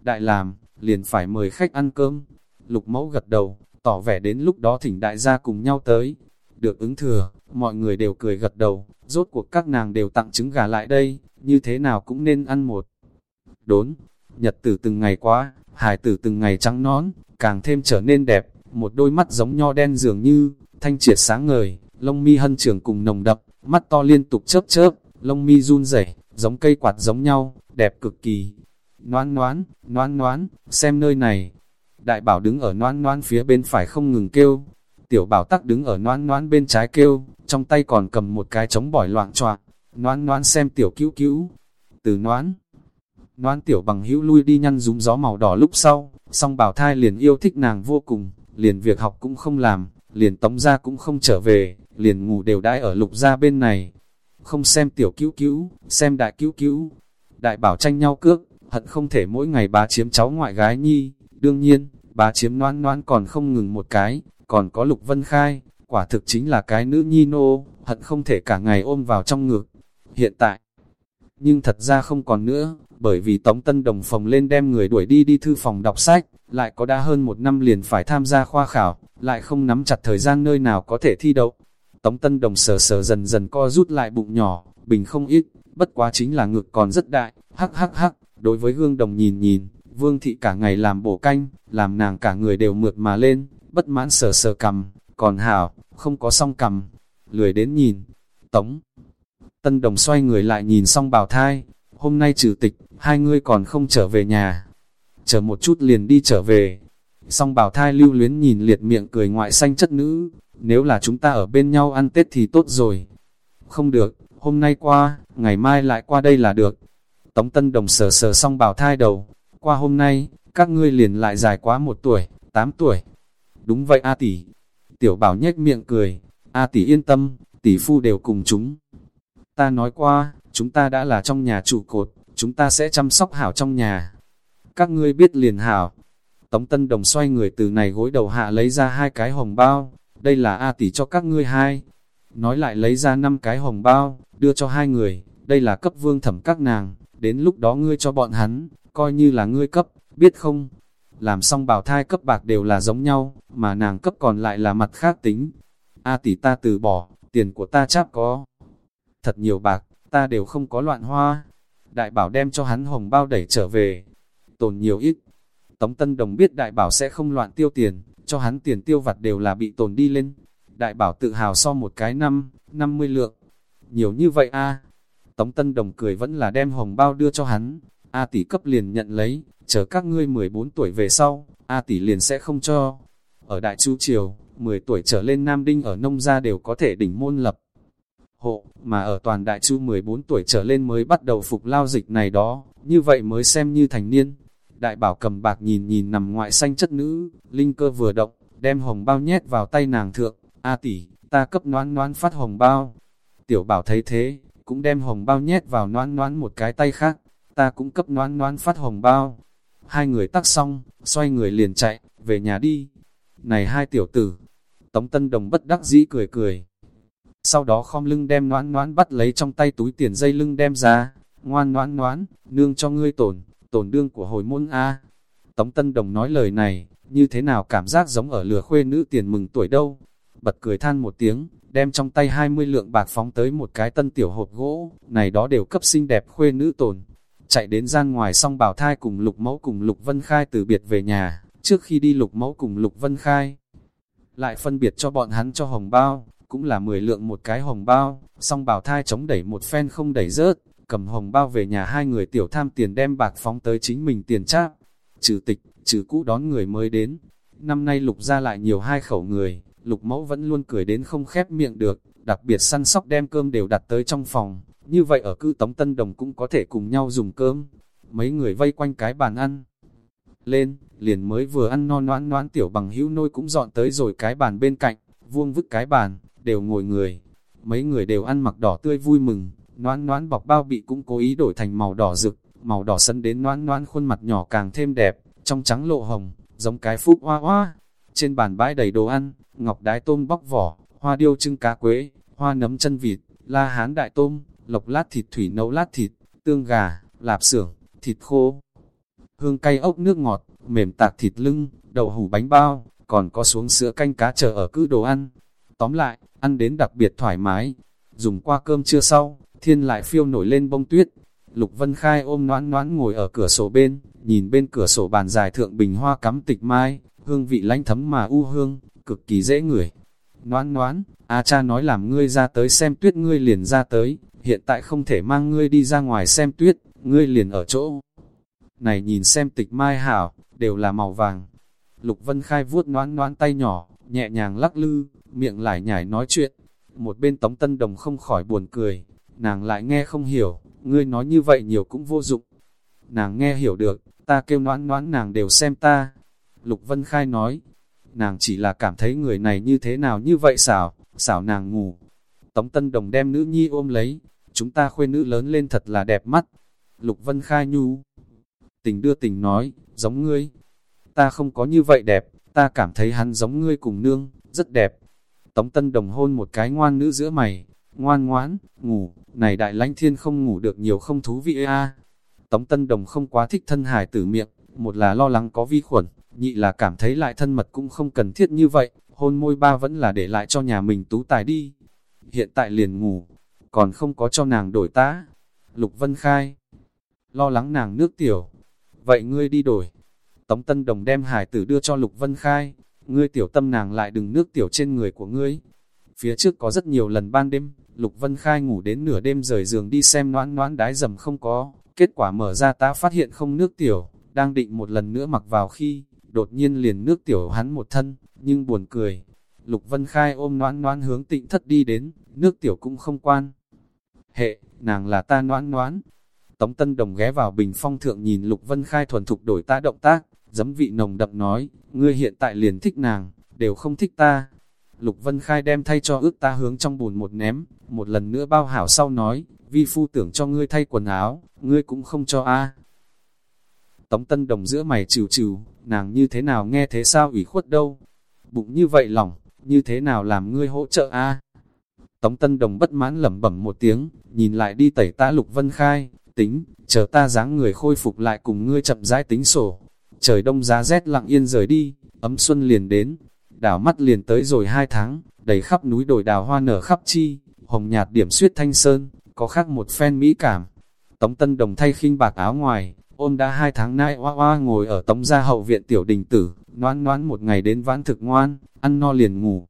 Đại làm, liền phải mời khách ăn cơm. Lục mẫu gật đầu, tỏ vẻ đến lúc đó thỉnh đại gia cùng nhau tới. Được ứng thừa, mọi người đều cười gật đầu, rốt cuộc các nàng đều tặng trứng gà lại đây, như thế nào cũng nên ăn một. Đốn, nhật tử từng ngày quá, hài tử từng ngày trắng nón, càng thêm trở nên đẹp, một đôi mắt giống nho đen dường như, thanh triệt sáng ngời, lông mi hân trường cùng nồng đậm, mắt to liên tục chớp chớp, lông mi run rẩy, giống cây quạt giống nhau, đẹp cực kỳ. Noan noan, noan noan, xem nơi này. Đại bảo đứng ở noan noan phía bên phải không ngừng kêu. Tiểu bảo tắc đứng ở noan noan bên trái kêu, trong tay còn cầm một cái trống bỏi loạn choạng. Noan noan xem tiểu cứu cứu. Từ noan, noan tiểu bằng hữu lui đi nhăn rúm gió màu đỏ lúc sau, song bảo thai liền yêu thích nàng vô cùng, liền việc học cũng không làm, liền tống ra cũng không trở về, liền ngủ đều đãi ở lục ra bên này. Không xem tiểu cứu cứu, xem đại cứu cứu. Đại bảo tranh nhau cước, hận không thể mỗi ngày bà chiếm cháu ngoại gái nhi. Đương nhiên, bà chiếm noan noan còn không ngừng một cái, còn có lục vân khai, quả thực chính là cái nữ nhi nô, hận không thể cả ngày ôm vào trong ngực. Hiện tại, nhưng thật ra không còn nữa, bởi vì Tống Tân Đồng phòng lên đem người đuổi đi đi thư phòng đọc sách, lại có đã hơn một năm liền phải tham gia khoa khảo, lại không nắm chặt thời gian nơi nào có thể thi đậu. Tống Tân Đồng sờ sờ dần dần co rút lại bụng nhỏ, bình không ít, bất quá chính là ngực còn rất đại, hắc hắc hắc, đối với hương đồng nhìn nhìn, vương thị cả ngày làm bổ canh, làm nàng cả người đều mượt mà lên, bất mãn sờ sờ cầm, còn hảo, không có song cầm, lười đến nhìn, tống. Tân Đồng xoay người lại nhìn xong bào thai, hôm nay trừ tịch, hai ngươi còn không trở về nhà, chờ một chút liền đi trở về. Song bảo thai lưu luyến nhìn liệt miệng cười ngoại xanh chất nữ, nếu là chúng ta ở bên nhau ăn Tết thì tốt rồi. Không được, hôm nay qua, ngày mai lại qua đây là được. Tống Tân Đồng sờ sờ xong bảo thai đầu, qua hôm nay, các ngươi liền lại dài quá một tuổi, tám tuổi. Đúng vậy A tỷ. Tiểu bảo nhếch miệng cười, A tỷ yên tâm, tỷ phu đều cùng chúng. Ta nói qua, chúng ta đã là trong nhà trụ cột, chúng ta sẽ chăm sóc hảo trong nhà. Các ngươi biết liền hảo. Tống Tân Đồng xoay người từ này gối đầu hạ lấy ra hai cái hồng bao, đây là A tỷ cho các ngươi hai. Nói lại lấy ra năm cái hồng bao, đưa cho hai người, đây là cấp vương thẩm các nàng, đến lúc đó ngươi cho bọn hắn, coi như là ngươi cấp, biết không? Làm xong bảo thai cấp bạc đều là giống nhau, mà nàng cấp còn lại là mặt khác tính. A tỷ ta từ bỏ, tiền của ta cháp có. Thật nhiều bạc, ta đều không có loạn hoa. Đại bảo đem cho hắn hồng bao đẩy trở về. Tồn nhiều ít. Tống Tân Đồng biết đại bảo sẽ không loạn tiêu tiền, cho hắn tiền tiêu vặt đều là bị tồn đi lên. Đại bảo tự hào so một cái năm, 50 lượng. Nhiều như vậy a Tống Tân Đồng cười vẫn là đem hồng bao đưa cho hắn. A tỷ cấp liền nhận lấy, chờ các ngươi 14 tuổi về sau, A tỷ liền sẽ không cho. Ở Đại Chu Triều, 10 tuổi trở lên Nam Đinh ở nông gia đều có thể đỉnh môn lập. Hộ, mà ở toàn Đại Chu 14 tuổi trở lên mới bắt đầu phục lao dịch này đó, như vậy mới xem như thành niên. Đại bảo cầm bạc nhìn nhìn nằm ngoại xanh chất nữ, linh cơ vừa động, đem hồng bao nhét vào tay nàng thượng. A tỷ, ta cấp noan noan phát hồng bao. Tiểu bảo thấy thế, cũng đem hồng bao nhét vào noan noan một cái tay khác. Ta cũng cấp noan noan phát hồng bao. Hai người tắc xong, xoay người liền chạy, về nhà đi. Này hai tiểu tử, Tống Tân Đồng bất đắc dĩ cười cười. Sau đó khom lưng đem noãn noãn bắt lấy trong tay túi tiền dây lưng đem ra. Ngoan noãn noãn, nương cho ngươi tổn, tổn đương của hồi môn A. Tống Tân Đồng nói lời này, như thế nào cảm giác giống ở lừa khuê nữ tiền mừng tuổi đâu. Bật cười than một tiếng, đem trong tay 20 lượng bạc phóng tới một cái tân tiểu hộp gỗ, này đó đều cấp xinh đẹp khuê nữ tồn. Chạy đến gian ngoài xong bảo thai cùng lục mẫu cùng lục vân khai từ biệt về nhà, trước khi đi lục mẫu cùng lục vân khai. Lại phân biệt cho bọn hắn cho hồng bao, cũng là 10 lượng một cái hồng bao, xong bảo thai chống đẩy một phen không đẩy rớt, cầm hồng bao về nhà hai người tiểu tham tiền đem bạc phóng tới chính mình tiền cháp. Trừ tịch, trừ cũ đón người mới đến. Năm nay lục ra lại nhiều hai khẩu người, lục mẫu vẫn luôn cười đến không khép miệng được, đặc biệt săn sóc đem cơm đều đặt tới trong phòng. Như vậy ở cư Tống Tân Đồng cũng có thể cùng nhau dùng cơm. Mấy người vây quanh cái bàn ăn. Lên, liền mới vừa ăn no noãn noãn tiểu bằng hữu nôi cũng dọn tới rồi cái bàn bên cạnh, vuông vức cái bàn, đều ngồi người. Mấy người đều ăn mặc đỏ tươi vui mừng, noãn noãn bọc bao bị cũng cố ý đổi thành màu đỏ rực, màu đỏ sân đến noãn noãn khuôn mặt nhỏ càng thêm đẹp, trong trắng lộ hồng, giống cái phúc hoa hoa. Trên bàn bãi đầy đồ ăn, ngọc đái tôm bóc vỏ, hoa điêu trưng cá quế, hoa nấm chân vịt, la hán đại tôm, lộc lát thịt thủy nấu lát thịt, tương gà, lạp xưởng, thịt khô, hương cay ốc nước ngọt, mềm tạc thịt lưng, đậu hủ bánh bao, còn có xuống sữa canh cá chờ ở cứ đồ ăn. Tóm lại, ăn đến đặc biệt thoải mái. Dùng qua cơm trưa sau, thiên lại phiêu nổi lên bông tuyết. Lục Vân Khai ôm noãn noãn ngồi ở cửa sổ bên, nhìn bên cửa sổ bàn dài thượng bình hoa cắm tịch mai, hương vị lánh thấm mà u hương, cực kỳ dễ ngửi. Noãn noãn, A cha nói làm ngươi ra tới xem tuyết ngươi liền ra tới, hiện tại không thể mang ngươi đi ra ngoài xem tuyết, ngươi liền ở chỗ. Này nhìn xem tịch mai hảo, đều là màu vàng. Lục Vân Khai vuốt noãn noãn tay nhỏ, nhẹ nhàng lắc lư, miệng lại nhảy nói chuyện. Một bên Tống Tân Đồng không khỏi buồn cười, nàng lại nghe không hiểu, ngươi nói như vậy nhiều cũng vô dụng. Nàng nghe hiểu được, ta kêu noãn noãn nàng đều xem ta. Lục Vân Khai nói, nàng chỉ là cảm thấy người này như thế nào như vậy xảo, xảo nàng ngủ. Tống Tân Đồng đem nữ nhi ôm lấy, chúng ta khuê nữ lớn lên thật là đẹp mắt. Lục Vân Khai nhu, tình đưa tình nói, giống ngươi. Ta không có như vậy đẹp, ta cảm thấy hắn giống ngươi cùng nương, rất đẹp. Tống Tân Đồng hôn một cái ngoan nữ giữa mày, ngoan ngoãn, ngủ, này đại lãnh thiên không ngủ được nhiều không thú vị a. Tống Tân Đồng không quá thích thân hải tử miệng, một là lo lắng có vi khuẩn, nhị là cảm thấy lại thân mật cũng không cần thiết như vậy, hôn môi ba vẫn là để lại cho nhà mình tú tài đi. Hiện tại liền ngủ, còn không có cho nàng đổi tá. Lục Vân Khai, lo lắng nàng nước tiểu, vậy ngươi đi đổi. Tống Tân Đồng đem hải tử đưa cho Lục Vân Khai, ngươi tiểu tâm nàng lại đừng nước tiểu trên người của ngươi. Phía trước có rất nhiều lần ban đêm, Lục Vân Khai ngủ đến nửa đêm rời giường đi xem noãn noãn đái dầm không có, kết quả mở ra ta phát hiện không nước tiểu, đang định một lần nữa mặc vào khi, đột nhiên liền nước tiểu hắn một thân, nhưng buồn cười. Lục Vân Khai ôm noãn noãn hướng tịnh thất đi đến, nước tiểu cũng không quan. Hệ, nàng là ta noãn noãn, Tống Tân Đồng ghé vào bình phong thượng nhìn Lục Vân Khai thuần thục đổi ta động tác, giấm vị nồng đậm nói, ngươi hiện tại liền thích nàng, đều không thích ta. Lục Vân Khai đem thay cho ước ta hướng trong bùn một ném, một lần nữa bao hảo sau nói, vi phu tưởng cho ngươi thay quần áo, ngươi cũng không cho a. Tống Tân Đồng giữa mày trừ trừ, nàng như thế nào nghe thế sao ủy khuất đâu. Bụng như vậy lỏng, như thế nào làm ngươi hỗ trợ a? Tống Tân Đồng bất mãn lẩm bẩm một tiếng, nhìn lại đi tẩy ta Lục Vân Khai, tính, chờ ta dáng người khôi phục lại cùng ngươi chậm rãi tính sổ. trời đông giá rét lặng yên rời đi, ấm xuân liền đến, đảo mắt liền tới rồi hai tháng, đầy khắp núi đồi đào hoa nở khắp chi, hồng nhạt điểm suyết thanh sơn, có khác một phen mỹ cảm. Tống Tân Đồng thay khinh bạc áo ngoài, ôn đã hai tháng nay oa oa ngồi ở tống gia hậu viện tiểu đình tử, noan noan một ngày đến vãn thực ngoan, ăn no liền ngủ.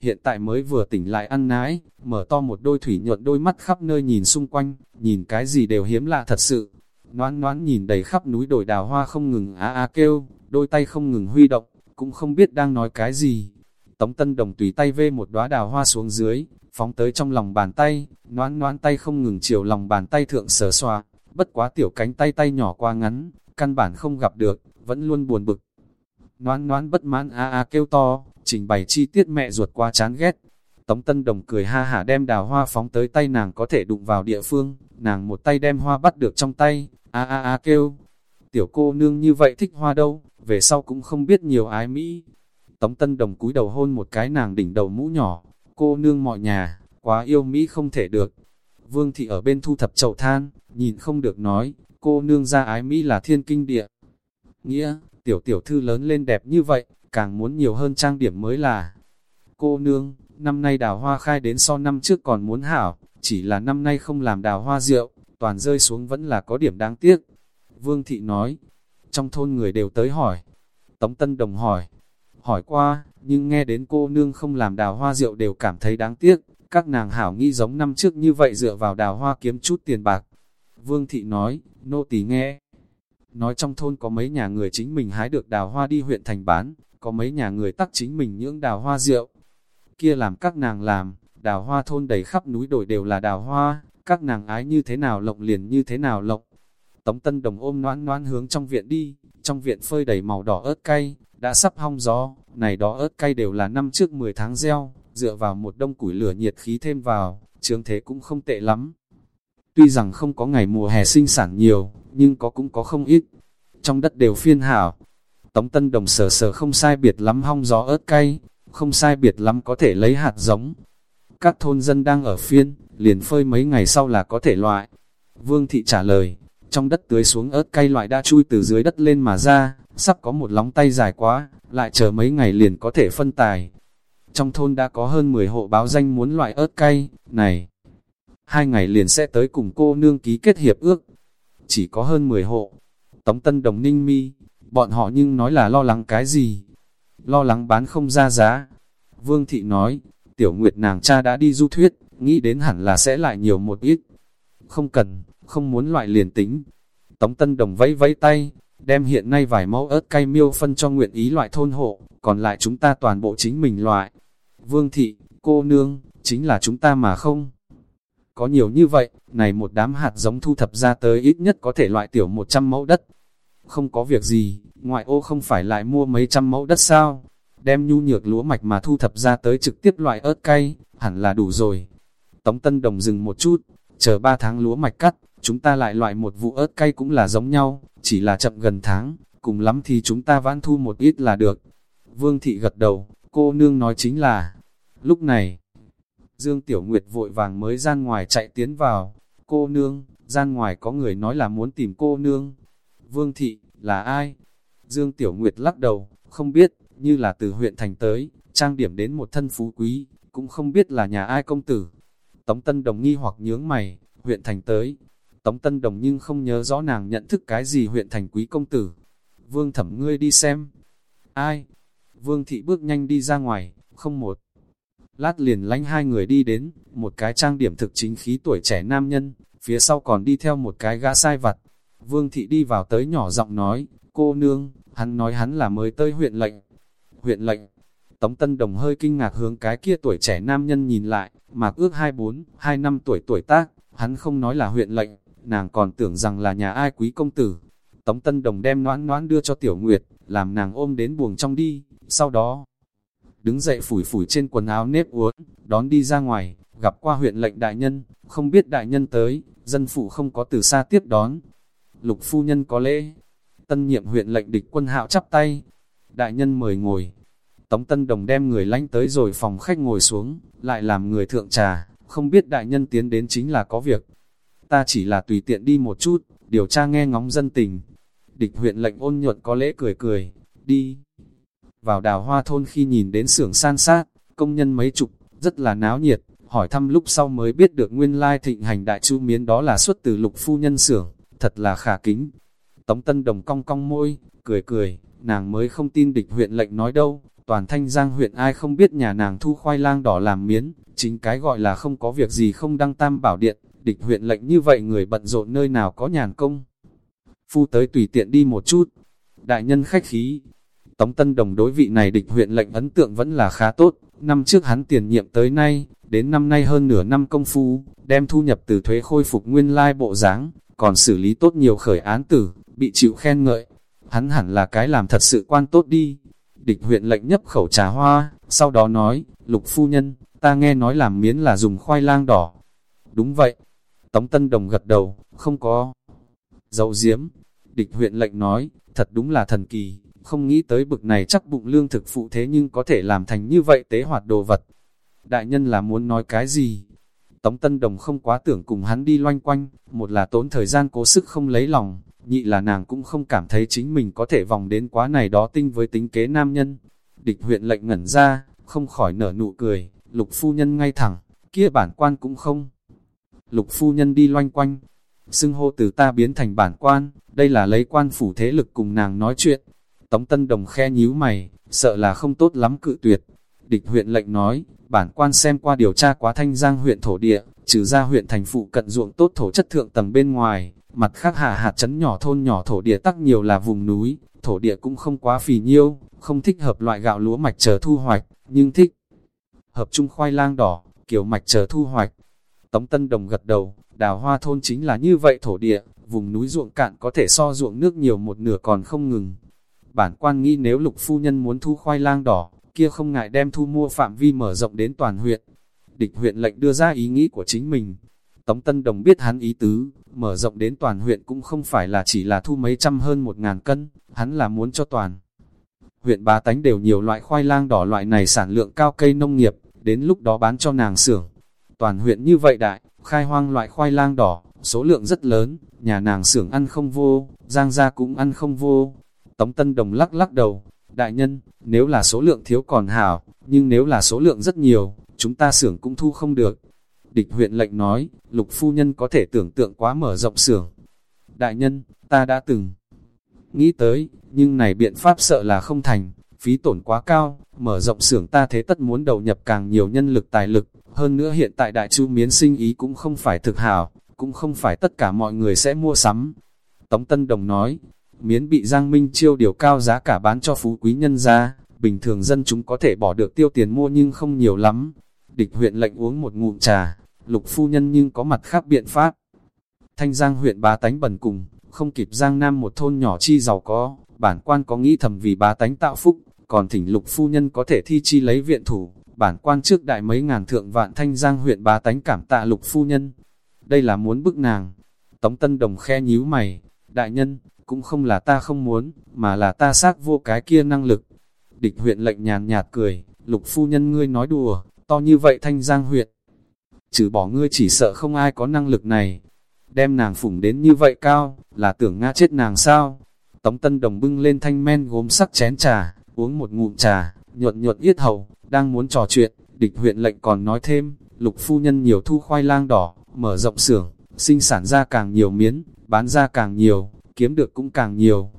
Hiện tại mới vừa tỉnh lại ăn nái, mở to một đôi thủy nhuận đôi mắt khắp nơi nhìn xung quanh, nhìn cái gì đều hiếm lạ thật sự. Noan noan nhìn đầy khắp núi đồi đào hoa không ngừng á á kêu, đôi tay không ngừng huy động, cũng không biết đang nói cái gì. Tống Tân Đồng tùy tay vê một đóa đào hoa xuống dưới, phóng tới trong lòng bàn tay, noan noan tay không ngừng chiều lòng bàn tay thượng sờ xoa, bất quá tiểu cánh tay tay nhỏ qua ngắn, căn bản không gặp được, vẫn luôn buồn bực. Noan noan bất mãn a a kêu to, trình bày chi tiết mẹ ruột quá chán ghét. Tống Tân Đồng cười ha hả đem đào hoa phóng tới tay nàng có thể đụng vào địa phương, nàng một tay đem hoa bắt được trong tay, a a a kêu. Tiểu cô nương như vậy thích hoa đâu, về sau cũng không biết nhiều ái Mỹ. Tống Tân Đồng cúi đầu hôn một cái nàng đỉnh đầu mũ nhỏ, cô nương mọi nhà, quá yêu Mỹ không thể được. Vương thị ở bên thu thập chậu than, nhìn không được nói, cô nương ra ái Mỹ là thiên kinh địa. Nghĩa, tiểu tiểu thư lớn lên đẹp như vậy, càng muốn nhiều hơn trang điểm mới là. Cô nương, năm nay đào hoa khai đến so năm trước còn muốn hảo, chỉ là năm nay không làm đào hoa rượu, toàn rơi xuống vẫn là có điểm đáng tiếc. Vương thị nói, trong thôn người đều tới hỏi. Tống Tân Đồng hỏi, hỏi qua, nhưng nghe đến cô nương không làm đào hoa rượu đều cảm thấy đáng tiếc, các nàng hảo nghi giống năm trước như vậy dựa vào đào hoa kiếm chút tiền bạc. Vương thị nói, nô tỳ nghe. Nói trong thôn có mấy nhà người chính mình hái được đào hoa đi huyện thành bán, có mấy nhà người tắc chính mình những đào hoa rượu. Kia làm các nàng làm, đào hoa thôn đầy khắp núi đồi đều là đào hoa, các nàng ái như thế nào lộng liền như thế nào lộng. Tống Tân Đồng ôm noan noan hướng trong viện đi, trong viện phơi đầy màu đỏ ớt cay, đã sắp hong gió, này đó ớt cay đều là năm trước 10 tháng gieo, dựa vào một đông củi lửa nhiệt khí thêm vào, trường thế cũng không tệ lắm. Tuy rằng không có ngày mùa hè sinh sản nhiều, nhưng có cũng có không ít. Trong đất đều phiên hảo. Tống Tân Đồng sờ sờ không sai biệt lắm hong gió ớt cay, không sai biệt lắm có thể lấy hạt giống. Các thôn dân đang ở phiên, liền phơi mấy ngày sau là có thể loại. Vương Thị trả lời, trong đất tưới xuống ớt cay loại đã chui từ dưới đất lên mà ra, sắp có một lóng tay dài quá, lại chờ mấy ngày liền có thể phân tài. Trong thôn đã có hơn 10 hộ báo danh muốn loại ớt cay, này, hai ngày liền sẽ tới cùng cô nương ký kết hiệp ước. Chỉ có hơn 10 hộ. Tống Tân Đồng Ninh Mi, bọn họ nhưng nói là lo lắng cái gì? Lo lắng bán không ra giá. Vương Thị nói, Tiểu Nguyệt nàng cha đã đi du thuyết, nghĩ đến hẳn là sẽ lại nhiều một ít. Không cần, không muốn loại liền tính. Tống Tân Đồng vẫy vẫy tay, đem hiện nay vài mẫu ớt cay miêu phân cho nguyện ý loại thôn hộ, còn lại chúng ta toàn bộ chính mình loại. Vương thị, cô nương, chính là chúng ta mà không. Có nhiều như vậy, này một đám hạt giống thu thập ra tới ít nhất có thể loại tiểu 100 mẫu đất. Không có việc gì, ngoại ô không phải lại mua mấy trăm mẫu đất sao? Đem nhu nhược lúa mạch mà thu thập ra tới trực tiếp loại ớt cay, hẳn là đủ rồi. Tống Tân Đồng dừng một chút, chờ 3 tháng lúa mạch cắt, chúng ta lại loại một vụ ớt cay cũng là giống nhau, chỉ là chậm gần tháng, cùng lắm thì chúng ta vãn thu một ít là được. Vương thị gật đầu, cô nương nói chính là, lúc này, Dương Tiểu Nguyệt vội vàng mới gian ngoài chạy tiến vào, cô nương, gian ngoài có người nói là muốn tìm cô nương. Vương thị, là ai? Dương Tiểu Nguyệt lắc đầu, không biết, như là từ huyện thành tới, trang điểm đến một thân phú quý, cũng không biết là nhà ai công tử. Tống Tân Đồng nghi hoặc nhướng mày, huyện thành tới, Tống Tân Đồng nhưng không nhớ rõ nàng nhận thức cái gì huyện thành quý công tử. Vương thẩm ngươi đi xem. Ai? Vương thị bước nhanh đi ra ngoài, không một. Lát liền lánh hai người đi đến, một cái trang điểm thực chính khí tuổi trẻ nam nhân, phía sau còn đi theo một cái gã sai vặt. Vương thị đi vào tới nhỏ giọng nói, cô nương, hắn nói hắn là mới tới huyện lệnh. Huyện lệnh, Tống Tân Đồng hơi kinh ngạc hướng cái kia tuổi trẻ nam nhân nhìn lại, mạc ước 24, 2 năm tuổi tuổi tác, hắn không nói là huyện lệnh, nàng còn tưởng rằng là nhà ai quý công tử. Tống Tân Đồng đem noãn noãn đưa cho Tiểu Nguyệt, làm nàng ôm đến buồng trong đi, sau đó đứng dậy phủi phủi trên quần áo nếp uốn, đón đi ra ngoài, gặp qua huyện lệnh đại nhân, không biết đại nhân tới, dân phụ không có từ xa tiếp đón. Lục phu nhân có lễ, tân nhiệm huyện lệnh địch quân hạo chắp tay, đại nhân mời ngồi. Tống Tân Đồng đem người lánh tới rồi phòng khách ngồi xuống, lại làm người thượng trà, không biết đại nhân tiến đến chính là có việc ta chỉ là tùy tiện đi một chút, điều tra nghe ngóng dân tình. Địch huyện lệnh ôn nhuận có lễ cười cười, đi. Vào đào hoa thôn khi nhìn đến xưởng san sát, công nhân mấy chục, rất là náo nhiệt, hỏi thăm lúc sau mới biết được nguyên lai thịnh hành đại chu miến đó là xuất từ lục phu nhân xưởng, thật là khả kính. Tống Tân Đồng cong cong môi, cười cười, nàng mới không tin địch huyện lệnh nói đâu, toàn thanh giang huyện ai không biết nhà nàng thu khoai lang đỏ làm miến, chính cái gọi là không có việc gì không đăng tam bảo điện, địch huyện lệnh như vậy người bận rộn nơi nào có nhàn công. Phu tới tùy tiện đi một chút, đại nhân khách khí. Tống Tân Đồng đối vị này địch huyện lệnh ấn tượng vẫn là khá tốt, năm trước hắn tiền nhiệm tới nay, đến năm nay hơn nửa năm công phu, đem thu nhập từ thuế khôi phục nguyên lai bộ dáng còn xử lý tốt nhiều khởi án tử, bị chịu khen ngợi. Hắn hẳn là cái làm thật sự quan tốt đi. Địch huyện lệnh nhấp khẩu trà hoa, sau đó nói, lục phu nhân, ta nghe nói làm miến là dùng khoai lang đỏ. Đúng vậy. Tống Tân Đồng gật đầu, không có. Dậu diếm, địch huyện lệnh nói, thật đúng là thần kỳ, không nghĩ tới bực này chắc bụng lương thực phụ thế nhưng có thể làm thành như vậy tế hoạt đồ vật. Đại nhân là muốn nói cái gì? Tống Tân Đồng không quá tưởng cùng hắn đi loanh quanh, một là tốn thời gian cố sức không lấy lòng, nhị là nàng cũng không cảm thấy chính mình có thể vòng đến quá này đó tinh với tính kế nam nhân. Địch huyện lệnh ngẩn ra, không khỏi nở nụ cười, lục phu nhân ngay thẳng, kia bản quan cũng không. Lục phu nhân đi loanh quanh, xưng hô từ ta biến thành bản quan, đây là lấy quan phủ thế lực cùng nàng nói chuyện. Tống Tân Đồng khe nhíu mày, sợ là không tốt lắm cự tuyệt. Địch huyện lệnh nói, bản quan xem qua điều tra quá thanh giang huyện thổ địa, trừ ra huyện thành phụ cận ruộng tốt thổ chất thượng tầng bên ngoài, mặt khác hạ hạt chấn nhỏ thôn nhỏ thổ địa tắc nhiều là vùng núi, thổ địa cũng không quá phì nhiêu, không thích hợp loại gạo lúa mạch chờ thu hoạch, nhưng thích hợp chung khoai lang đỏ, kiểu mạch chờ thu hoạch. Tống Tân Đồng gật đầu, đào hoa thôn chính là như vậy thổ địa, vùng núi ruộng cạn có thể so ruộng nước nhiều một nửa còn không ngừng. Bản quan nghĩ nếu lục phu nhân muốn thu khoai lang đỏ, kia không ngại đem thu mua phạm vi mở rộng đến toàn huyện. Địch huyện lệnh đưa ra ý nghĩ của chính mình. Tống Tân Đồng biết hắn ý tứ, mở rộng đến toàn huyện cũng không phải là chỉ là thu mấy trăm hơn một ngàn cân, hắn là muốn cho toàn. Huyện bá tánh đều nhiều loại khoai lang đỏ loại này sản lượng cao cây nông nghiệp, đến lúc đó bán cho nàng xưởng. Toàn huyện như vậy đại, khai hoang loại khoai lang đỏ, số lượng rất lớn, nhà nàng xưởng ăn không vô, giang gia cũng ăn không vô. Tống Tân Đồng lắc lắc đầu, đại nhân, nếu là số lượng thiếu còn hảo, nhưng nếu là số lượng rất nhiều, chúng ta xưởng cũng thu không được. Địch huyện lệnh nói, lục phu nhân có thể tưởng tượng quá mở rộng xưởng. Đại nhân, ta đã từng nghĩ tới, nhưng này biện pháp sợ là không thành, phí tổn quá cao, mở rộng xưởng ta thế tất muốn đầu nhập càng nhiều nhân lực tài lực, hơn nữa hiện tại đại chu miến sinh ý cũng không phải thực hảo, cũng không phải tất cả mọi người sẽ mua sắm. Tống Tân Đồng nói, miến bị Giang Minh chiêu điều cao giá cả bán cho phú quý nhân ra, bình thường dân chúng có thể bỏ được tiêu tiền mua nhưng không nhiều lắm. Địch huyện lệnh uống một ngụm trà, lục phu nhân nhưng có mặt khác biện pháp. Thanh Giang huyện bá tánh bần cùng, không kịp Giang Nam một thôn nhỏ chi giàu có, bản quan có nghĩ thầm vì bá tánh tạo phúc, còn thỉnh lục phu nhân có thể thi chi lấy viện thủ, bản quan trước đại mấy ngàn thượng vạn Thanh Giang huyện bá tánh cảm tạ lục phu nhân. Đây là muốn bức nàng. Tống Tân Đồng khe nhíu mày, đại nhân, cũng không là ta không muốn, mà là ta xác vô cái kia năng lực. Địch huyện lệnh nhàn nhạt cười, lục phu nhân ngươi nói đùa, to như vậy thanh giang huyện. Trừ bỏ ngươi chỉ sợ không ai có năng lực này. Đem nàng phủng đến như vậy cao, là tưởng Nga chết nàng sao? Tống Tân Đồng bưng lên thanh men gốm sắc chén trà, uống một ngụm trà, nhuận nhuận yết hầu, đang muốn trò chuyện, địch huyện lệnh còn nói thêm, lục phu nhân nhiều thu khoai lang đỏ, mở rộng xưởng, sinh sản ra càng nhiều miến, bán ra càng nhiều, kiếm được cũng càng nhiều.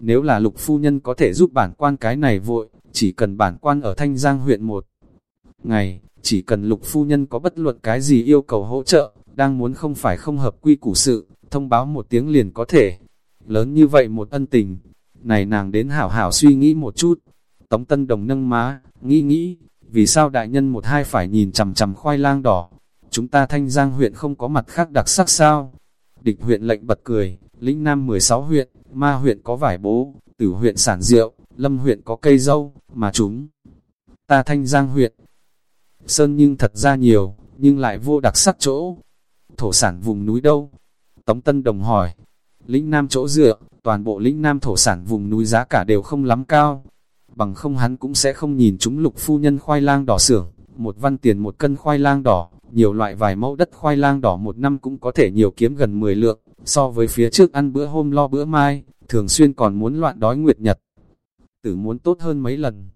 Nếu là lục phu nhân có thể giúp bản quan cái này vội, chỉ cần bản quan ở Thanh Giang huyện một ngày, chỉ cần lục phu nhân có bất luận cái gì yêu cầu hỗ trợ, đang muốn không phải không hợp quy củ sự, thông báo một tiếng liền có thể. Lớn như vậy một ân tình, này nàng đến hảo hảo suy nghĩ một chút. Tống Tân Đồng nâng má, nghĩ nghĩ, vì sao đại nhân một hai phải nhìn chằm chằm khoai lang đỏ. Chúng ta Thanh Giang huyện không có mặt khác đặc sắc sao? Địch huyện lệnh bật cười, lĩnh Nam 16 huyện, ma huyện có vải bố, tử huyện sản rượu, lâm huyện có cây dâu, mà chúng. Ta Thanh Giang huyện, sơn nhưng thật ra nhiều, nhưng lại vô đặc sắc chỗ. Thổ sản vùng núi đâu? Tống Tân Đồng hỏi. Lĩnh Nam chỗ dựa, toàn bộ lĩnh Nam thổ sản vùng núi giá cả đều không lắm cao. Bằng không hắn cũng sẽ không nhìn chúng lục phu nhân khoai lang đỏ xưởng, một văn tiền một cân khoai lang đỏ, nhiều loại vài mẫu đất khoai lang đỏ một năm cũng có thể nhiều kiếm gần 10 lượng, so với phía trước ăn bữa hôm lo bữa mai, thường xuyên còn muốn loạn đói nguyệt nhật. Tử muốn tốt hơn mấy lần.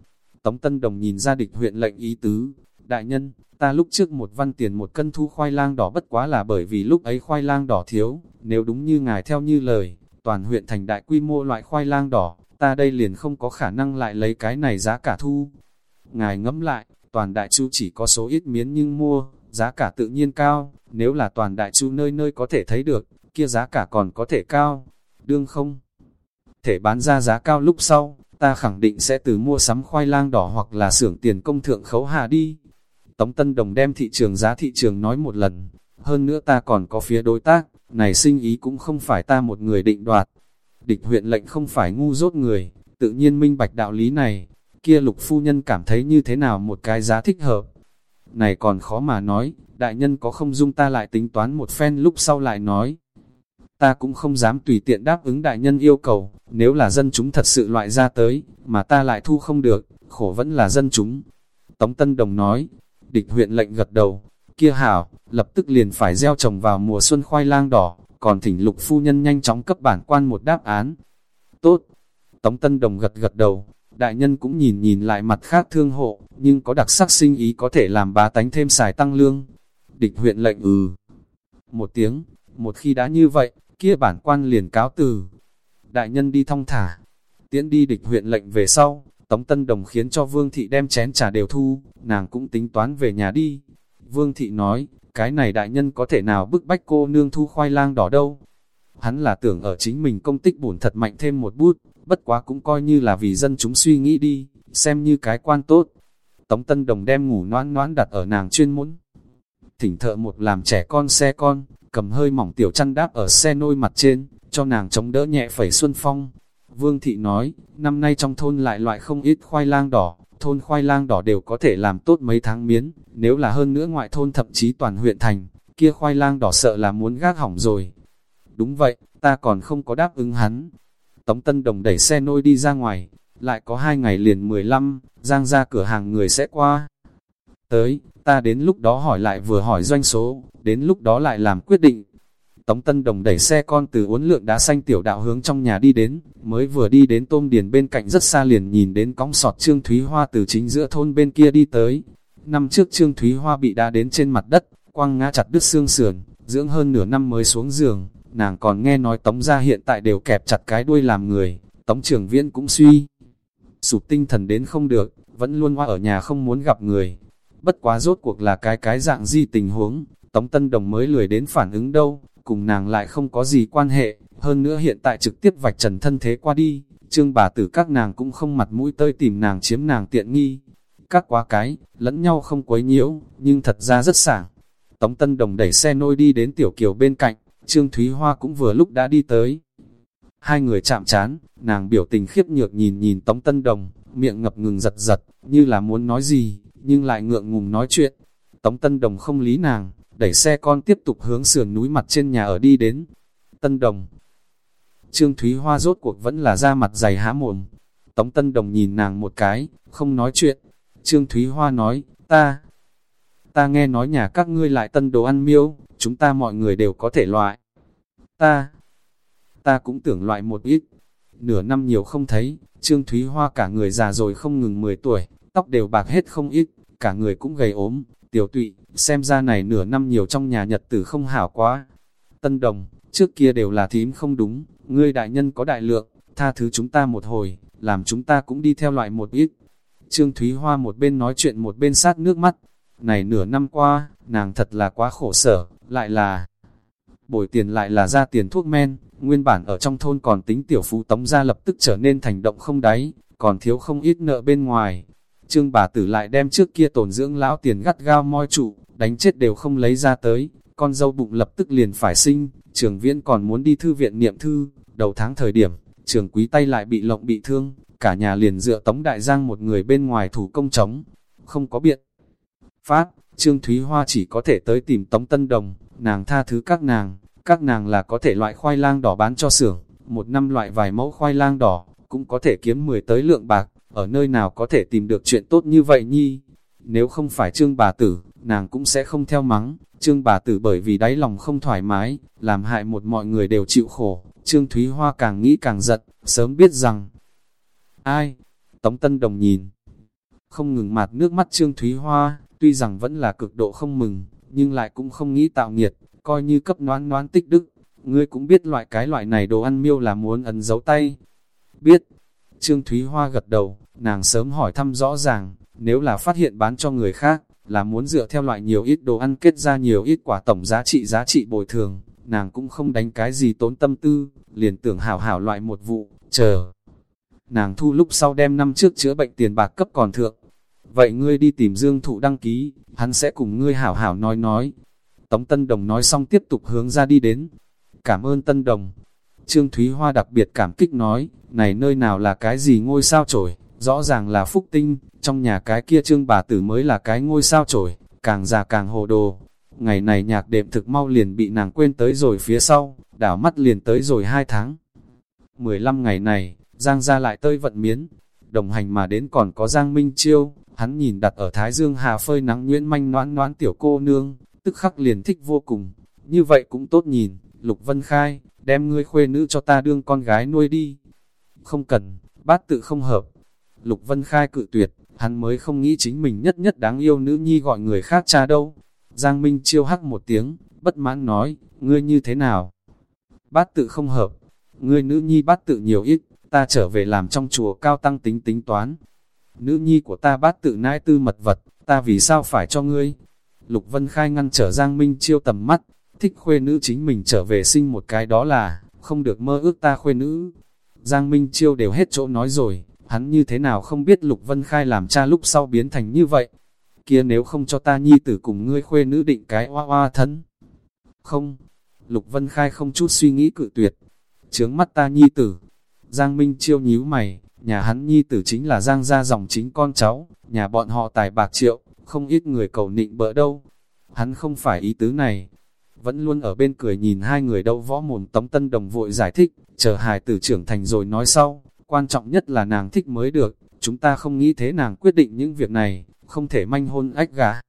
Tống Tân Đồng nhìn ra địch huyện lệnh ý tứ, đại nhân, ta lúc trước một văn tiền một cân thu khoai lang đỏ bất quá là bởi vì lúc ấy khoai lang đỏ thiếu, nếu đúng như ngài theo như lời, toàn huyện thành đại quy mô loại khoai lang đỏ, ta đây liền không có khả năng lại lấy cái này giá cả thu. Ngài ngẫm lại, toàn đại chu chỉ có số ít miến nhưng mua, giá cả tự nhiên cao, nếu là toàn đại chu nơi nơi có thể thấy được, kia giá cả còn có thể cao, đương không? Thể bán ra giá cao lúc sau, ta khẳng định sẽ từ mua sắm khoai lang đỏ hoặc là xưởng tiền công thượng khấu hạ đi. Tống Tân Đồng đem thị trường giá thị trường nói một lần, hơn nữa ta còn có phía đối tác, này sinh ý cũng không phải ta một người định đoạt. Địch huyện lệnh không phải ngu dốt người, tự nhiên minh bạch đạo lý này, kia lục phu nhân cảm thấy như thế nào một cái giá thích hợp. Này còn khó mà nói, đại nhân có không dung ta lại tính toán một phen lúc sau lại nói. Ta cũng không dám tùy tiện đáp ứng đại nhân yêu cầu, nếu là dân chúng thật sự loại ra tới, mà ta lại thu không được, khổ vẫn là dân chúng. Tống Tân Đồng nói, địch huyện lệnh gật đầu, kia hảo, lập tức liền phải gieo trồng vào mùa xuân khoai lang đỏ, còn thỉnh lục phu nhân nhanh chóng cấp bản quan một đáp án. Tốt, Tống Tân Đồng gật gật đầu, đại nhân cũng nhìn nhìn lại mặt khác thương hộ, nhưng có đặc sắc sinh ý có thể làm bá tánh thêm xài tăng lương. Địch huyện lệnh ừ. Một tiếng, một khi đã như vậy, kia bản quan liền cáo từ. Đại nhân đi thong thả, tiễn đi địch huyện lệnh về sau, Tống Tân Đồng khiến cho Vương Thị đem chén trà đều thu, nàng cũng tính toán về nhà đi. Vương Thị nói, cái này đại nhân có thể nào bức bách cô nương thu khoai lang đỏ đâu. Hắn là tưởng ở chính mình công tích bổn thật mạnh thêm một bút, bất quá cũng coi như là vì dân chúng suy nghĩ đi, xem như cái quan tốt. Tống Tân Đồng đem ngủ noãn noãn đặt ở nàng chuyên muốn. Thỉnh thợ một làm trẻ con xe con, cầm hơi mỏng tiểu chăn đáp ở xe nôi mặt trên, cho nàng chống đỡ nhẹ phẩy xuân phong. Vương Thị nói, năm nay trong thôn lại loại không ít khoai lang đỏ, thôn khoai lang đỏ đều có thể làm tốt mấy tháng miến, nếu là hơn nữa ngoại thôn thậm chí toàn huyện thành, kia khoai lang đỏ sợ là muốn gác hỏng rồi. Đúng vậy, ta còn không có đáp ứng hắn. Tống Tân Đồng đẩy xe nôi đi ra ngoài, lại có hai ngày liền 15, giang ra cửa hàng người sẽ qua. Tới, ta đến lúc đó hỏi lại vừa hỏi doanh số, đến lúc đó lại làm quyết định. Tống Tân Đồng đẩy xe con từ uốn lượng đá xanh tiểu đạo hướng trong nhà đi đến, mới vừa đi đến tôm điền bên cạnh rất xa liền nhìn đến cong sọt Trương Thúy Hoa từ chính giữa thôn bên kia đi tới. Năm trước Trương Thúy Hoa bị đá đến trên mặt đất, quăng ngã chặt đứt xương sườn, dưỡng hơn nửa năm mới xuống giường, nàng còn nghe nói Tống gia hiện tại đều kẹp chặt cái đuôi làm người, Tống trưởng viễn cũng suy. Sụp tinh thần đến không được, vẫn luôn hoa ở nhà không muốn gặp người. Bất quá rốt cuộc là cái cái dạng di tình huống, Tống Tân Đồng mới lười đến phản ứng đâu, cùng nàng lại không có gì quan hệ, hơn nữa hiện tại trực tiếp vạch trần thân thế qua đi, trương bà tử các nàng cũng không mặt mũi tơi tìm nàng chiếm nàng tiện nghi. Các quá cái, lẫn nhau không quấy nhiễu, nhưng thật ra rất sảng. Tống Tân Đồng đẩy xe nôi đi đến tiểu kiều bên cạnh, Trương Thúy Hoa cũng vừa lúc đã đi tới. Hai người chạm chán, nàng biểu tình khiếp nhược nhìn nhìn Tống Tân Đồng, miệng ngập ngừng giật giật, như là muốn nói gì, nhưng lại ngượng ngùng nói chuyện. Tống Tân Đồng không lý nàng, đẩy xe con tiếp tục hướng sườn núi mặt trên nhà ở đi đến. Tân Đồng Trương Thúy Hoa rốt cuộc vẫn là da mặt dày há mồm. Tống Tân Đồng nhìn nàng một cái, không nói chuyện. Trương Thúy Hoa nói, ta, ta nghe nói nhà các ngươi lại tân đồ ăn miêu, chúng ta mọi người đều có thể loại. Ta, ta cũng tưởng loại một ít. Nửa năm nhiều không thấy, Trương Thúy Hoa cả người già rồi không ngừng 10 tuổi, tóc đều bạc hết không ít, cả người cũng gầy ốm, tiểu tụy, xem ra này nửa năm nhiều trong nhà nhật tử không hảo quá. Tân đồng, trước kia đều là thím không đúng, ngươi đại nhân có đại lượng, tha thứ chúng ta một hồi, làm chúng ta cũng đi theo loại một ít. Trương Thúy Hoa một bên nói chuyện một bên sát nước mắt, này nửa năm qua, nàng thật là quá khổ sở, lại là bồi tiền lại là ra tiền thuốc men, nguyên bản ở trong thôn còn tính tiểu phú tống ra lập tức trở nên thành động không đáy, còn thiếu không ít nợ bên ngoài. Trương bà tử lại đem trước kia tổn dưỡng lão tiền gắt gao moi trụ, đánh chết đều không lấy ra tới, con dâu bụng lập tức liền phải sinh, trường viễn còn muốn đi thư viện niệm thư, đầu tháng thời điểm, trường quý tay lại bị lộng bị thương, cả nhà liền dựa tống đại giang một người bên ngoài thủ công chống, không có biện. Phát, Trương Thúy Hoa chỉ có thể tới tìm Tống Tân Đồng, nàng tha thứ các nàng, các nàng là có thể loại khoai lang đỏ bán cho xưởng, một năm loại vài mẫu khoai lang đỏ, cũng có thể kiếm 10 tới lượng bạc, ở nơi nào có thể tìm được chuyện tốt như vậy nhi. Nếu không phải trương bà tử, nàng cũng sẽ không theo mắng, trương bà tử bởi vì đáy lòng không thoải mái, làm hại một mọi người đều chịu khổ, Trương Thúy Hoa càng nghĩ càng giận, sớm biết rằng, ai, Tống Tân Đồng nhìn, không ngừng mạt nước mắt Trương Thúy Hoa, tuy rằng vẫn là cực độ không mừng, nhưng lại cũng không nghĩ tạo nghiệt, coi như cấp noán noán tích đức, ngươi cũng biết loại cái loại này đồ ăn miêu là muốn ấn dấu tay. Biết, Trương Thúy Hoa gật đầu, nàng sớm hỏi thăm rõ ràng, nếu là phát hiện bán cho người khác, là muốn dựa theo loại nhiều ít đồ ăn kết ra nhiều ít quả tổng giá trị giá trị bồi thường, nàng cũng không đánh cái gì tốn tâm tư, liền tưởng hảo hảo loại một vụ, chờ. Nàng thu lúc sau đem năm trước chữa bệnh tiền bạc cấp còn thượng. Vậy ngươi đi tìm Dương Thụ đăng ký, hắn sẽ cùng ngươi hảo hảo nói nói. Tống Tân Đồng nói xong tiếp tục hướng ra đi đến. Cảm ơn Tân Đồng. Trương Thúy Hoa đặc biệt cảm kích nói, này nơi nào là cái gì ngôi sao trổi, rõ ràng là phúc tinh, trong nhà cái kia trương bà tử mới là cái ngôi sao trổi, càng già càng hồ đồ. Ngày này nhạc đệm thực mau liền bị nàng quên tới rồi phía sau, đảo mắt liền tới rồi hai tháng. 15 ngày này, Giang ra lại tơi vận miến, đồng hành mà đến còn có Giang Minh Chiêu, hắn nhìn đặt ở Thái Dương Hà phơi nắng nguyễn manh noãn noãn tiểu cô nương, tức khắc liền thích vô cùng, như vậy cũng tốt nhìn, Lục Vân Khai, đem ngươi khuê nữ cho ta đương con gái nuôi đi. Không cần, bát tự không hợp. Lục Vân Khai cự tuyệt, hắn mới không nghĩ chính mình nhất nhất đáng yêu nữ nhi gọi người khác cha đâu. Giang Minh chiêu hắc một tiếng, bất mãn nói, ngươi như thế nào? Bát tự không hợp, ngươi nữ nhi bát tự nhiều ít, ta trở về làm trong chùa cao tăng tính tính toán. Nữ nhi của ta bát tự nãi tư mật vật, ta vì sao phải cho ngươi? Lục Vân Khai ngăn trở Giang Minh chiêu tầm mắt, thích khuê nữ chính mình trở về sinh một cái đó là, không được mơ ước ta khuê nữ. Giang Minh chiêu đều hết chỗ nói rồi, hắn như thế nào không biết Lục Vân Khai làm cha lúc sau biến thành như vậy. Kia nếu không cho ta nhi tử cùng ngươi khuê nữ định cái hoa hoa thân. Không, Lục Vân Khai không chút suy nghĩ cự tuyệt. Trướng mắt ta nhi tử. Giang Minh chiêu nhíu mày, nhà hắn nhi tử chính là Giang gia dòng chính con cháu, nhà bọn họ tài bạc triệu, không ít người cầu nịnh bỡ đâu. Hắn không phải ý tứ này. Vẫn luôn ở bên cười nhìn hai người đâu võ mồm tống tân đồng vội giải thích, chờ hài tử trưởng thành rồi nói sau, quan trọng nhất là nàng thích mới được, chúng ta không nghĩ thế nàng quyết định những việc này, không thể manh hôn ách gà.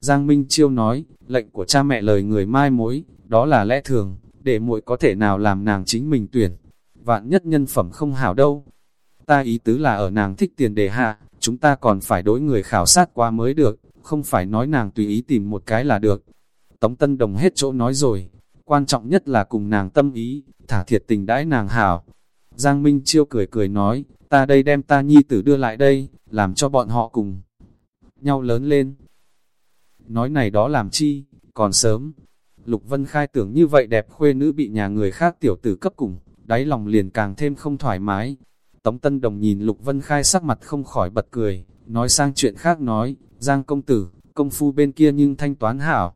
Giang Minh Chiêu nói, lệnh của cha mẹ lời người mai mối, đó là lẽ thường, để muội có thể nào làm nàng chính mình tuyển. Vạn nhất nhân phẩm không hảo đâu. Ta ý tứ là ở nàng thích tiền đề hạ, chúng ta còn phải đối người khảo sát qua mới được, không phải nói nàng tùy ý tìm một cái là được. Tống Tân Đồng hết chỗ nói rồi, quan trọng nhất là cùng nàng tâm ý, thả thiệt tình đãi nàng hảo. Giang Minh Chiêu cười cười nói, ta đây đem ta nhi tử đưa lại đây, làm cho bọn họ cùng nhau lớn lên. Nói này đó làm chi, còn sớm. Lục Vân Khai tưởng như vậy đẹp khuê nữ bị nhà người khác tiểu tử cấp cùng, đáy lòng liền càng thêm không thoải mái. Tống Tân Đồng nhìn Lục Vân Khai sắc mặt không khỏi bật cười, nói sang chuyện khác nói, Giang công tử, công phu bên kia nhưng thanh toán hảo.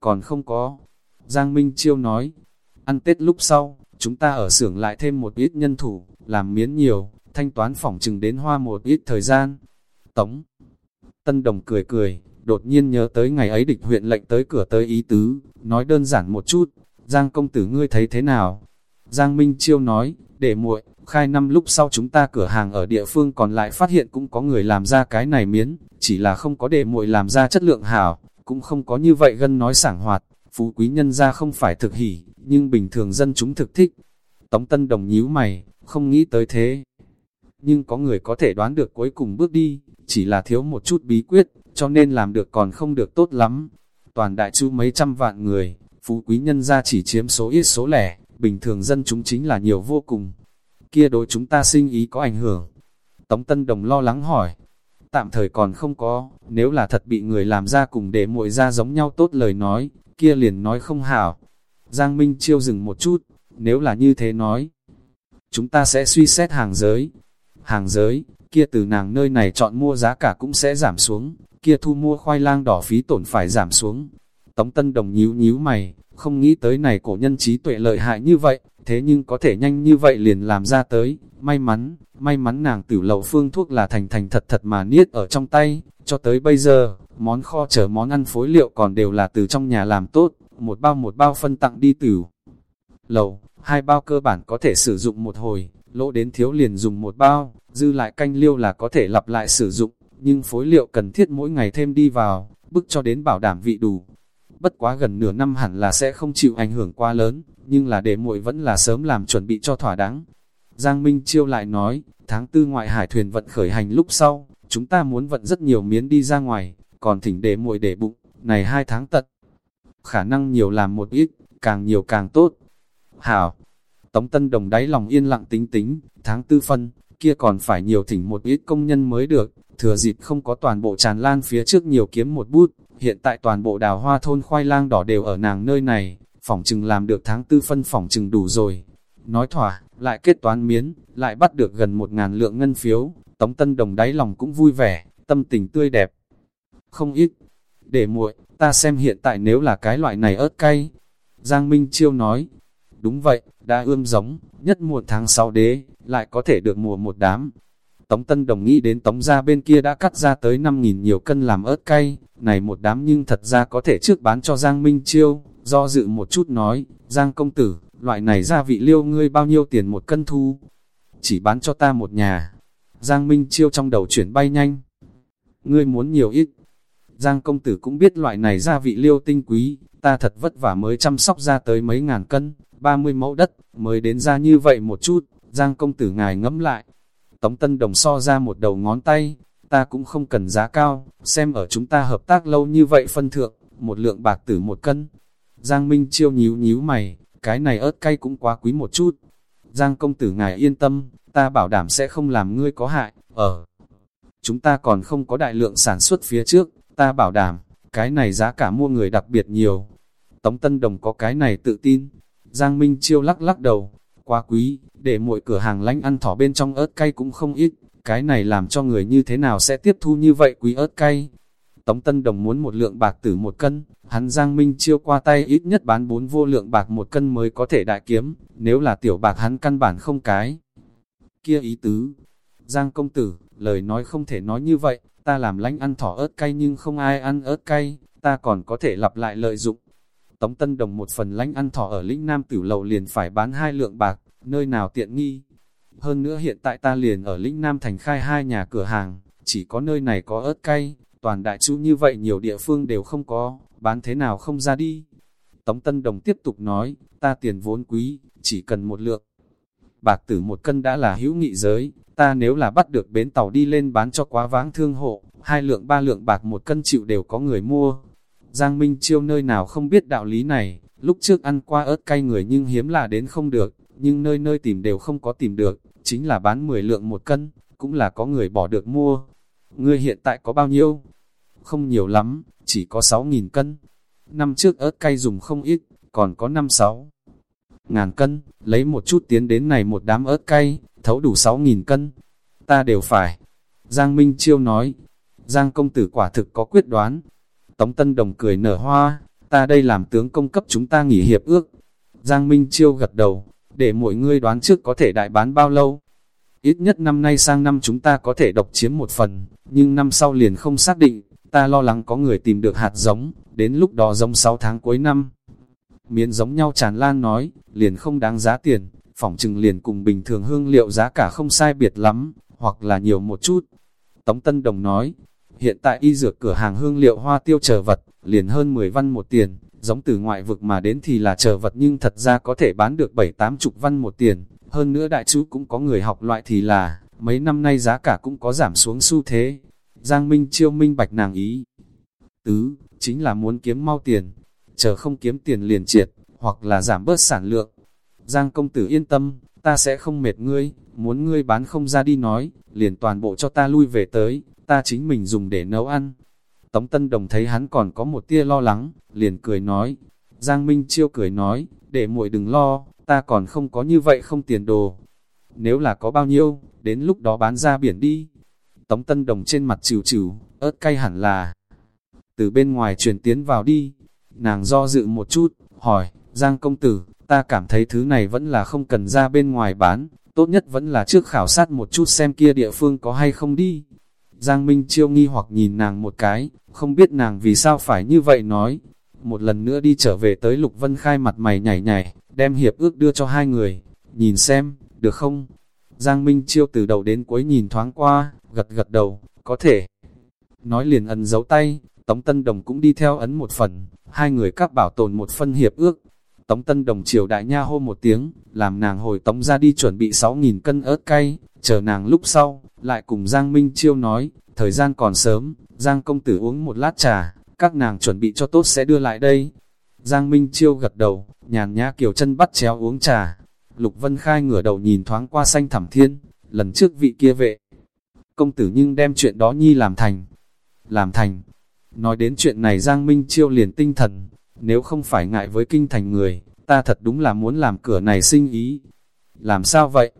Còn không có. Giang Minh Chiêu nói, ăn Tết lúc sau, chúng ta ở xưởng lại thêm một ít nhân thủ, làm miến nhiều, thanh toán phỏng chừng đến hoa một ít thời gian. Tống Tân Đồng cười cười, đột nhiên nhớ tới ngày ấy địch huyện lệnh tới cửa tới ý tứ, nói đơn giản một chút, Giang công tử ngươi thấy thế nào? Giang Minh Chiêu nói, để muội, khai năm lúc sau chúng ta cửa hàng ở địa phương còn lại phát hiện cũng có người làm ra cái này miến, chỉ là không có để muội làm ra chất lượng hảo, cũng không có như vậy gân nói sảng hoạt, phú quý nhân ra không phải thực hỉ, nhưng bình thường dân chúng thực thích. Tống Tân Đồng nhíu mày, không nghĩ tới thế. Nhưng có người có thể đoán được cuối cùng bước đi, chỉ là thiếu một chút bí quyết, cho nên làm được còn không được tốt lắm. Toàn đại chu mấy trăm vạn người, phú quý nhân ra chỉ chiếm số ít số lẻ, bình thường dân chúng chính là nhiều vô cùng. Kia đối chúng ta sinh ý có ảnh hưởng. Tống Tân Đồng lo lắng hỏi, tạm thời còn không có, nếu là thật bị người làm ra cùng để muội ra giống nhau tốt lời nói, kia liền nói không hảo. Giang Minh chiêu dừng một chút, nếu là như thế nói, chúng ta sẽ suy xét hàng giới. Hàng giới, kia từ nàng nơi này chọn mua giá cả cũng sẽ giảm xuống, kia thu mua khoai lang đỏ phí tổn phải giảm xuống. Tống Tân Đồng nhíu nhíu mày, không nghĩ tới này cổ nhân trí tuệ lợi hại như vậy, thế nhưng có thể nhanh như vậy liền làm ra tới, may mắn, may mắn nàng tử lầu phương thuốc là thành thành thật thật mà niết ở trong tay, cho tới bây giờ, món kho chở món ăn phối liệu còn đều là từ trong nhà làm tốt, một bao một bao phân tặng đi tử lầu, hai bao cơ bản có thể sử dụng một hồi, lỗ đến thiếu liền dùng một bao, dư lại canh liêu là có thể lặp lại sử dụng, nhưng phối liệu cần thiết mỗi ngày thêm đi vào, bức cho đến bảo đảm vị đủ. Bất quá gần nửa năm hẳn là sẽ không chịu ảnh hưởng quá lớn, nhưng là để muội vẫn là sớm làm chuẩn bị cho thỏa đáng. Giang Minh Chiêu lại nói, tháng tư ngoại hải thuyền vận khởi hành lúc sau, chúng ta muốn vận rất nhiều miến đi ra ngoài, còn thỉnh để muội để bụng, này hai tháng tận. Khả năng nhiều làm một ít, càng nhiều càng tốt. Hảo, Tống Tân Đồng đáy lòng yên lặng tính tính, tháng tư phân, kia còn phải nhiều thỉnh một ít công nhân mới được, thừa dịp không có toàn bộ tràn lan phía trước nhiều kiếm một bút, hiện tại toàn bộ đào hoa thôn khoai lang đỏ đều ở nàng nơi này, phỏng chừng làm được tháng tư phân phỏng chừng đủ rồi. Nói thỏa, lại kết toán miến, lại bắt được gần một ngàn lượng ngân phiếu, Tống Tân Đồng đáy lòng cũng vui vẻ, tâm tình tươi đẹp. Không ít, để muội, ta xem hiện tại nếu là cái loại này ớt cay. Giang Minh Chiêu nói, đúng vậy, đã ươm giống, nhất muộn tháng 6 đế, lại có thể được mùa một đám. Tống Tân Đồng nghĩ đến Tống gia bên kia đã cắt ra tới 5.000 nhiều cân làm ớt cay, này một đám nhưng thật ra có thể trước bán cho Giang Minh Chiêu, do dự một chút nói, Giang công tử, loại này gia vị liêu ngươi bao nhiêu tiền một cân thu? Chỉ bán cho ta một nhà. Giang Minh Chiêu trong đầu chuyển bay nhanh. Ngươi muốn nhiều ít. Giang công tử cũng biết loại này gia vị liêu tinh quý, ta thật vất vả mới chăm sóc ra tới mấy ngàn cân, 30 mẫu đất, mới đến ra như vậy một chút, Giang công tử ngài ngẫm lại. Tống Tân Đồng so ra một đầu ngón tay, ta cũng không cần giá cao, xem ở chúng ta hợp tác lâu như vậy phân thượng, một lượng bạc tử một cân. Giang Minh Chiêu nhíu nhíu mày, cái này ớt cay cũng quá quý một chút. Giang công tử ngài yên tâm, ta bảo đảm sẽ không làm ngươi có hại, ở. Chúng ta còn không có đại lượng sản xuất phía trước, ta bảo đảm, cái này giá cả mua người đặc biệt nhiều. Tống Tân Đồng có cái này tự tin. Giang Minh Chiêu lắc lắc đầu, quá quý, để mỗi cửa hàng lánh ăn thỏ bên trong ớt cay cũng không ít, cái này làm cho người như thế nào sẽ tiếp thu như vậy quý ớt cay. Tống Tân Đồng muốn một lượng bạc tử một cân, hắn Giang Minh chiêu qua tay ít nhất bán bốn vô lượng bạc một cân mới có thể đại kiếm, nếu là tiểu bạc hắn căn bản không cái. Kia ý tứ, Giang công tử, lời nói không thể nói như vậy, ta làm lánh ăn thỏ ớt cay nhưng không ai ăn ớt cay, ta còn có thể lặp lại lợi dụng. Tống Tân Đồng một phần lánh ăn thỏ ở lĩnh Nam Tử Lầu liền phải bán hai lượng bạc, nơi nào tiện nghi. Hơn nữa hiện tại ta liền ở lĩnh Nam Thành khai hai nhà cửa hàng, chỉ có nơi này có ớt cay, toàn đại chú như vậy nhiều địa phương đều không có, bán thế nào không ra đi. Tống Tân Đồng tiếp tục nói, ta tiền vốn quý, chỉ cần một lượng. Bạc tử một cân đã là hữu nghị giới, ta nếu là bắt được bến tàu đi lên bán cho quá váng thương hộ, hai lượng ba lượng bạc một cân chịu đều có người mua. Giang Minh Chiêu nơi nào không biết đạo lý này, lúc trước ăn qua ớt cay người nhưng hiếm là đến không được, nhưng nơi nơi tìm đều không có tìm được, chính là bán 10 lượng một cân, cũng là có người bỏ được mua. Ngươi hiện tại có bao nhiêu? Không nhiều lắm, chỉ có 6.000 cân. Năm trước ớt cay dùng không ít, còn có 5-6 ngàn cân, lấy một chút tiến đến này một đám ớt cay, thấu đủ 6.000 cân. Ta đều phải. Giang Minh Chiêu nói, Giang công tử quả thực có quyết đoán. Tống Tân Đồng cười nở hoa, ta đây làm tướng công cấp chúng ta nghỉ hiệp ước. Giang Minh Chiêu gật đầu, để mỗi ngươi đoán trước có thể đại bán bao lâu. Ít nhất năm nay sang năm chúng ta có thể độc chiếm một phần, nhưng năm sau liền không xác định, ta lo lắng có người tìm được hạt giống, đến lúc đó giống 6 tháng cuối năm. Miến giống nhau tràn lan nói, liền không đáng giá tiền, phỏng chừng liền cùng bình thường hương liệu giá cả không sai biệt lắm, hoặc là nhiều một chút. Tống Tân Đồng nói, hiện tại y dược cửa hàng hương liệu hoa tiêu chờ vật, liền hơn 10 văn một tiền, giống từ ngoại vực mà đến thì là chờ vật nhưng thật ra có thể bán được 7-8 chục văn một tiền, hơn nữa đại chú cũng có người học loại thì là, mấy năm nay giá cả cũng có giảm xuống xu thế. Giang Minh chiêu minh bạch nàng ý. Tứ, chính là muốn kiếm mau tiền, chờ không kiếm tiền liền triệt, hoặc là giảm bớt sản lượng. Giang công tử yên tâm, ta sẽ không mệt ngươi, muốn ngươi bán không ra đi nói, liền toàn bộ cho ta lui về tới, ta chính mình dùng để nấu ăn. Tống Tân Đồng thấy hắn còn có một tia lo lắng, liền cười nói. Giang Minh Chiêu cười nói, để muội đừng lo, ta còn không có như vậy không tiền đồ. Nếu là có bao nhiêu, đến lúc đó bán ra biển đi. Tống Tân Đồng trên mặt chịu chịu, ớt cay hẳn là từ bên ngoài truyền tiến vào đi. Nàng do dự một chút, hỏi, Giang công tử, ta cảm thấy thứ này vẫn là không cần ra bên ngoài bán, tốt nhất vẫn là trước khảo sát một chút xem kia địa phương có hay không đi. Giang Minh Chiêu nghi hoặc nhìn nàng một cái, không biết nàng vì sao phải như vậy nói. Một lần nữa đi trở về tới Lục Vân Khai mặt mày nhảy nhảy, đem hiệp ước đưa cho hai người, nhìn xem, được không? Giang Minh Chiêu từ đầu đến cuối nhìn thoáng qua, gật gật đầu, có thể. Nói liền ấn dấu tay, Tống Tân Đồng cũng đi theo ấn một phần, hai người các bảo tồn một phân hiệp ước. Tống Tân Đồng chiều đại nha hô một tiếng, làm nàng hồi tống ra đi chuẩn bị 6.000 cân ớt cay, chờ nàng lúc sau, lại cùng Giang Minh Chiêu nói, thời gian còn sớm, Giang công tử uống một lát trà, các nàng chuẩn bị cho tốt sẽ đưa lại đây. Giang Minh Chiêu gật đầu, nhàn nhã kiều chân bắt chéo uống trà. Lục Vân Khai ngửa đầu nhìn thoáng qua xanh thẳm thiên, lần trước vị kia vệ. Công tử nhưng đem chuyện đó nhi làm thành. Làm thành. Nói đến chuyện này Giang Minh Chiêu liền tinh thần, nếu không phải ngại với kinh thành người, ta thật đúng là muốn làm cửa này sinh ý. Làm sao vậy?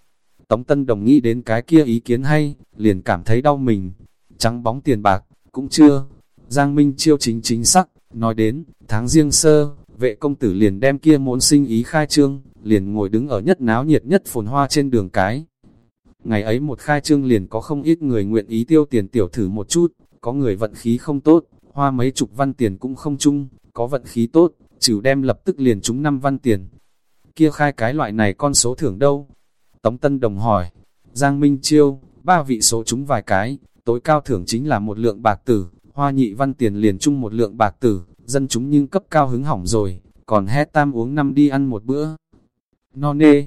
Tống Tân Đồng nghĩ đến cái kia ý kiến hay, liền cảm thấy đau mình. Trắng bóng tiền bạc, cũng chưa. Giang Minh Chiêu chính chính sắc, nói đến, tháng riêng sơ, vệ công tử liền đem kia muốn sinh ý khai trương, liền ngồi đứng ở nhất náo nhiệt nhất phồn hoa trên đường cái. Ngày ấy một khai trương liền có không ít người nguyện ý tiêu tiền tiểu thử một chút, có người vận khí không tốt, hoa mấy chục văn tiền cũng không chung, có vận khí tốt, chịu đem lập tức liền trúng năm văn tiền. Kia khai cái loại này con số thưởng đâu? Tống Tân Đồng hỏi, Giang Minh Chiêu, ba vị số trúng vài cái, tối cao thưởng chính là một lượng bạc tử, hoa nhị văn tiền liền chung một lượng bạc tử, dân chúng nhưng cấp cao hứng hỏng rồi, còn hét tam uống năm đi ăn một bữa. No nê,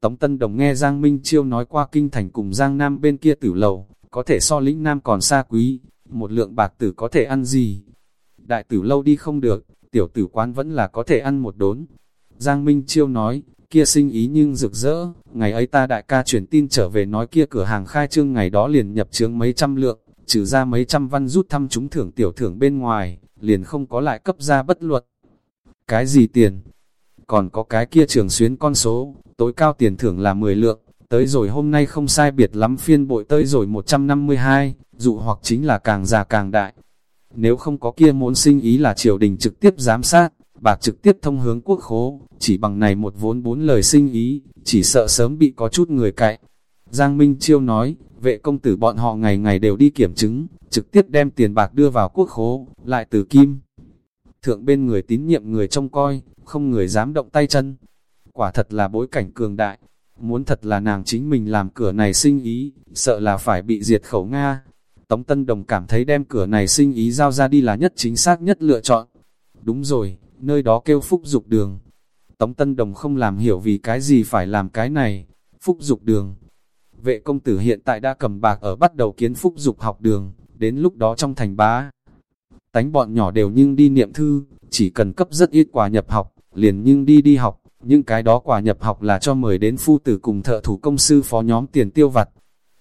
Tống Tân Đồng nghe Giang Minh Chiêu nói qua kinh thành cùng Giang Nam bên kia tử lầu, có thể so lĩnh Nam còn xa quý, một lượng bạc tử có thể ăn gì? Đại tử lâu đi không được, tiểu tử quán vẫn là có thể ăn một đốn. Giang Minh Chiêu nói, kia sinh ý nhưng rực rỡ, ngày ấy ta đại ca chuyển tin trở về nói kia cửa hàng khai trương ngày đó liền nhập trướng mấy trăm lượng, trừ ra mấy trăm văn rút thăm chúng thưởng tiểu thưởng bên ngoài, liền không có lại cấp ra bất luật. Cái gì tiền? Còn có cái kia trường xuyến con số, tối cao tiền thưởng là 10 lượng, tới rồi hôm nay không sai biệt lắm phiên bội tới rồi 152, dụ hoặc chính là càng già càng đại. Nếu không có kia muốn sinh ý là triều đình trực tiếp giám sát, bạc trực tiếp thông hướng quốc khố, chỉ bằng này một vốn bốn lời sinh ý, chỉ sợ sớm bị có chút người cậy. Giang Minh Chiêu nói, vệ công tử bọn họ ngày ngày đều đi kiểm chứng, trực tiếp đem tiền bạc đưa vào quốc khố, lại từ kim. Thượng bên người tín nhiệm người trông coi, không người dám động tay chân. Quả thật là bối cảnh cường đại, muốn thật là nàng chính mình làm cửa này sinh ý, sợ là phải bị diệt khẩu Nga. Tống Tân Đồng cảm thấy đem cửa này sinh ý giao ra đi là nhất chính xác nhất lựa chọn. Đúng rồi, nơi đó kêu phúc dục đường. Tống Tân Đồng không làm hiểu vì cái gì phải làm cái này. Phúc dục đường. Vệ công tử hiện tại đã cầm bạc ở bắt đầu kiến phúc dục học đường, đến lúc đó trong thành bá. Tánh bọn nhỏ đều nhưng đi niệm thư, chỉ cần cấp rất ít quà nhập học, liền nhưng đi đi học. Nhưng cái đó quà nhập học là cho mời đến phu tử cùng thợ thủ công sư phó nhóm tiền tiêu vặt.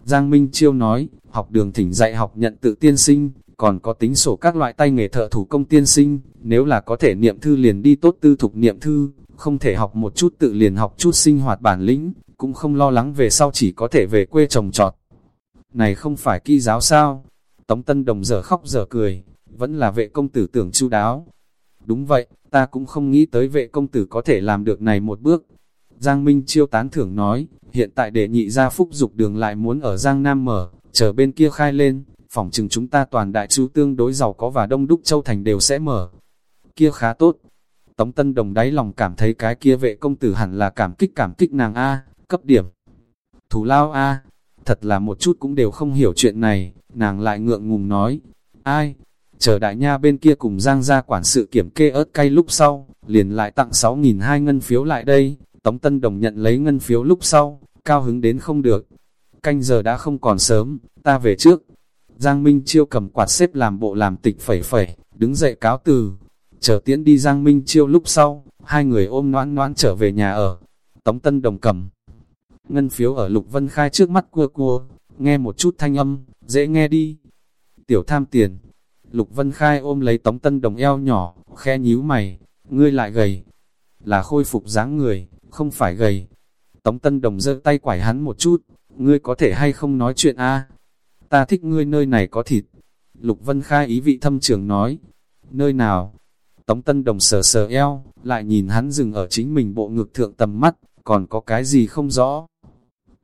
Giang Minh Chiêu nói, học đường thỉnh dạy học nhận tự tiên sinh, còn có tính sổ các loại tay nghề thợ thủ công tiên sinh, nếu là có thể niệm thư liền đi tốt tư thục niệm thư, không thể học một chút tự liền học chút sinh hoạt bản lĩnh, cũng không lo lắng về sau chỉ có thể về quê trồng trọt. Này không phải kỳ giáo sao? Tống Tân Đồng giờ khóc giờ cười, vẫn là vệ công tử tưởng chu đáo. Đúng vậy, ta cũng không nghĩ tới vệ công tử có thể làm được này một bước. Giang Minh chiêu tán thưởng nói, hiện tại để nhị gia phúc dục đường lại muốn ở Giang Nam mở, chờ bên kia khai lên, phòng chừng chúng ta toàn đại chú tương đối giàu có và đông đúc châu thành đều sẽ mở. Kia khá tốt. Tống Tân Đồng đáy lòng cảm thấy cái kia vệ công tử hẳn là cảm kích cảm kích nàng A, cấp điểm. Thủ lao A, thật là một chút cũng đều không hiểu chuyện này, nàng lại ngượng ngùng nói. Ai, chờ đại nha bên kia cùng giang ra quản sự kiểm kê ớt cay lúc sau, liền lại tặng 6.000 hai ngân phiếu lại đây, Tống Tân Đồng nhận lấy ngân phiếu lúc sau, cao hứng đến không được. Canh giờ đã không còn sớm, ta về trước. Giang Minh Chiêu cầm quạt xếp làm bộ làm tịch phẩy phẩy, đứng dậy cáo từ. Chờ tiễn đi Giang Minh Chiêu lúc sau, hai người ôm noãn noãn trở về nhà ở. Tống Tân Đồng cầm. Ngân phiếu ở Lục Vân Khai trước mắt cua cua, nghe một chút thanh âm, dễ nghe đi. Tiểu tham tiền. Lục Vân Khai ôm lấy Tống Tân Đồng eo nhỏ, khe nhíu mày, ngươi lại gầy. Là khôi phục dáng người, không phải gầy. Tống Tân Đồng giơ tay quải hắn một chút, ngươi có thể hay không nói chuyện a? Ta thích ngươi nơi này có thịt. Lục Vân Khai ý vị thâm trường nói, nơi nào? Tống Tân Đồng sờ sờ eo, lại nhìn hắn dừng ở chính mình bộ ngực thượng tầm mắt, còn có cái gì không rõ.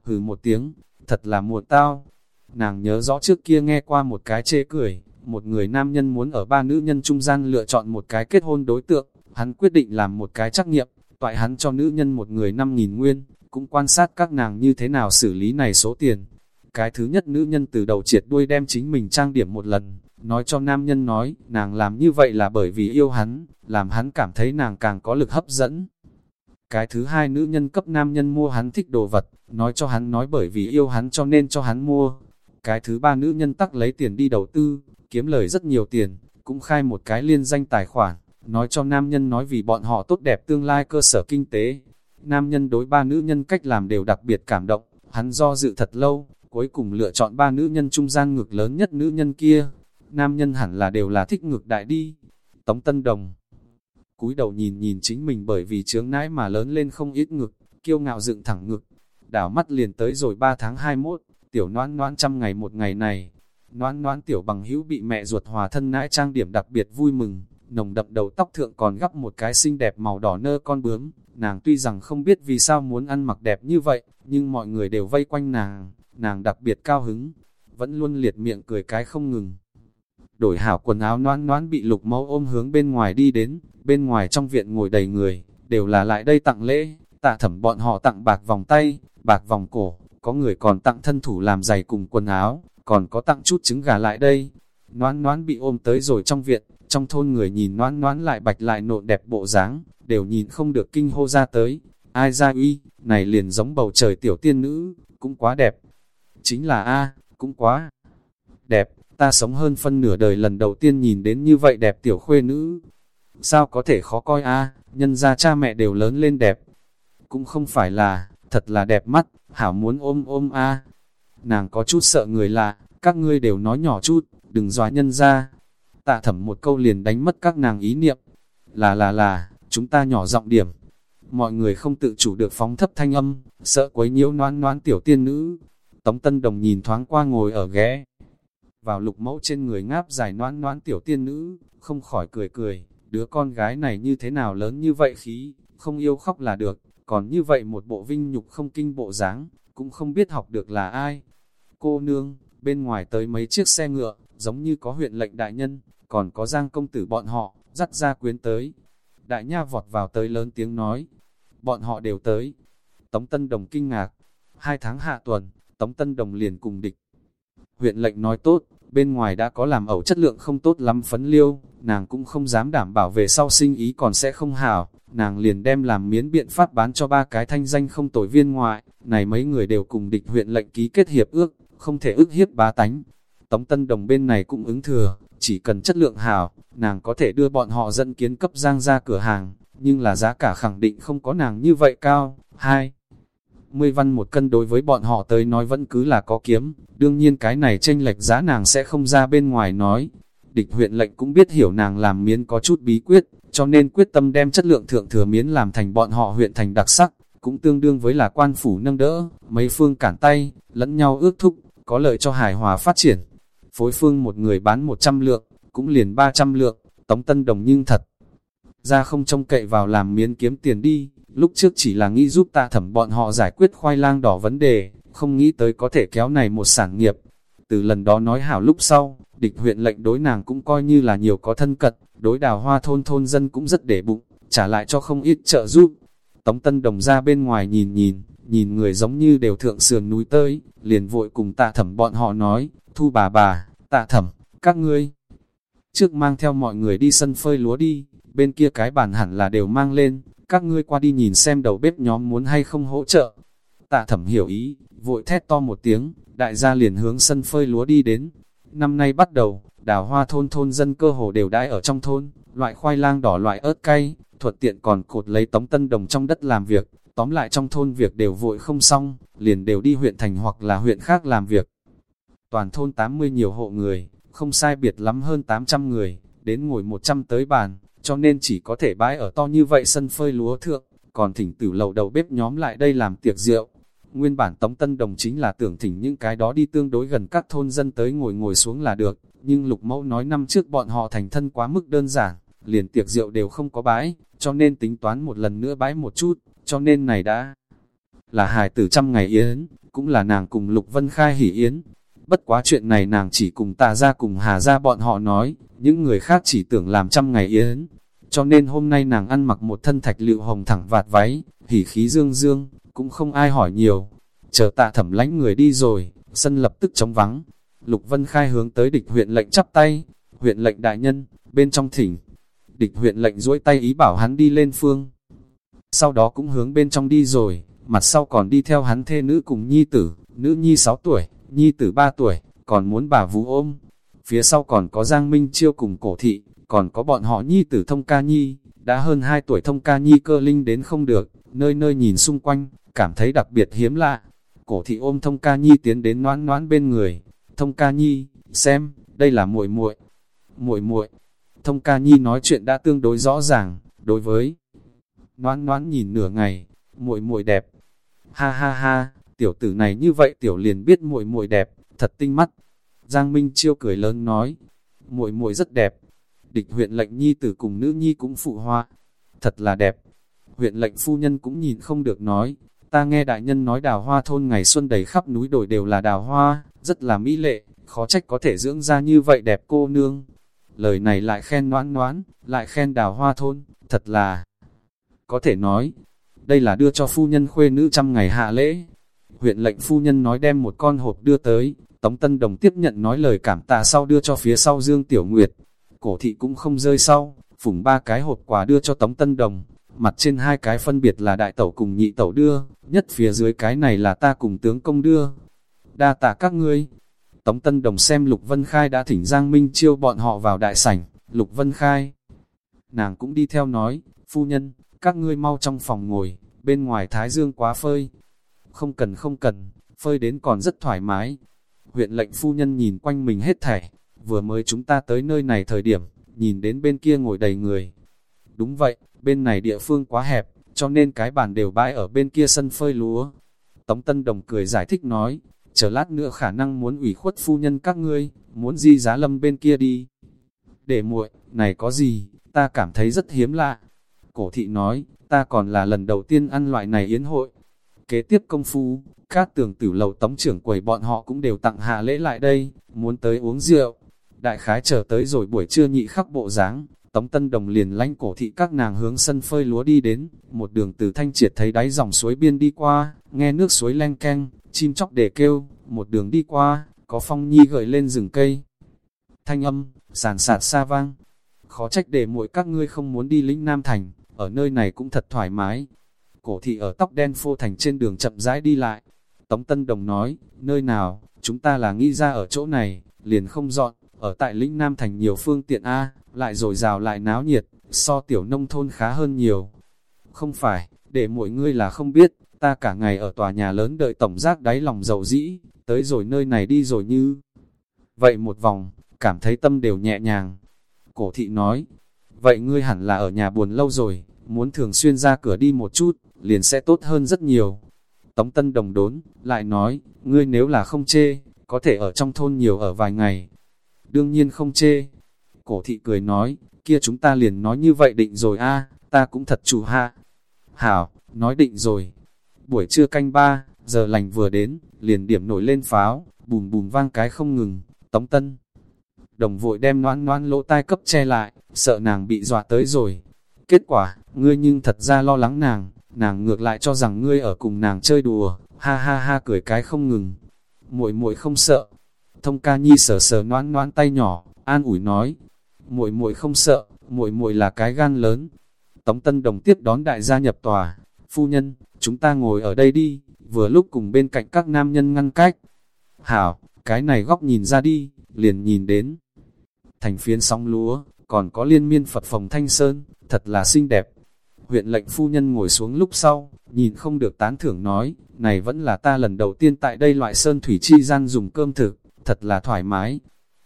Hừ một tiếng, thật là muộn tao. Nàng nhớ rõ trước kia nghe qua một cái chê cười, một người nam nhân muốn ở ba nữ nhân trung gian lựa chọn một cái kết hôn đối tượng, hắn quyết định làm một cái trắc nghiệm, toại hắn cho nữ nhân một người 5.000 nguyên, cũng quan sát các nàng như thế nào xử lý này số tiền. Cái thứ nhất nữ nhân từ đầu triệt đuôi đem chính mình trang điểm một lần, nói cho nam nhân nói, nàng làm như vậy là bởi vì yêu hắn, làm hắn cảm thấy nàng càng có lực hấp dẫn. Cái thứ hai nữ nhân cấp nam nhân mua hắn thích đồ vật, nói cho hắn nói bởi vì yêu hắn cho nên cho hắn mua. Cái thứ ba nữ nhân tắc lấy tiền đi đầu tư, kiếm lời rất nhiều tiền, cũng khai một cái liên danh tài khoản, nói cho nam nhân nói vì bọn họ tốt đẹp tương lai cơ sở kinh tế. Nam nhân đối ba nữ nhân cách làm đều đặc biệt cảm động, hắn do dự thật lâu, cuối cùng lựa chọn ba nữ nhân trung gian ngực lớn nhất nữ nhân kia. Nam nhân hẳn là đều là thích ngực đại đi. Tống Tân Đồng cúi đầu nhìn nhìn chính mình bởi vì chướng nãi mà lớn lên không ít ngực, kiêu ngạo dựng thẳng ngực. Đảo mắt liền tới rồi 3 tháng 21, tiểu noan noan trăm ngày một ngày này. Noan noan tiểu bằng hữu bị mẹ ruột hòa thân nãi trang điểm đặc biệt vui mừng, nồng đậm đầu tóc thượng còn gắp một cái xinh đẹp màu đỏ nơ con bướm. Nàng tuy rằng không biết vì sao muốn ăn mặc đẹp như vậy, nhưng mọi người đều vây quanh nàng, nàng đặc biệt cao hứng, vẫn luôn liệt miệng cười cái không ngừng. Đổi hảo quần áo noan noan bị lục mẫu ôm hướng bên ngoài đi đến, bên ngoài trong viện ngồi đầy người, đều là lại đây tặng lễ, tạ thẩm bọn họ tặng bạc vòng tay, bạc vòng cổ, có người còn tặng thân thủ làm giày cùng quần áo, còn có tặng chút trứng gà lại đây. Noan noan bị ôm tới rồi trong viện, trong thôn người nhìn noãn noãn lại bạch lại nộn đẹp bộ dáng, đều nhìn không được kinh hô ra tới. Ai ra uy, này liền giống bầu trời tiểu tiên nữ, cũng quá đẹp. Chính là A, cũng quá đẹp, ta sống hơn phân nửa đời lần đầu tiên nhìn đến như vậy đẹp tiểu khuê nữ. Sao có thể khó coi A, nhân ra cha mẹ đều lớn lên đẹp. Cũng không phải là, thật là đẹp mắt, hảo muốn ôm ôm A. Nàng có chút sợ người lạ, các ngươi đều nói nhỏ chút, đừng dọa nhân ra. Tạ thẩm một câu liền đánh mất các nàng ý niệm. Là là là, chúng ta nhỏ giọng điểm. Mọi người không tự chủ được phóng thấp thanh âm, sợ quấy nhiễu noan noan tiểu tiên nữ. Tống Tân Đồng nhìn thoáng qua ngồi ở ghé. Vào lục mẫu trên người ngáp dài noan noan tiểu tiên nữ, không khỏi cười cười, đứa con gái này như thế nào lớn như vậy khí, không yêu khóc là được, còn như vậy một bộ vinh nhục không kinh bộ dáng cũng không biết học được là ai. Cô nương, bên ngoài tới mấy chiếc xe ngựa, giống như có huyện lệnh đại nhân, còn có giang công tử bọn họ, dắt ra quyến tới. Đại nha vọt vào tới lớn tiếng nói, bọn họ đều tới. Tống Tân Đồng kinh ngạc, hai tháng hạ tuần, Tống Tân Đồng liền cùng địch. Huyện lệnh nói tốt, bên ngoài đã có làm ẩu chất lượng không tốt lắm phấn liêu, nàng cũng không dám đảm bảo về sau sinh ý còn sẽ không hảo, nàng liền đem làm miến biện pháp bán cho ba cái thanh danh không tội viên ngoại, này mấy người đều cùng địch huyện lệnh ký kết hiệp ước, không thể ước hiếp bá tánh. Tống Tân Đồng bên này cũng ứng thừa, chỉ cần chất lượng hảo, nàng có thể đưa bọn họ dẫn kiến cấp giang ra cửa hàng, nhưng là giá cả khẳng định không có nàng như vậy cao. 2. 10 văn một cân đối với bọn họ tới nói vẫn cứ là có kiếm, đương nhiên cái này tranh lệch giá nàng sẽ không ra bên ngoài nói. Địch huyện lệnh cũng biết hiểu nàng làm miến có chút bí quyết, cho nên quyết tâm đem chất lượng thượng thừa miến làm thành bọn họ huyện thành đặc sắc, cũng tương đương với là quan phủ nâng đỡ, mấy phương cản tay, lẫn nhau ước thúc, có lợi cho hài hòa phát triển. Phối phương một người bán 100 lượng, cũng liền 300 lượng, tống tân đồng nhưng thật. Ra không trông cậy vào làm miến kiếm tiền đi, lúc trước chỉ là nghĩ giúp ta thẩm bọn họ giải quyết khoai lang đỏ vấn đề, không nghĩ tới có thể kéo này một sản nghiệp. Từ lần đó nói hảo lúc sau, địch huyện lệnh đối nàng cũng coi như là nhiều có thân cật, đối đào hoa thôn thôn dân cũng rất để bụng, trả lại cho không ít trợ giúp. Tống Tân Đồng ra bên ngoài nhìn nhìn, nhìn người giống như đều thượng sườn núi tới, liền vội cùng tạ thẩm bọn họ nói, thu bà bà, tạ thẩm, các ngươi. Trước mang theo mọi người đi sân phơi lúa đi, bên kia cái bàn hẳn là đều mang lên, các ngươi qua đi nhìn xem đầu bếp nhóm muốn hay không hỗ trợ. Tạ thẩm hiểu ý, vội thét to một tiếng, đại gia liền hướng sân phơi lúa đi đến. Năm nay bắt đầu, đào hoa thôn thôn dân cơ hồ đều đãi ở trong thôn, loại khoai lang đỏ loại ớt cay, thuật tiện còn cột lấy tống tân đồng trong đất làm việc, tóm lại trong thôn việc đều vội không xong, liền đều đi huyện thành hoặc là huyện khác làm việc. Toàn thôn 80 nhiều hộ người, không sai biệt lắm hơn 800 người, đến ngồi 100 tới bàn, cho nên chỉ có thể bãi ở to như vậy sân phơi lúa thượng, còn thỉnh tử lầu đầu bếp nhóm lại đây làm tiệc rượu. Nguyên bản Tống Tân Đồng chính là tưởng thỉnh những cái đó đi tương đối gần các thôn dân tới ngồi ngồi xuống là được, nhưng Lục Mẫu nói năm trước bọn họ thành thân quá mức đơn giản, liền tiệc rượu đều không có bãi, cho nên tính toán một lần nữa bãi một chút, cho nên này đã là hài tử trăm ngày yến, cũng là nàng cùng Lục Vân Khai hỉ yến. Bất quá chuyện này nàng chỉ cùng tà ra cùng hà ra bọn họ nói, những người khác chỉ tưởng làm trăm ngày yến, cho nên hôm nay nàng ăn mặc một thân thạch lựu hồng thẳng vạt váy, hỉ khí dương dương, cũng không ai hỏi nhiều. Chờ tạ thẩm lánh người đi rồi, sân lập tức trống vắng. Lục Vân Khai hướng tới địch huyện lệnh chắp tay, huyện lệnh đại nhân, bên trong thỉnh. Địch huyện lệnh duỗi tay ý bảo hắn đi lên phương sau đó cũng hướng bên trong đi rồi, mặt sau còn đi theo hắn thê nữ cùng nhi tử, nữ nhi 6 tuổi, nhi tử 3 tuổi, còn muốn bà vũ ôm. Phía sau còn có Giang Minh Chiêu cùng cổ thị, còn có bọn họ nhi tử thông ca nhi, đã hơn 2 tuổi thông ca nhi cơ linh đến không được, nơi nơi nhìn xung quanh, cảm thấy đặc biệt hiếm lạ. Cổ thị ôm thông ca nhi tiến đến noãn noãn bên người, thông ca nhi, xem, đây là muội muội muội muội Thông ca nhi nói chuyện đã tương đối rõ ràng, đối với noãn noãn nhìn nửa ngày, muội muội đẹp. Ha ha ha, tiểu tử này như vậy tiểu liền biết muội muội đẹp, thật tinh mắt. Giang Minh Chiêu cười lớn nói, muội muội rất đẹp. Địch huyện lệnh nhi tử cùng nữ nhi cũng phụ hoa, thật là đẹp. Huyện lệnh phu nhân cũng nhìn không được nói, ta nghe đại nhân nói đào hoa thôn ngày xuân đầy khắp núi đồi đều là đào hoa, rất là mỹ lệ, khó trách có thể dưỡng ra như vậy đẹp cô nương. Lời này lại khen noãn noãn, lại khen đào hoa thôn, thật là có thể nói, đây là đưa cho phu nhân khuê nữ trăm ngày hạ lễ. Huyện lệnh phu nhân nói đem một con hộp đưa tới, Tống Tân Đồng tiếp nhận nói lời cảm tạ sau đưa cho phía sau Dương Tiểu Nguyệt. Cổ thị cũng không rơi sau, phủng ba cái hộp quà đưa cho Tống Tân Đồng. Mặt trên hai cái phân biệt là đại tẩu cùng nhị tẩu đưa, nhất phía dưới cái này là ta cùng tướng công đưa. Đa tạ các ngươi. Tống Tân Đồng xem Lục Vân Khai đã thỉnh Giang Minh chiêu bọn họ vào đại sảnh, Lục Vân Khai. Nàng cũng đi theo nói, phu nhân, các ngươi mau trong phòng ngồi, bên ngoài thái dương quá phơi. Không cần không cần, phơi đến còn rất thoải mái. Huyện lệnh phu nhân nhìn quanh mình hết thảy, vừa mới chúng ta tới nơi này thời điểm, nhìn đến bên kia ngồi đầy người. Đúng vậy, bên này địa phương quá hẹp, cho nên cái bàn đều bãi ở bên kia sân phơi lúa. Tống Tân Đồng cười giải thích nói, chờ lát nữa khả năng muốn ủy khuất phu nhân các ngươi, muốn di giá lâm bên kia đi. Để muội, này có gì, ta cảm thấy rất hiếm lạ. Cổ thị nói, ta còn là lần đầu tiên ăn loại này yến hội. Kế tiếp công phu, các tường tử lầu tống trưởng quầy bọn họ cũng đều tặng hạ lễ lại đây, muốn tới uống rượu. Đại khái chờ tới rồi buổi trưa nhị khắc bộ dáng Tống Tân Đồng liền lanh cổ thị các nàng hướng sân phơi lúa đi đến, một đường từ thanh triệt thấy đáy dòng suối biên đi qua, nghe nước suối len keng, chim chóc để kêu, một đường đi qua, có phong nhi gợi lên rừng cây. Thanh âm, sàn sạt xa vang, khó trách để muội các ngươi không muốn đi lĩnh Nam Thành, ở nơi này cũng thật thoải mái. Cổ thị ở tóc đen phô thành trên đường chậm rãi đi lại. Tống Tân Đồng nói, nơi nào, chúng ta là nghĩ ra ở chỗ này, liền không dọn, ở tại lĩnh Nam Thành nhiều phương tiện A, lại rồi rào lại náo nhiệt, so tiểu nông thôn khá hơn nhiều. Không phải, để mọi ngươi là không biết, ta cả ngày ở tòa nhà lớn đợi tổng giác đáy lòng dầu dĩ, tới rồi nơi này đi rồi như. Vậy một vòng, cảm thấy tâm đều nhẹ nhàng. Cổ thị nói, vậy ngươi hẳn là ở nhà buồn lâu rồi, muốn thường xuyên ra cửa đi một chút, liền sẽ tốt hơn rất nhiều. Tống Tân đồng đốn, lại nói, ngươi nếu là không chê, có thể ở trong thôn nhiều ở vài ngày. Đương nhiên không chê. Cổ thị cười nói, kia chúng ta liền nói như vậy định rồi a ta cũng thật chủ ha. Hảo, nói định rồi. Buổi trưa canh ba, giờ lành vừa đến, liền điểm nổi lên pháo, bùm bùm vang cái không ngừng, tống tân đồng vội đem noan noan lỗ tai cấp che lại, sợ nàng bị dọa tới rồi. Kết quả, ngươi nhưng thật ra lo lắng nàng, nàng ngược lại cho rằng ngươi ở cùng nàng chơi đùa, ha ha ha cười cái không ngừng. muội muội không sợ. Thông ca nhi sờ sờ noan noan tay nhỏ, an ủi nói. muội muội không sợ, muội muội là cái gan lớn. Tống Tân Đồng tiếp đón đại gia nhập tòa. Phu nhân, chúng ta ngồi ở đây đi, vừa lúc cùng bên cạnh các nam nhân ngăn cách. Hảo, cái này góc nhìn ra đi, liền nhìn đến thành phiến sóng lúa, còn có liên miên Phật phòng thanh sơn, thật là xinh đẹp. Huyện lệnh phu nhân ngồi xuống lúc sau, nhìn không được tán thưởng nói, này vẫn là ta lần đầu tiên tại đây loại sơn thủy chi gian dùng cơm thực, thật là thoải mái.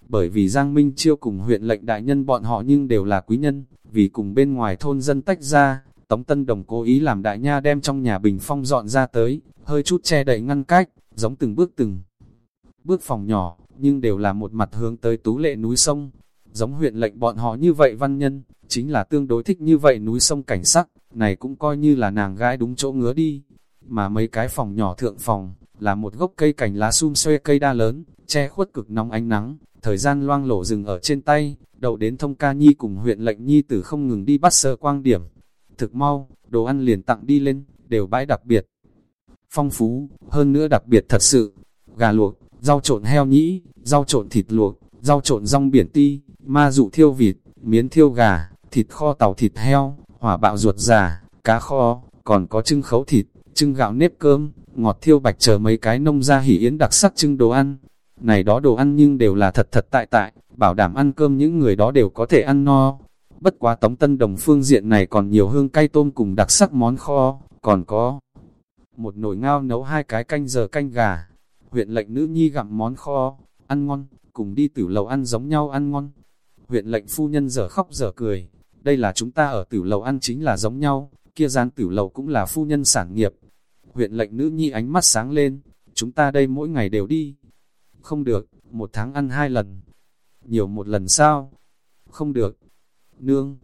Bởi vì Giang Minh Chiêu cùng huyện lệnh đại nhân bọn họ nhưng đều là quý nhân, vì cùng bên ngoài thôn dân tách ra, Tống Tân Đồng cố ý làm đại nha đem trong nhà bình phong dọn ra tới, hơi chút che đậy ngăn cách, giống từng bước từng bước phòng nhỏ, nhưng đều là một mặt hướng tới tú lệ núi sông, Giống huyện lệnh bọn họ như vậy văn nhân, chính là tương đối thích như vậy núi sông cảnh sắc, này cũng coi như là nàng gái đúng chỗ ngứa đi. Mà mấy cái phòng nhỏ thượng phòng, là một gốc cây cảnh lá sum xuê cây đa lớn, che khuất cực nóng ánh nắng, thời gian loang lổ rừng ở trên tay, đậu đến thông ca nhi cùng huyện lệnh nhi tử không ngừng đi bắt sơ quang điểm. Thực mau, đồ ăn liền tặng đi lên, đều bãi đặc biệt. Phong phú, hơn nữa đặc biệt thật sự, gà luộc, rau trộn heo nhĩ, rau trộn thịt luộc, rau trộn rong biển ti, ma dụ thiêu vịt, miến thiêu gà, thịt kho tàu thịt heo, hỏa bạo ruột già, cá kho, còn có trưng khấu thịt, trưng gạo nếp cơm, ngọt thiêu bạch chờ mấy cái nông gia hỉ yến đặc sắc trưng đồ ăn. Này đó đồ ăn nhưng đều là thật thật tại tại, bảo đảm ăn cơm những người đó đều có thể ăn no. Bất quá tống tân đồng phương diện này còn nhiều hương cay tôm cùng đặc sắc món kho, còn có một nồi ngao nấu hai cái canh giờ canh gà. Huyện lệnh nữ nhi gặm món kho, ăn ngon, cùng đi tử lầu ăn giống nhau ăn ngon. Huyện lệnh phu nhân giờ khóc giờ cười, đây là chúng ta ở tử lầu ăn chính là giống nhau, kia gian tử lầu cũng là phu nhân sản nghiệp. Huyện lệnh nữ nhi ánh mắt sáng lên, chúng ta đây mỗi ngày đều đi. Không được, một tháng ăn hai lần. Nhiều một lần sao? Không được. Nương,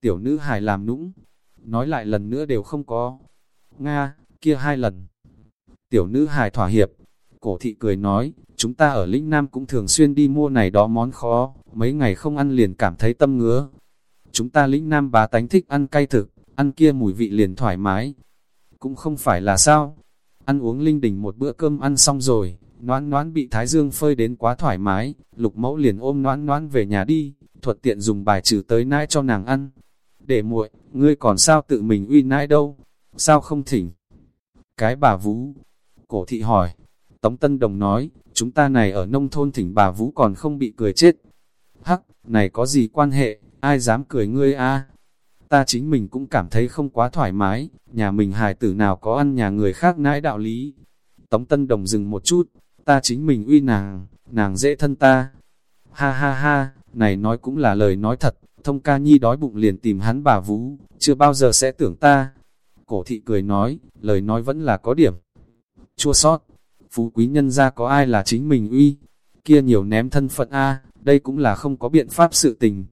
tiểu nữ hài làm nũng, nói lại lần nữa đều không có. Nga, kia hai lần. Tiểu nữ hài thỏa hiệp, cổ thị cười nói, chúng ta ở lĩnh Nam cũng thường xuyên đi mua này đó món khó, mấy ngày không ăn liền cảm thấy tâm ngứa. Chúng ta lĩnh Nam bá tánh thích ăn cay thực, ăn kia mùi vị liền thoải mái. Cũng không phải là sao, ăn uống linh đình một bữa cơm ăn xong rồi, noãn noãn bị Thái Dương phơi đến quá thoải mái, lục mẫu liền ôm noãn noãn về nhà đi, thuận tiện dùng bài trừ tới nãi cho nàng ăn. Để muội, ngươi còn sao tự mình uy nãi đâu, sao không thỉnh? Cái bà Vũ, cổ thị hỏi, Tống Tân Đồng nói, chúng ta này ở nông thôn thỉnh bà Vũ còn không bị cười chết. Hắc, này có gì quan hệ, ai dám cười ngươi a? Ta chính mình cũng cảm thấy không quá thoải mái, nhà mình hài tử nào có ăn nhà người khác nãi đạo lý. Tống Tân Đồng dừng một chút, ta chính mình uy nàng, nàng dễ thân ta. Ha ha ha, này nói cũng là lời nói thật, thông ca nhi đói bụng liền tìm hắn bà Vũ, chưa bao giờ sẽ tưởng ta. Cổ thị cười nói, lời nói vẫn là có điểm. Chua sót, phú quý nhân ra có ai là chính mình uy, kia nhiều ném thân phận A, đây cũng là không có biện pháp sự tình.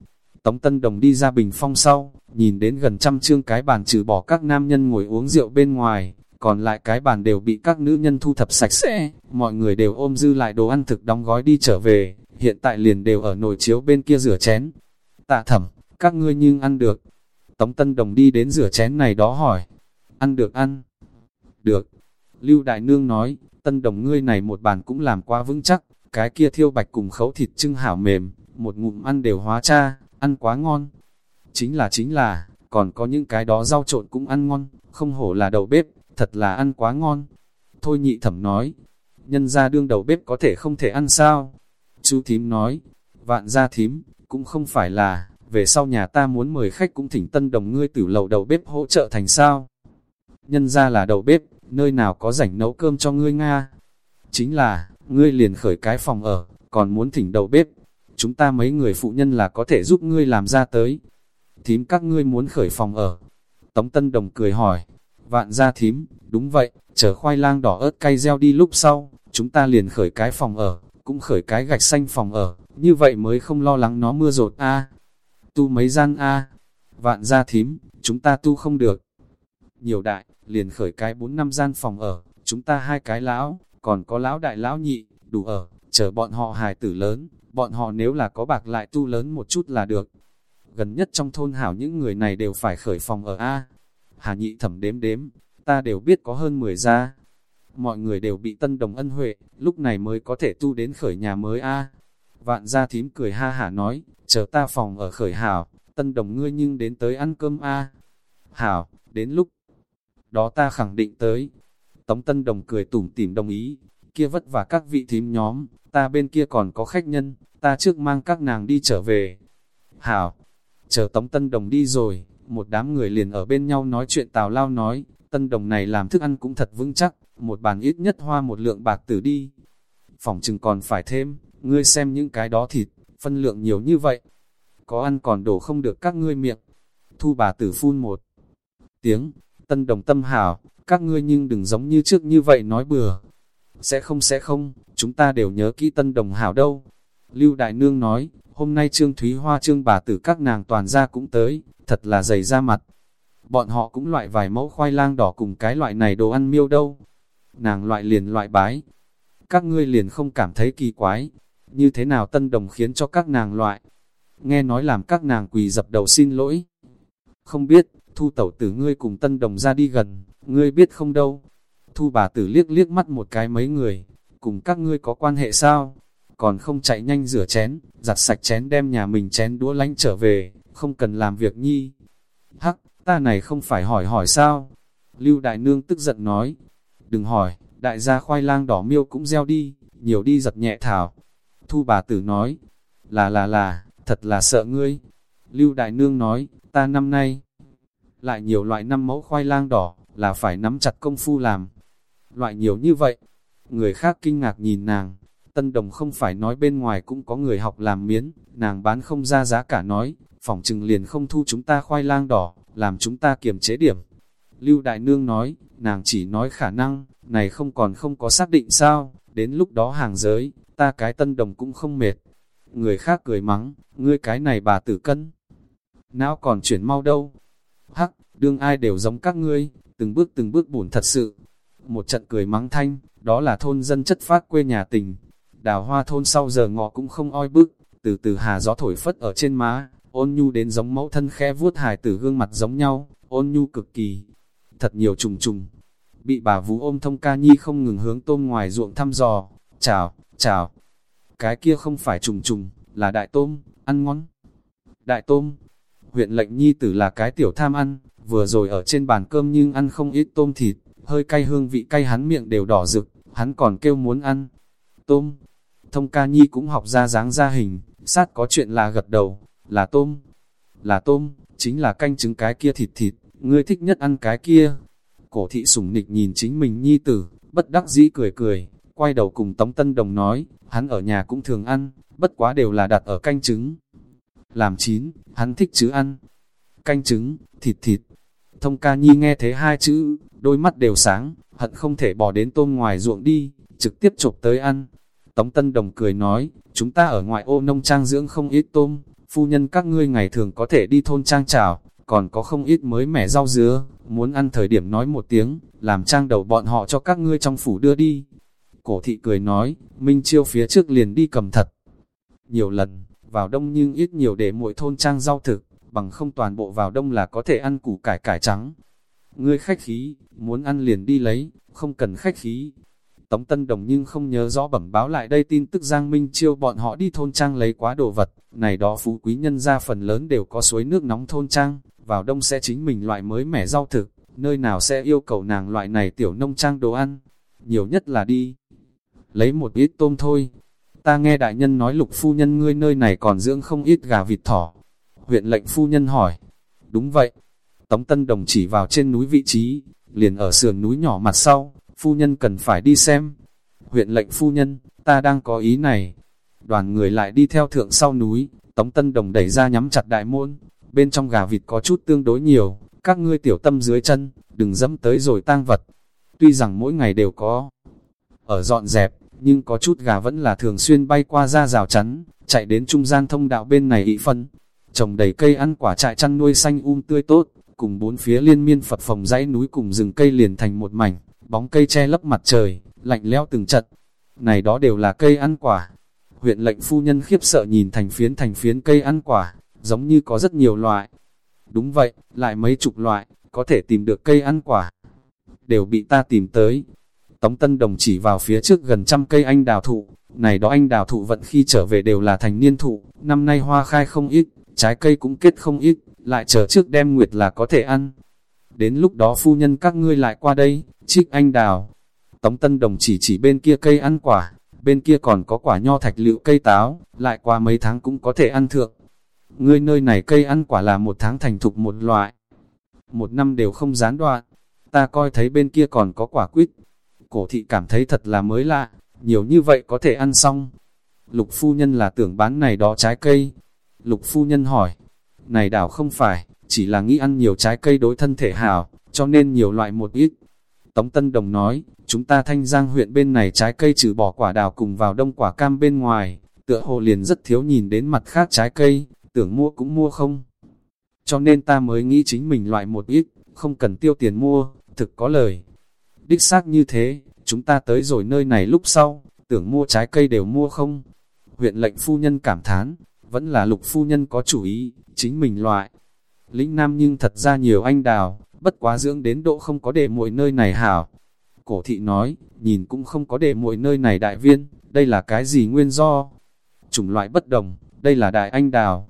Tống Tân Đồng đi ra bình phong sau, nhìn đến gần trăm chương cái bàn trừ bỏ các nam nhân ngồi uống rượu bên ngoài, còn lại cái bàn đều bị các nữ nhân thu thập sạch sẽ, mọi người đều ôm dư lại đồ ăn thực đóng gói đi trở về, hiện tại liền đều ở nồi chiếu bên kia rửa chén. Tạ thẩm, các ngươi nhưng ăn được. Tống Tân Đồng đi đến rửa chén này đó hỏi, ăn được ăn. Được. Lưu Đại Nương nói, Tân Đồng ngươi này một bàn cũng làm quá vững chắc, cái kia thiêu bạch cùng khấu thịt trưng hảo mềm, một ngụm ăn đều hóa cha, ăn quá ngon. Chính là chính là, còn có những cái đó rau trộn cũng ăn ngon, không hổ là đầu bếp, thật là ăn quá ngon. Thôi nhị thẩm nói, nhân ra đương đầu bếp có thể không thể ăn sao? Chú thím nói, vạn gia thím, cũng không phải là, về sau nhà ta muốn mời khách cũng thỉnh tân đồng ngươi tử lầu đầu bếp hỗ trợ thành sao? Nhân ra là đầu bếp, nơi nào có rảnh nấu cơm cho ngươi Nga? Chính là, ngươi liền khởi cái phòng ở, còn muốn thỉnh đầu bếp. Chúng ta mấy người phụ nhân là có thể giúp ngươi làm ra tới. Thím các ngươi muốn khởi phòng ở. Tống Tân Đồng cười hỏi, vạn gia thím, đúng vậy, chờ khoai lang đỏ ớt cay gieo đi lúc sau, chúng ta liền khởi cái phòng ở, cũng khởi cái gạch xanh phòng ở, như vậy mới không lo lắng nó mưa rột a Tu mấy gian a Vạn gia thím, chúng ta tu không được. Nhiều đại, liền khởi cái bốn năm gian phòng ở, chúng ta hai cái lão, còn có lão đại lão nhị, đủ ở, chờ bọn họ hài tử lớn, bọn họ nếu là có bạc lại tu lớn một chút là được. Gần nhất trong thôn hảo những người này đều phải khởi phòng ở A. Hà nhị thẩm đếm đếm, ta đều biết có hơn 10 gia. Mọi người đều bị tân đồng ân huệ, lúc này mới có thể tu đến khởi nhà mới A. Vạn gia thím cười ha hả nói, chờ ta phòng ở khởi hảo, tân đồng ngươi nhưng đến tới ăn cơm A. Hảo, đến lúc đó ta khẳng định tới. Tống Tân Đồng cười tủm tỉm đồng ý, kia vất vả các vị thím nhóm, ta bên kia còn có khách nhân, ta trước mang các nàng đi trở về. Hảo, chờ Tống Tân Đồng đi rồi, một đám người liền ở bên nhau nói chuyện tào lao nói, Tân Đồng này làm thức ăn cũng thật vững chắc, một bàn ít nhất hoa một lượng bạc tử đi. Phòng chừng còn phải thêm, ngươi xem những cái đó thịt, phân lượng nhiều như vậy. Có ăn còn đổ không được các ngươi miệng. Thu bà tử phun một tiếng, Tân đồng tâm hảo, các ngươi nhưng đừng giống như trước như vậy nói bừa. Sẽ không sẽ không, chúng ta đều nhớ kỹ tân đồng hảo đâu. Lưu Đại Nương nói, hôm nay Trương Thúy Hoa Trương bà tử các nàng toàn ra cũng tới, thật là dày ra mặt. Bọn họ cũng loại vài mẫu khoai lang đỏ cùng cái loại này đồ ăn miêu đâu. Nàng loại liền loại bái. Các ngươi liền không cảm thấy kỳ quái. Như thế nào tân đồng khiến cho các nàng loại. Nghe nói làm các nàng quỳ dập đầu xin lỗi. Không biết, thu tẩu tử ngươi cùng tân đồng ra đi gần, ngươi biết không đâu. Thu bà tử liếc liếc mắt một cái mấy người, cùng các ngươi có quan hệ sao? Còn không chạy nhanh rửa chén, giặt sạch chén đem nhà mình chén đũa lánh trở về, không cần làm việc nhi. Hắc, ta này không phải hỏi hỏi sao? Lưu Đại Nương tức giận nói, đừng hỏi, đại gia khoai lang đỏ miêu cũng gieo đi, nhiều đi giật nhẹ thảo. Thu bà tử nói, là là là, thật là sợ ngươi. Lưu Đại Nương nói, ta năm nay, lại nhiều loại năm mẫu khoai lang đỏ, là phải nắm chặt công phu làm. Loại nhiều như vậy, người khác kinh ngạc nhìn nàng, Tân Đồng không phải nói bên ngoài cũng có người học làm miến, nàng bán không ra giá cả nói, phòng trừng liền không thu chúng ta khoai lang đỏ, làm chúng ta kiềm chế điểm. Lưu Đại Nương nói, nàng chỉ nói khả năng, này không còn không có xác định sao, đến lúc đó hàng giới, ta cái Tân Đồng cũng không mệt. Người khác cười mắng, ngươi cái này bà tử cân. Não còn chuyển mau đâu. Hắc, đương ai đều giống các ngươi, từng bước từng bước bùn thật sự. Một trận cười mắng thanh, đó là thôn dân chất phát quê nhà tình, Đào hoa thôn sau giờ ngọ cũng không oi bức, từ từ hà gió thổi phất ở trên má, ôn nhu đến giống mẫu thân khe vuốt hài tử gương mặt giống nhau, ôn nhu cực kỳ. Thật nhiều trùng trùng. Bị bà vú ôm thông ca nhi không ngừng hướng tôm ngoài ruộng thăm dò. Chào, chào. Cái kia không phải trùng trùng, là đại tôm, ăn ngon. Đại tôm. Huyện lệnh nhi tử là cái tiểu tham ăn, vừa rồi ở trên bàn cơm nhưng ăn không ít tôm thịt, hơi cay hương vị cay hắn miệng đều đỏ rực, hắn còn kêu muốn ăn. Tôm, Thông ca nhi cũng học ra dáng ra hình, sát có chuyện là gật đầu, là tôm, là tôm, chính là canh trứng cái kia thịt thịt, ngươi thích nhất ăn cái kia. Cổ thị sủng nịch nhìn chính mình nhi tử, bất đắc dĩ cười cười, quay đầu cùng Tống Tân Đồng nói, hắn ở nhà cũng thường ăn, bất quá đều là đặt ở canh trứng. Làm chín, hắn thích chứ ăn. Canh trứng, thịt thịt. Thông ca nhi nghe thế hai chữ, đôi mắt đều sáng, hận không thể bỏ đến tôm ngoài ruộng đi, trực tiếp chộp tới ăn. Tống Tân Đồng cười nói, chúng ta ở ngoại ô nông trang dưỡng không ít tôm, phu nhân các ngươi ngày thường có thể đi thôn trang trào, còn có không ít mới mẻ rau dứa, muốn ăn thời điểm nói một tiếng, làm trang đầu bọn họ cho các ngươi trong phủ đưa đi. Cổ thị cười nói, Minh Chiêu phía trước liền đi cầm thật. Nhiều lần, vào đông nhưng ít nhiều để mỗi thôn trang rau thực, bằng không toàn bộ vào đông là có thể ăn củ cải cải trắng. Ngươi khách khí, muốn ăn liền đi lấy, không cần khách khí, Tống Tân Đồng nhưng không nhớ rõ bẩm báo lại đây tin tức Giang Minh Chiêu bọn họ đi thôn trang lấy quá đồ vật, này đó phú quý nhân ra phần lớn đều có suối nước nóng thôn trang, vào đông sẽ chính mình loại mới mẻ rau thực, nơi nào sẽ yêu cầu nàng loại này tiểu nông trang đồ ăn, nhiều nhất là đi. Lấy một ít tôm thôi, ta nghe đại nhân nói lục phu nhân ngươi nơi này còn dưỡng không ít gà vịt thỏ. Huyện lệnh phu nhân hỏi, đúng vậy, Tống Tân Đồng chỉ vào trên núi vị trí, liền ở sườn núi nhỏ mặt sau, phu nhân cần phải đi xem. Huyện lệnh phu nhân, ta đang có ý này. Đoàn người lại đi theo thượng sau núi, Tống Tân Đồng đẩy ra nhắm chặt đại môn, bên trong gà vịt có chút tương đối nhiều, các ngươi tiểu tâm dưới chân, đừng dẫm tới rồi tang vật. Tuy rằng mỗi ngày đều có ở dọn dẹp, nhưng có chút gà vẫn là thường xuyên bay qua ra rào chắn, chạy đến trung gian thông đạo bên này ị phân. Trồng đầy cây ăn quả trại chăn nuôi xanh um tươi tốt, cùng bốn phía liên miên Phật phòng dãy núi cùng rừng cây liền thành một mảnh, bóng cây che lấp mặt trời, lạnh lẽo từng trận. Này đó đều là cây ăn quả. Huyện lệnh phu nhân khiếp sợ nhìn thành phiến thành phiến cây ăn quả, giống như có rất nhiều loại. Đúng vậy, lại mấy chục loại, có thể tìm được cây ăn quả. Đều bị ta tìm tới. Tống Tân Đồng chỉ vào phía trước gần trăm cây anh đào thụ, này đó anh đào thụ vận khi trở về đều là thành niên thụ, năm nay hoa khai không ít, trái cây cũng kết không ít, lại chờ trước đem nguyệt là có thể ăn. Đến lúc đó phu nhân các ngươi lại qua đây, trích anh đào. Tống Tân Đồng chỉ chỉ bên kia cây ăn quả, bên kia còn có quả nho thạch lựu cây táo, lại qua mấy tháng cũng có thể ăn thượng. Ngươi nơi này cây ăn quả là một tháng thành thục một loại, một năm đều không gián đoạn. Ta coi thấy bên kia còn có quả quýt. Cổ thị cảm thấy thật là mới lạ, nhiều như vậy có thể ăn xong. Lục phu nhân là tưởng bán này đó trái cây. Lục phu nhân hỏi, này đảo không phải, chỉ là nghĩ ăn nhiều trái cây đối thân thể hảo, cho nên nhiều loại một ít. Tống Tân Đồng nói, chúng ta thanh giang huyện bên này trái cây trừ bỏ quả đào cùng vào đông quả cam bên ngoài, tựa hồ liền rất thiếu nhìn đến mặt khác trái cây, tưởng mua cũng mua không. Cho nên ta mới nghĩ chính mình loại một ít, không cần tiêu tiền mua, thực có lời. Đích xác như thế, chúng ta tới rồi nơi này lúc sau, tưởng mua trái cây đều mua không. Huyện lệnh phu nhân cảm thán, vẫn là lục phu nhân có chủ ý, chính mình loại. Lĩnh Nam nhưng thật ra nhiều anh đào, bất quá dưỡng đến độ không có để muội nơi này hảo. Cổ thị nói, nhìn cũng không có để muội nơi này đại viên, đây là cái gì nguyên do? Chủng loại bất đồng, đây là đại anh đào.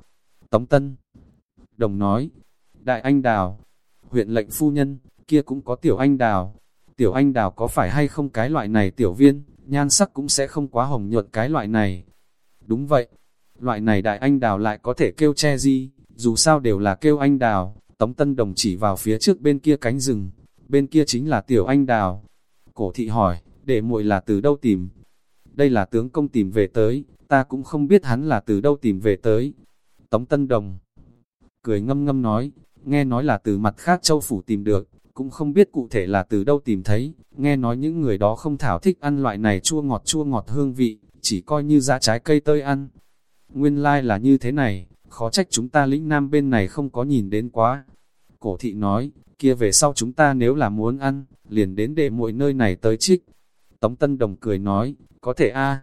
Tống Tân Đồng nói, đại anh đào, huyện lệnh phu nhân, kia cũng có tiểu anh đào. Tiểu anh đào có phải hay không cái loại này tiểu viên, nhan sắc cũng sẽ không quá hồng nhuận cái loại này. Đúng vậy, loại này đại anh đào lại có thể kêu che gì, dù sao đều là kêu anh đào. Tống Tân Đồng chỉ vào phía trước bên kia cánh rừng, bên kia chính là tiểu anh đào. Cổ thị hỏi, để muội là từ đâu tìm? Đây là tướng công tìm về tới, ta cũng không biết hắn là từ đâu tìm về tới. Tống Tân Đồng cười ngâm ngâm nói, nghe nói là từ mặt khác châu phủ tìm được, cũng không biết cụ thể là từ đâu tìm thấy, nghe nói những người đó không thảo thích ăn loại này chua ngọt chua ngọt hương vị, chỉ coi như giá trái cây tơi ăn. Nguyên lai like là như thế này, khó trách chúng ta lĩnh nam bên này không có nhìn đến quá. Cổ thị nói, kia về sau chúng ta nếu là muốn ăn, liền đến để mỗi nơi này tới trích. Tống Tân Đồng cười nói, có thể a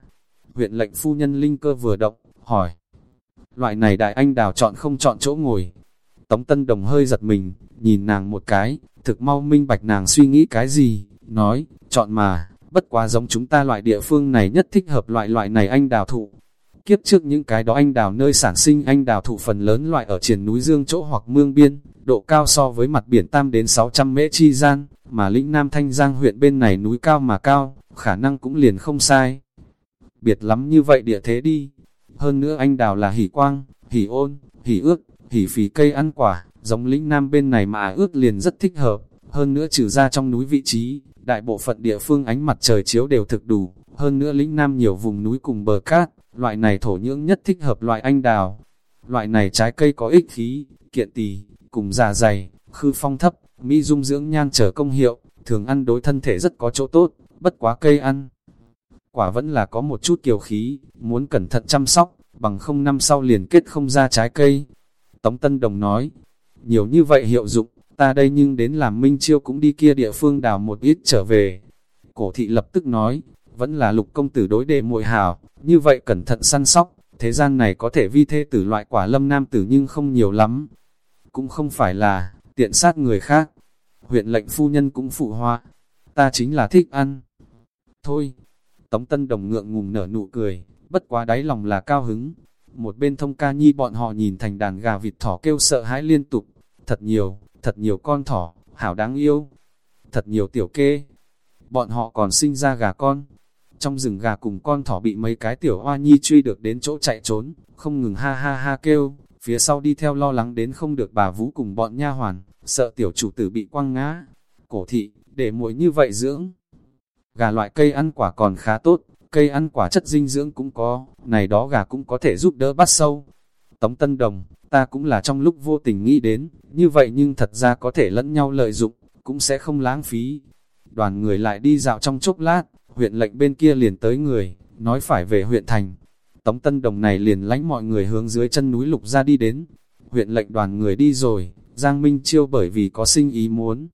Huyện lệnh phu nhân Linh cơ vừa động, hỏi. Loại này đại anh đào chọn không chọn chỗ ngồi. Tống Tân Đồng hơi giật mình, nhìn nàng một cái, thực mau minh bạch nàng suy nghĩ cái gì, nói, chọn mà, bất quá giống chúng ta loại địa phương này nhất thích hợp loại loại này anh đào thụ. Kiếp trước những cái đó anh đào nơi sản sinh anh đào thụ phần lớn loại ở triển núi dương chỗ hoặc mương biên, độ cao so với mặt biển tam đến 600 mễ chi gian, mà lĩnh Nam Thanh Giang huyện bên này núi cao mà cao, khả năng cũng liền không sai. Biệt lắm như vậy địa thế đi. Hơn nữa anh đào là hỉ quang, hỉ ôn, hỉ ước, hỉ phí cây ăn quả, giống lĩnh Nam bên này mà ước liền rất thích hợp. Hơn nữa trừ ra trong núi vị trí, đại bộ phận địa phương ánh mặt trời chiếu đều thực đủ. Hơn nữa lĩnh Nam nhiều vùng núi cùng bờ cát, loại này thổ nhưỡng nhất thích hợp loại anh đào. Loại này trái cây có ích khí, kiện tỳ, cùng già dày, khư phong thấp, mỹ dung dưỡng nhan trở công hiệu, thường ăn đối thân thể rất có chỗ tốt, bất quá cây ăn. Quả vẫn là có một chút kiều khí, muốn cẩn thận chăm sóc, bằng không năm sau liền kết không ra trái cây. Tống Tân Đồng nói, nhiều như vậy hiệu dụng, ta đây nhưng đến làm Minh Chiêu cũng đi kia địa phương đào một ít trở về. Cổ thị lập tức nói, vẫn là lục công tử đối đề muội hảo, như vậy cẩn thận săn sóc, thế gian này có thể vi thê tử loại quả lâm nam tử nhưng không nhiều lắm. Cũng không phải là, tiện sát người khác. Huyện lệnh phu nhân cũng phụ hoa, ta chính là thích ăn. Thôi, Tống Tân Đồng ngượng ngùng nở nụ cười, bất quá đáy lòng là cao hứng. Một bên thông ca nhi bọn họ nhìn thành đàn gà vịt thỏ kêu sợ hãi liên tục. Thật nhiều, thật nhiều con thỏ, hảo đáng yêu. Thật nhiều tiểu kê. Bọn họ còn sinh ra gà con. Trong rừng gà cùng con thỏ bị mấy cái tiểu hoa nhi truy được đến chỗ chạy trốn, không ngừng ha ha ha kêu, phía sau đi theo lo lắng đến không được bà Vũ cùng bọn nha hoàn, sợ tiểu chủ tử bị quăng ngã. Cổ thị, để muội như vậy dưỡng. Gà loại cây ăn quả còn khá tốt, cây ăn quả chất dinh dưỡng cũng có, này đó gà cũng có thể giúp đỡ bắt sâu. Tống Tân Đồng, ta cũng là trong lúc vô tình nghĩ đến, như vậy nhưng thật ra có thể lẫn nhau lợi dụng, cũng sẽ không lãng phí. Đoàn người lại đi dạo trong chốc lát, huyện lệnh bên kia liền tới người, nói phải về huyện thành. Tống Tân Đồng này liền lánh mọi người hướng dưới chân núi lục ra đi đến. Huyện lệnh đoàn người đi rồi, Giang Minh Chiêu bởi vì có sinh ý muốn.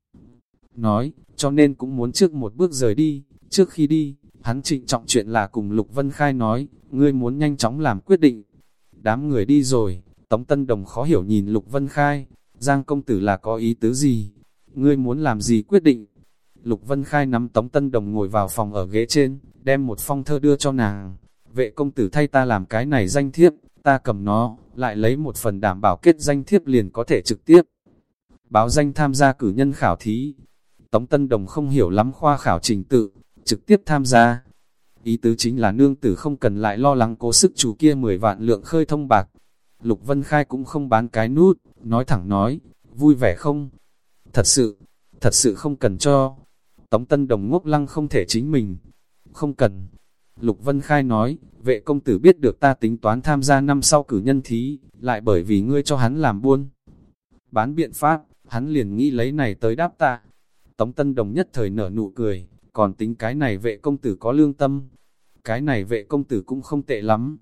Nói, cho nên cũng muốn trước một bước rời đi. Trước khi đi, hắn trịnh trọng chuyện là cùng Lục Vân Khai nói, ngươi muốn nhanh chóng làm quyết định. Đám người đi rồi, Tống Tân Đồng khó hiểu nhìn Lục Vân Khai, Giang công tử là có ý tứ gì? Ngươi muốn làm gì quyết định? Lục Vân Khai nắm Tống Tân Đồng ngồi vào phòng ở ghế trên, đem một phong thơ đưa cho nàng. Vệ công tử thay ta làm cái này danh thiếp, ta cầm nó, lại lấy một phần đảm bảo kết danh thiếp liền có thể trực tiếp. Báo danh tham gia cử nhân khảo thí. Tống Tân Đồng không hiểu lắm khoa khảo trình tự, trực tiếp tham gia. Ý tứ chính là nương tử không cần lại lo lắng cố sức chủ kia 10 vạn lượng khơi thông bạc. Lục Vân Khai cũng không bán cái nút, nói thẳng nói, vui vẻ không? Thật sự, thật sự không cần cho. Tống Tân Đồng ngốc lăng không thể chính mình. Không cần. Lục Vân Khai nói, vệ công tử biết được ta tính toán tham gia năm sau cử nhân thí, lại bởi vì ngươi cho hắn làm buôn. Bán biện pháp, hắn liền nghĩ lấy này tới đáp ta. Tống Tân Đồng nhất thời nở nụ cười, còn tính cái này vệ công tử có lương tâm. Cái này vệ công tử cũng không tệ lắm.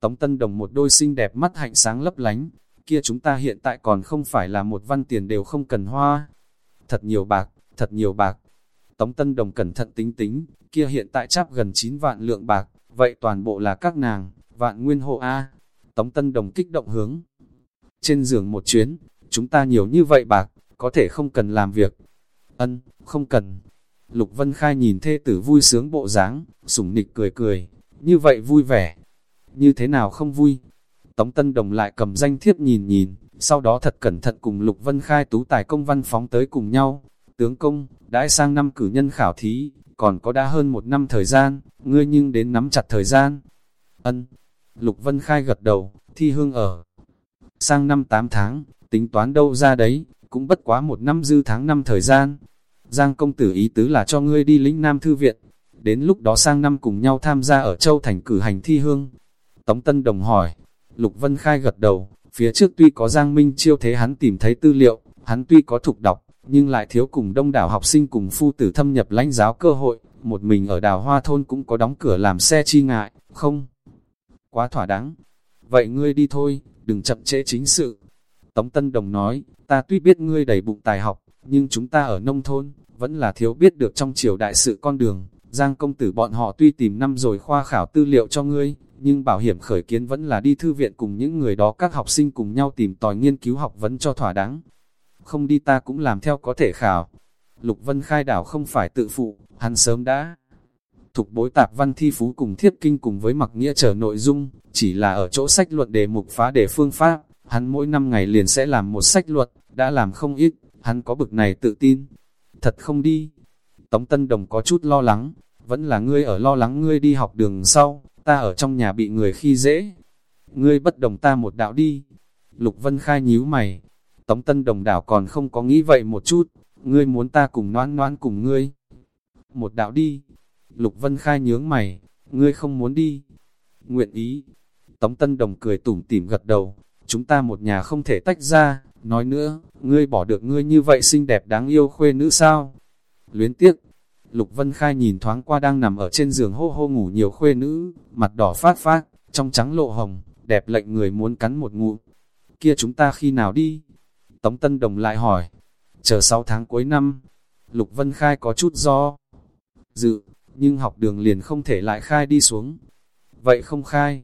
Tống Tân Đồng một đôi xinh đẹp mắt hạnh sáng lấp lánh, kia chúng ta hiện tại còn không phải là một văn tiền đều không cần hoa. Thật nhiều bạc, thật nhiều bạc. Tống Tân Đồng cẩn thận tính tính, kia hiện tại chắp gần 9 vạn lượng bạc, vậy toàn bộ là các nàng, vạn nguyên hộ A. Tống Tân Đồng kích động hướng. Trên giường một chuyến, chúng ta nhiều như vậy bạc, có thể không cần làm việc. Ân, không cần, Lục Vân Khai nhìn thê tử vui sướng bộ dáng, sủng nịch cười cười, như vậy vui vẻ, như thế nào không vui. Tống Tân Đồng lại cầm danh thiếp nhìn nhìn, sau đó thật cẩn thận cùng Lục Vân Khai tú tài công văn phóng tới cùng nhau. Tướng công, đãi sang năm cử nhân khảo thí, còn có đã hơn một năm thời gian, ngươi nhưng đến nắm chặt thời gian. Ân, Lục Vân Khai gật đầu, thi hương ở. Sang năm 8 tháng, tính toán đâu ra đấy, cũng bất quá một năm dư tháng năm thời gian. Giang công tử ý tứ là cho ngươi đi lĩnh Nam Thư Viện, đến lúc đó sang năm cùng nhau tham gia ở Châu Thành cử hành thi hương. Tống Tân Đồng hỏi, Lục Vân Khai gật đầu, phía trước tuy có Giang Minh chiêu thế hắn tìm thấy tư liệu, hắn tuy có thục đọc, nhưng lại thiếu cùng đông đảo học sinh cùng phu tử thâm nhập lãnh giáo cơ hội, một mình ở đào hoa thôn cũng có đóng cửa làm xe chi ngại, không? Quá thỏa đáng. Vậy ngươi đi thôi, đừng chậm trễ chính sự. Tống Tân Đồng nói, ta tuy biết ngươi đầy bụng tài học, nhưng chúng ta ở nông thôn, vẫn là thiếu biết được trong triều đại sự con đường. Giang công tử bọn họ tuy tìm năm rồi khoa khảo tư liệu cho ngươi, nhưng bảo hiểm khởi kiến vẫn là đi thư viện cùng những người đó các học sinh cùng nhau tìm tòi nghiên cứu học vấn cho thỏa đáng. Không đi ta cũng làm theo có thể khảo. Lục Vân khai đảo không phải tự phụ, hắn sớm đã thục bối tạp văn thi phú cùng thiết kinh cùng với mặc nghĩa trở nội dung, chỉ là ở chỗ sách luận đề mục phá đề phương pháp, hắn mỗi năm ngày liền sẽ làm một sách luận, đã làm không ít, hắn có bực này tự tin. Thật không đi. Tống Tân Đồng có chút lo lắng, vẫn là ngươi ở lo lắng ngươi đi học đường sau, ta ở trong nhà bị người khi dễ. Ngươi bất đồng ta một đạo đi. Lục Vân Khai nhíu mày. Tống Tân Đồng đảo còn không có nghĩ vậy một chút. Ngươi muốn ta cùng noan noan cùng ngươi. Một đạo đi. Lục Vân Khai nhướng mày. Ngươi không muốn đi. Nguyện ý. Tống Tân Đồng cười tủm tỉm gật đầu. Chúng ta một nhà không thể tách ra. Nói nữa, ngươi bỏ được ngươi như vậy xinh đẹp đáng yêu khuê nữ sao? Luyến tiếc, Lục Vân Khai nhìn thoáng qua đang nằm ở trên giường hô hô ngủ nhiều khuê nữ, mặt đỏ phát phát, trong trắng lộ hồng, đẹp lệnh người muốn cắn một ngụ. Kia chúng ta khi nào đi? Tống Tân Đồng lại hỏi. Chờ 6 tháng cuối năm, Lục Vân Khai có chút do dự, nhưng học đường liền không thể lại khai đi xuống. Vậy không khai.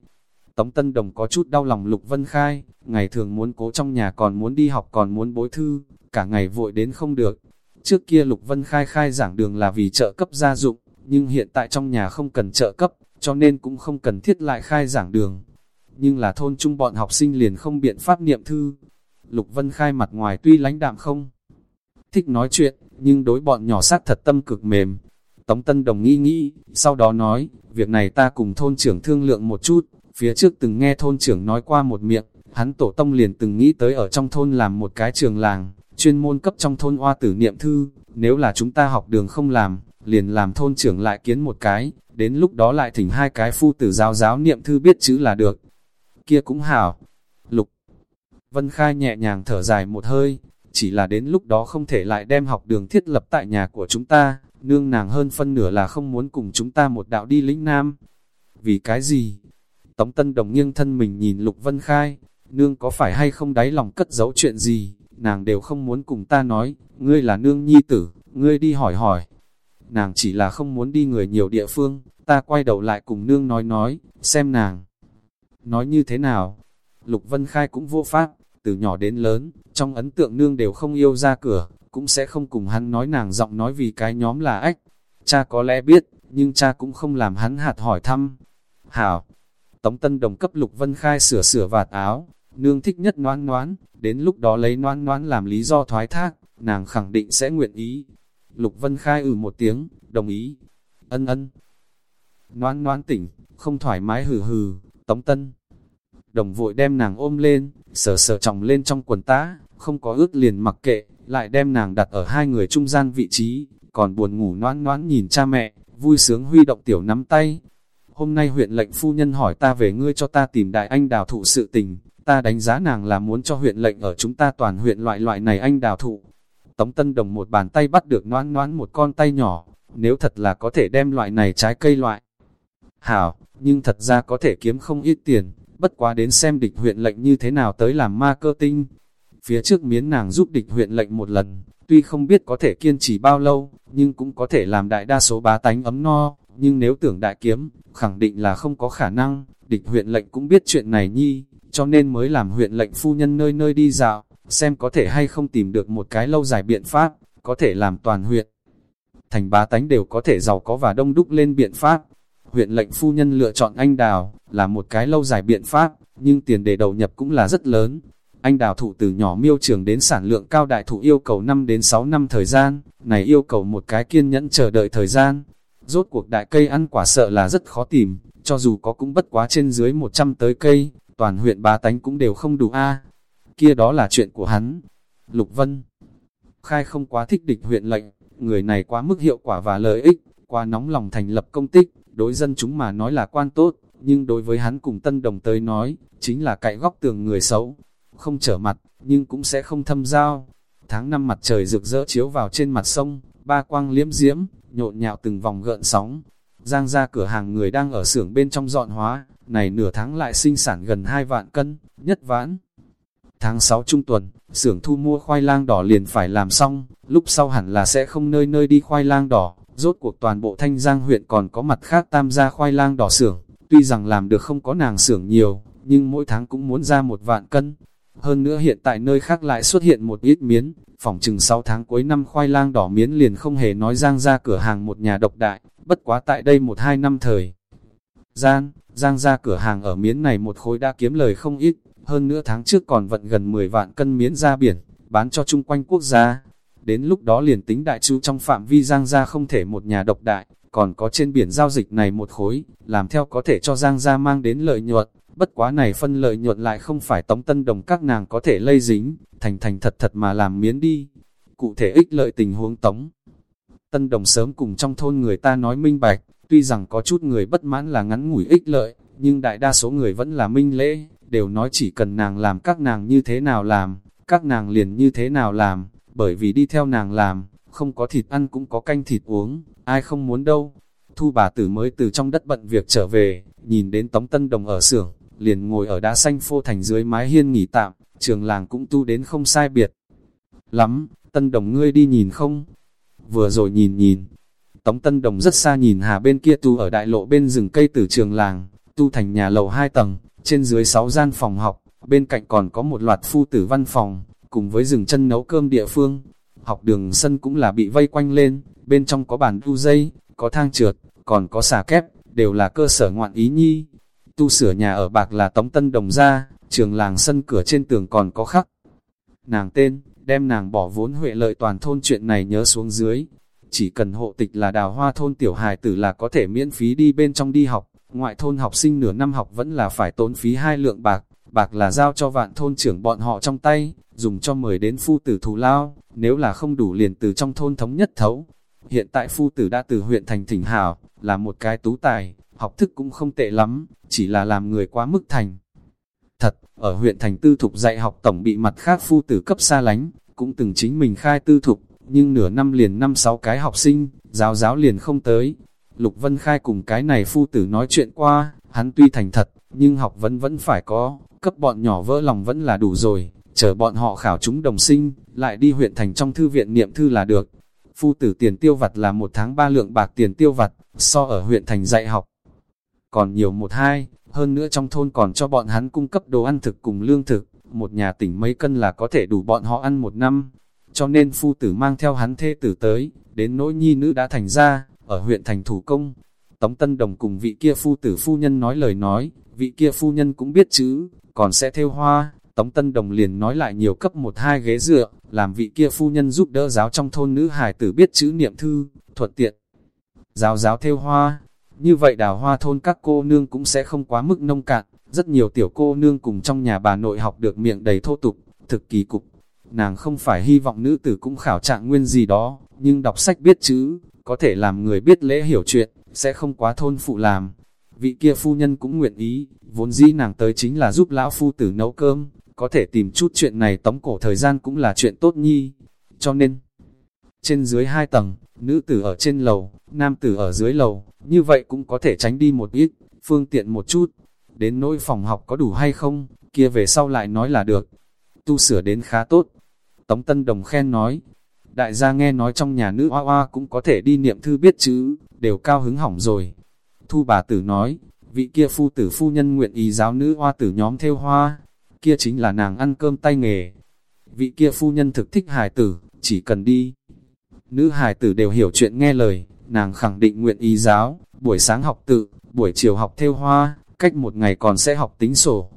Tống Tân Đồng có chút đau lòng Lục Vân Khai, ngày thường muốn cố trong nhà còn muốn đi học còn muốn bối thư, cả ngày vội đến không được, Trước kia Lục Vân khai khai giảng đường là vì trợ cấp gia dụng, nhưng hiện tại trong nhà không cần trợ cấp, cho nên cũng không cần thiết lại khai giảng đường. Nhưng là thôn chung bọn học sinh liền không biện pháp niệm thư. Lục Vân khai mặt ngoài tuy lãnh đạm không thích nói chuyện, nhưng đối bọn nhỏ sát thật tâm cực mềm. Tống Tân Đồng nghĩ nghĩ, sau đó nói, việc này ta cùng thôn trưởng thương lượng một chút, phía trước từng nghe thôn trưởng nói qua một miệng, hắn tổ tông liền từng nghĩ tới ở trong thôn làm một cái trường làng, chuyên môn cấp trong thôn oa tử niệm thư, nếu là chúng ta học đường không làm, liền làm thôn trưởng lại kiến một cái, đến lúc đó lại thỉnh hai cái phu tử giáo giáo niệm thư biết chữ là được. Kia cũng hảo. Lục Vân Khai nhẹ nhàng thở dài một hơi, chỉ là đến lúc đó không thể lại đem học đường thiết lập tại nhà của chúng ta, nương nàng hơn phân nửa là không muốn cùng chúng ta một đạo đi lĩnh nam. Vì cái gì? Tống Tân Đồng nghiêng thân mình nhìn Lục Vân Khai, nương có phải hay không đáy lòng cất giấu chuyện gì? nàng đều không muốn cùng ta nói, ngươi là nương nhi tử, ngươi đi hỏi hỏi. Nàng chỉ là không muốn đi người nhiều địa phương, ta quay đầu lại cùng nương nói nói, xem nàng. Nói như thế nào? Lục Vân Khai cũng vô pháp, từ nhỏ đến lớn, trong ấn tượng nương đều không yêu ra cửa, cũng sẽ không cùng hắn nói nàng giọng nói vì cái nhóm là ách. Cha có lẽ biết, nhưng cha cũng không làm hắn hạt hỏi thăm. Hảo, Tống Tân Đồng cấp Lục Vân Khai sửa sửa vạt áo, nương thích nhất noan noan, đến lúc đó lấy noan noan làm lý do thoái thác, nàng khẳng định sẽ nguyện ý. Lục Vân Khai ừ một tiếng, đồng ý. Ân ân. Noan noan tỉnh, không thoải mái hừ hừ, tống tân. Đồng vội đem nàng ôm lên, sờ sờ trọng lên trong quần tá, không có ướt liền mặc kệ, lại đem nàng đặt ở hai người trung gian vị trí, còn buồn ngủ noan noan nhìn cha mẹ, vui sướng huy động tiểu nắm tay. Hôm nay huyện lệnh phu nhân hỏi ta về ngươi cho ta tìm đại anh đào thụ sự tình, ta đánh giá nàng là muốn cho huyện lệnh ở chúng ta toàn huyện loại loại này anh đào thụ. Tống Tân Đồng một bàn tay bắt được noan noan một con tay nhỏ, nếu thật là có thể đem loại này trái cây loại. Hảo, nhưng thật ra có thể kiếm không ít tiền, bất quá đến xem địch huyện lệnh như thế nào tới làm marketing. Phía trước miến nàng giúp địch huyện lệnh một lần, tuy không biết có thể kiên trì bao lâu, nhưng cũng có thể làm đại đa số bá tánh ấm no, nhưng nếu tưởng đại kiếm, khẳng định là không có khả năng, địch huyện lệnh cũng biết chuyện này nhi, cho nên mới làm huyện lệnh phu nhân nơi nơi đi dạo, xem có thể hay không tìm được một cái lâu dài biện pháp, có thể làm toàn huyện. Thành bá tánh đều có thể giàu có và đông đúc lên biện pháp. Huyện lệnh phu nhân lựa chọn anh đào, là một cái lâu dài biện pháp, nhưng tiền để đầu nhập cũng là rất lớn. Anh đào thụ từ nhỏ miêu trường đến sản lượng cao đại thụ yêu cầu 5 đến 6 năm thời gian, này yêu cầu một cái kiên nhẫn chờ đợi thời gian. Rốt cuộc đại cây ăn quả sợ là rất khó tìm, cho dù có cũng bất quá trên dưới 100 tới cây, toàn huyện bá tánh cũng đều không đủ a Kia đó là chuyện của hắn. Lục Vân Khai không quá thích địch huyện lệnh, người này quá mức hiệu quả và lợi ích, quá nóng lòng thành lập công tích, đối dân chúng mà nói là quan tốt, nhưng đối với hắn cùng tân đồng tới nói, chính là cậy góc tường người xấu, không trở mặt, nhưng cũng sẽ không thâm giao. Tháng năm mặt trời rực rỡ chiếu vào trên mặt sông, ba quang liếm diễm, nhộn nhạo từng vòng gợn sóng. Giang ra cửa hàng người đang ở xưởng bên trong dọn hóa, này nửa tháng lại sinh sản gần 2 vạn cân, nhất vãn. Tháng 6 trung tuần, xưởng thu mua khoai lang đỏ liền phải làm xong, lúc sau hẳn là sẽ không nơi nơi đi khoai lang đỏ, rốt cuộc toàn bộ thanh giang huyện còn có mặt khác tam gia khoai lang đỏ xưởng, tuy rằng làm được không có nàng xưởng nhiều, nhưng mỗi tháng cũng muốn ra một vạn cân. Hơn nữa hiện tại nơi khác lại xuất hiện một ít miến, phòng chừng 6 tháng cuối năm khoai lang đỏ miến liền không hề nói giang ra cửa hàng một nhà độc đại, bất quá tại đây một hai năm thời. giang giang ra cửa hàng ở miến này một khối đã kiếm lời không ít, hơn nữa tháng trước còn vận gần 10 vạn cân miến ra biển, bán cho chung quanh quốc gia. Đến lúc đó liền tính đại chú trong phạm vi Giang Gia không thể một nhà độc đại, còn có trên biển giao dịch này một khối, làm theo có thể cho Giang Gia mang đến lợi nhuận, bất quá này phân lợi nhuận lại không phải tống tân đồng các nàng có thể lây dính, thành thành thật thật mà làm miến đi. Cụ thể ích lợi tình huống tống. Tân đồng sớm cùng trong thôn người ta nói minh bạch, tuy rằng có chút người bất mãn là ngắn ngủi ích lợi, nhưng đại đa số người vẫn là minh lễ, đều nói chỉ cần nàng làm các nàng như thế nào làm, các nàng liền như thế nào làm, bởi vì đi theo nàng làm, không có thịt ăn cũng có canh thịt uống, ai không muốn đâu. Thu bà tử mới từ trong đất bận việc trở về, nhìn đến Tống Tân Đồng ở xưởng, liền ngồi ở đá xanh phô thành dưới mái hiên nghỉ tạm, trường làng cũng tu đến không sai biệt. Lắm, Tân Đồng ngươi đi nhìn không? Vừa rồi nhìn nhìn, Tống Tân Đồng rất xa nhìn hà bên kia tu ở đại lộ bên rừng cây từ trường làng, tu thành nhà lầu hai tầng, trên dưới sáu gian phòng học, bên cạnh còn có một loạt phu tử văn phòng, cùng với rừng chân nấu cơm địa phương. Học đường sân cũng là bị vây quanh lên, bên trong có bàn đu dây, có thang trượt, còn có xà kép, đều là cơ sở ngoạn ý nhi. Tu sửa nhà ở bạc là Tống Tân Đồng ra, trường làng sân cửa trên tường còn có khắc. Nàng tên, đem nàng bỏ vốn huệ lợi toàn thôn chuyện này nhớ xuống dưới. Chỉ cần hộ tịch là đào hoa thôn tiểu hài tử là có thể miễn phí đi bên trong đi học, ngoại thôn học sinh nửa năm học vẫn là phải tốn phí hai lượng bạc, bạc là giao cho vạn thôn trưởng bọn họ trong tay, dùng cho mời đến phu tử thù lao, nếu là không đủ liền từ trong thôn thống nhất thấu. Hiện tại phu tử đã từ huyện thành thỉnh hảo, là một cái tú tài, học thức cũng không tệ lắm, chỉ là làm người quá mức thành. Thật, ở huyện thành tư thục dạy học tổng bị mặt khác phu tử cấp xa lánh, cũng từng chính mình khai tư thục, nhưng nửa năm liền năm sáu cái học sinh, giáo giáo liền không tới. Lục Vân Khai cùng cái này phu tử nói chuyện qua, hắn tuy thành thật, nhưng học vẫn vẫn phải có, cấp bọn nhỏ vỡ lòng vẫn là đủ rồi, chờ bọn họ khảo chúng đồng sinh, lại đi huyện thành trong thư viện niệm thư là được. Phu tử tiền tiêu vặt là một tháng ba lượng bạc tiền tiêu vặt, so ở huyện thành dạy học. Còn nhiều một hai, hơn nữa trong thôn còn cho bọn hắn cung cấp đồ ăn thực cùng lương thực, một nhà tỉnh mấy cân là có thể đủ bọn họ ăn một năm. Cho nên phu tử mang theo hắn thê tử tới, đến nỗi nhi nữ đã thành ra, ở huyện thành thủ công. Tống Tân Đồng cùng vị kia phu tử phu nhân nói lời nói, vị kia phu nhân cũng biết chữ, còn sẽ theo hoa, Tống Tân Đồng liền nói lại nhiều cấp một hai ghế dựa, làm vị kia phu nhân giúp đỡ giáo trong thôn nữ hài tử biết chữ niệm thư, thuận tiện. Giáo giáo theo hoa, như vậy đào hoa thôn các cô nương cũng sẽ không quá mức nông cạn, rất nhiều tiểu cô nương cùng trong nhà bà nội học được miệng đầy thô tục, thực kỳ cục. Nàng không phải hy vọng nữ tử cũng khảo trạng nguyên gì đó, nhưng đọc sách biết chữ, có thể làm người biết lễ hiểu chuyện, sẽ không quá thôn phụ làm. Vị kia phu nhân cũng nguyện ý, vốn dĩ nàng tới chính là giúp lão phu tử nấu cơm, có thể tìm chút chuyện này tống cổ thời gian cũng là chuyện tốt nhi. Cho nên, trên dưới hai tầng, nữ tử ở trên lầu, nam tử ở dưới lầu, như vậy cũng có thể tránh đi một ít, phương tiện một chút. Đến nỗi phòng học có đủ hay không, kia về sau lại nói là được. Tu sửa đến khá tốt. Tống Tân Đồng khen nói, đại gia nghe nói trong nhà nữ hoa hoa cũng có thể đi niệm thư biết chữ, đều cao hứng hỏng rồi. Thu bà tử nói, vị kia phu tử phu nhân nguyện ý giáo nữ hoa tử nhóm theo hoa, kia chính là nàng ăn cơm tay nghề. Vị kia phu nhân thực thích hài tử, chỉ cần đi. Nữ hài tử đều hiểu chuyện nghe lời, nàng khẳng định nguyện ý giáo, buổi sáng học tự, buổi chiều học theo hoa, cách một ngày còn sẽ học tính sổ.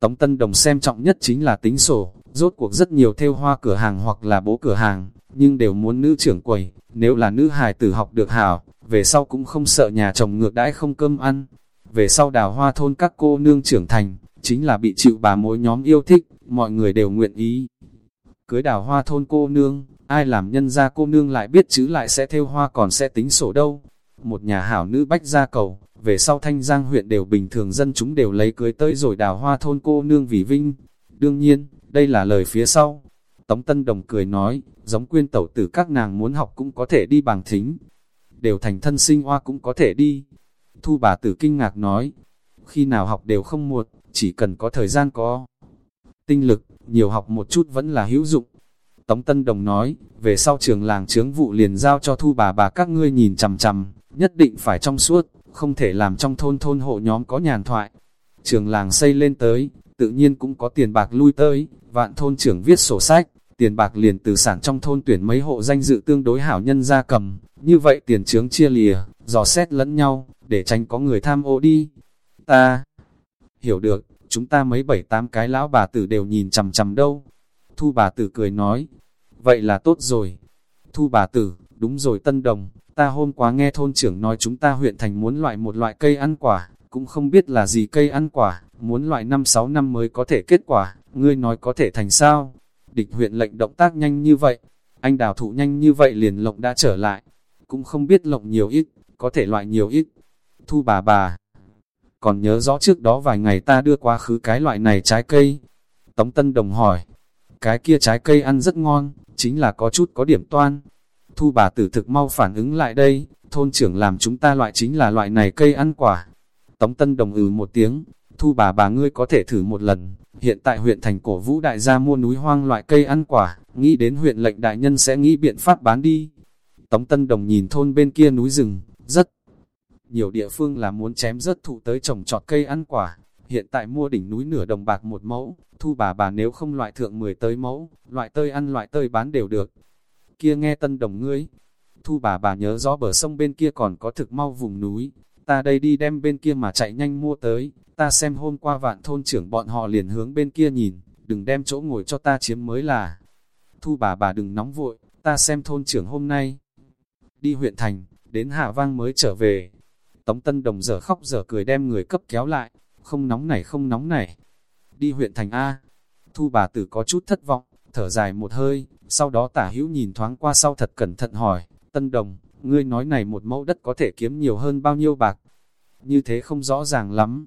Tống Tân Đồng xem trọng nhất chính là tính sổ, rốt cuộc rất nhiều theo hoa cửa hàng hoặc là bố cửa hàng, nhưng đều muốn nữ trưởng quầy, nếu là nữ hài tử học được hảo, về sau cũng không sợ nhà chồng ngược đãi không cơm ăn. Về sau đào hoa thôn các cô nương trưởng thành, chính là bị chịu bà mối nhóm yêu thích, mọi người đều nguyện ý. Cưới đào hoa thôn cô nương, ai làm nhân ra cô nương lại biết chữ lại sẽ theo hoa còn sẽ tính sổ đâu. Một nhà hảo nữ bách gia cầu, về sau thanh giang huyện đều bình thường dân chúng đều lấy cưới tới rồi đào hoa thôn cô nương vì vinh. Đương nhiên, đây là lời phía sau. Tống Tân Đồng cười nói, giống quyên tẩu tử các nàng muốn học cũng có thể đi bằng thính. Đều thành thân sinh hoa cũng có thể đi. Thu bà tử kinh ngạc nói, khi nào học đều không muộn, chỉ cần có thời gian có tinh lực, nhiều học một chút vẫn là hữu dụng. Tống Tân Đồng nói, về sau trường làng chướng vụ liền giao cho thu bà bà các ngươi nhìn chằm chằm, nhất định phải trong suốt, không thể làm trong thôn thôn hộ nhóm có nhàn thoại. Trường làng xây lên tới, tự nhiên cũng có tiền bạc lui tới, vạn thôn trưởng viết sổ sách, tiền bạc liền từ sản trong thôn tuyển mấy hộ danh dự tương đối hảo nhân ra cầm, như vậy tiền trướng chia lìa, dò xét lẫn nhau, để tránh có người tham ô đi. Ta hiểu được, chúng ta mấy bảy tám cái lão bà tử đều nhìn chằm chằm đâu. Thu bà tử cười nói, vậy là tốt rồi. Thu bà tử, đúng rồi tân đồng, ta hôm qua nghe thôn trưởng nói chúng ta huyện thành muốn loại một loại cây ăn quả, cũng không biết là gì cây ăn quả, muốn loại 5-6 năm mới có thể kết quả, ngươi nói có thể thành sao? Địch huyện lệnh động tác nhanh như vậy, anh đào thụ nhanh như vậy liền lộng đã trở lại, cũng không biết lộng nhiều ít, có thể loại nhiều ít. Thu bà bà, còn nhớ rõ trước đó vài ngày ta đưa quá khứ cái loại này trái cây. Tống Tân Đồng hỏi, cái kia trái cây ăn rất ngon, chính là có chút có điểm toan. Thu bà tử thực mau phản ứng lại đây, thôn trưởng làm chúng ta loại chính là loại này cây ăn quả. Tống Tân Đồng ừ một tiếng, thu bà bà ngươi có thể thử một lần. Hiện tại huyện thành cổ vũ đại gia mua núi hoang loại cây ăn quả, nghĩ đến huyện lệnh đại nhân sẽ nghĩ biện pháp bán đi. Tống Tân Đồng nhìn thôn bên kia núi rừng, rất nhiều địa phương là muốn chém rất thụ tới trồng trọt cây ăn quả. Hiện tại mua đỉnh núi nửa đồng bạc một mẫu, thu bà bà nếu không loại thượng 10 tới mẫu, loại tơi ăn loại tơi bán đều được. Kia nghe tân đồng ngươi, thu bà bà nhớ rõ bờ sông bên kia còn có thực mau vùng núi, ta đây đi đem bên kia mà chạy nhanh mua tới, ta xem hôm qua vạn thôn trưởng bọn họ liền hướng bên kia nhìn, đừng đem chỗ ngồi cho ta chiếm mới là. Thu bà bà đừng nóng vội, ta xem thôn trưởng hôm nay. Đi huyện thành, đến hà Vang mới trở về, Tống Tân Đồng giờ khóc giờ cười đem người cấp kéo lại, không nóng này không nóng này. Đi huyện thành A, thu bà tử có chút thất vọng, thở dài một hơi, sau đó tả hữu nhìn thoáng qua sau thật cẩn thận hỏi, Tân Đồng, ngươi nói này một mẫu đất có thể kiếm nhiều hơn bao nhiêu bạc? Như thế không rõ ràng lắm.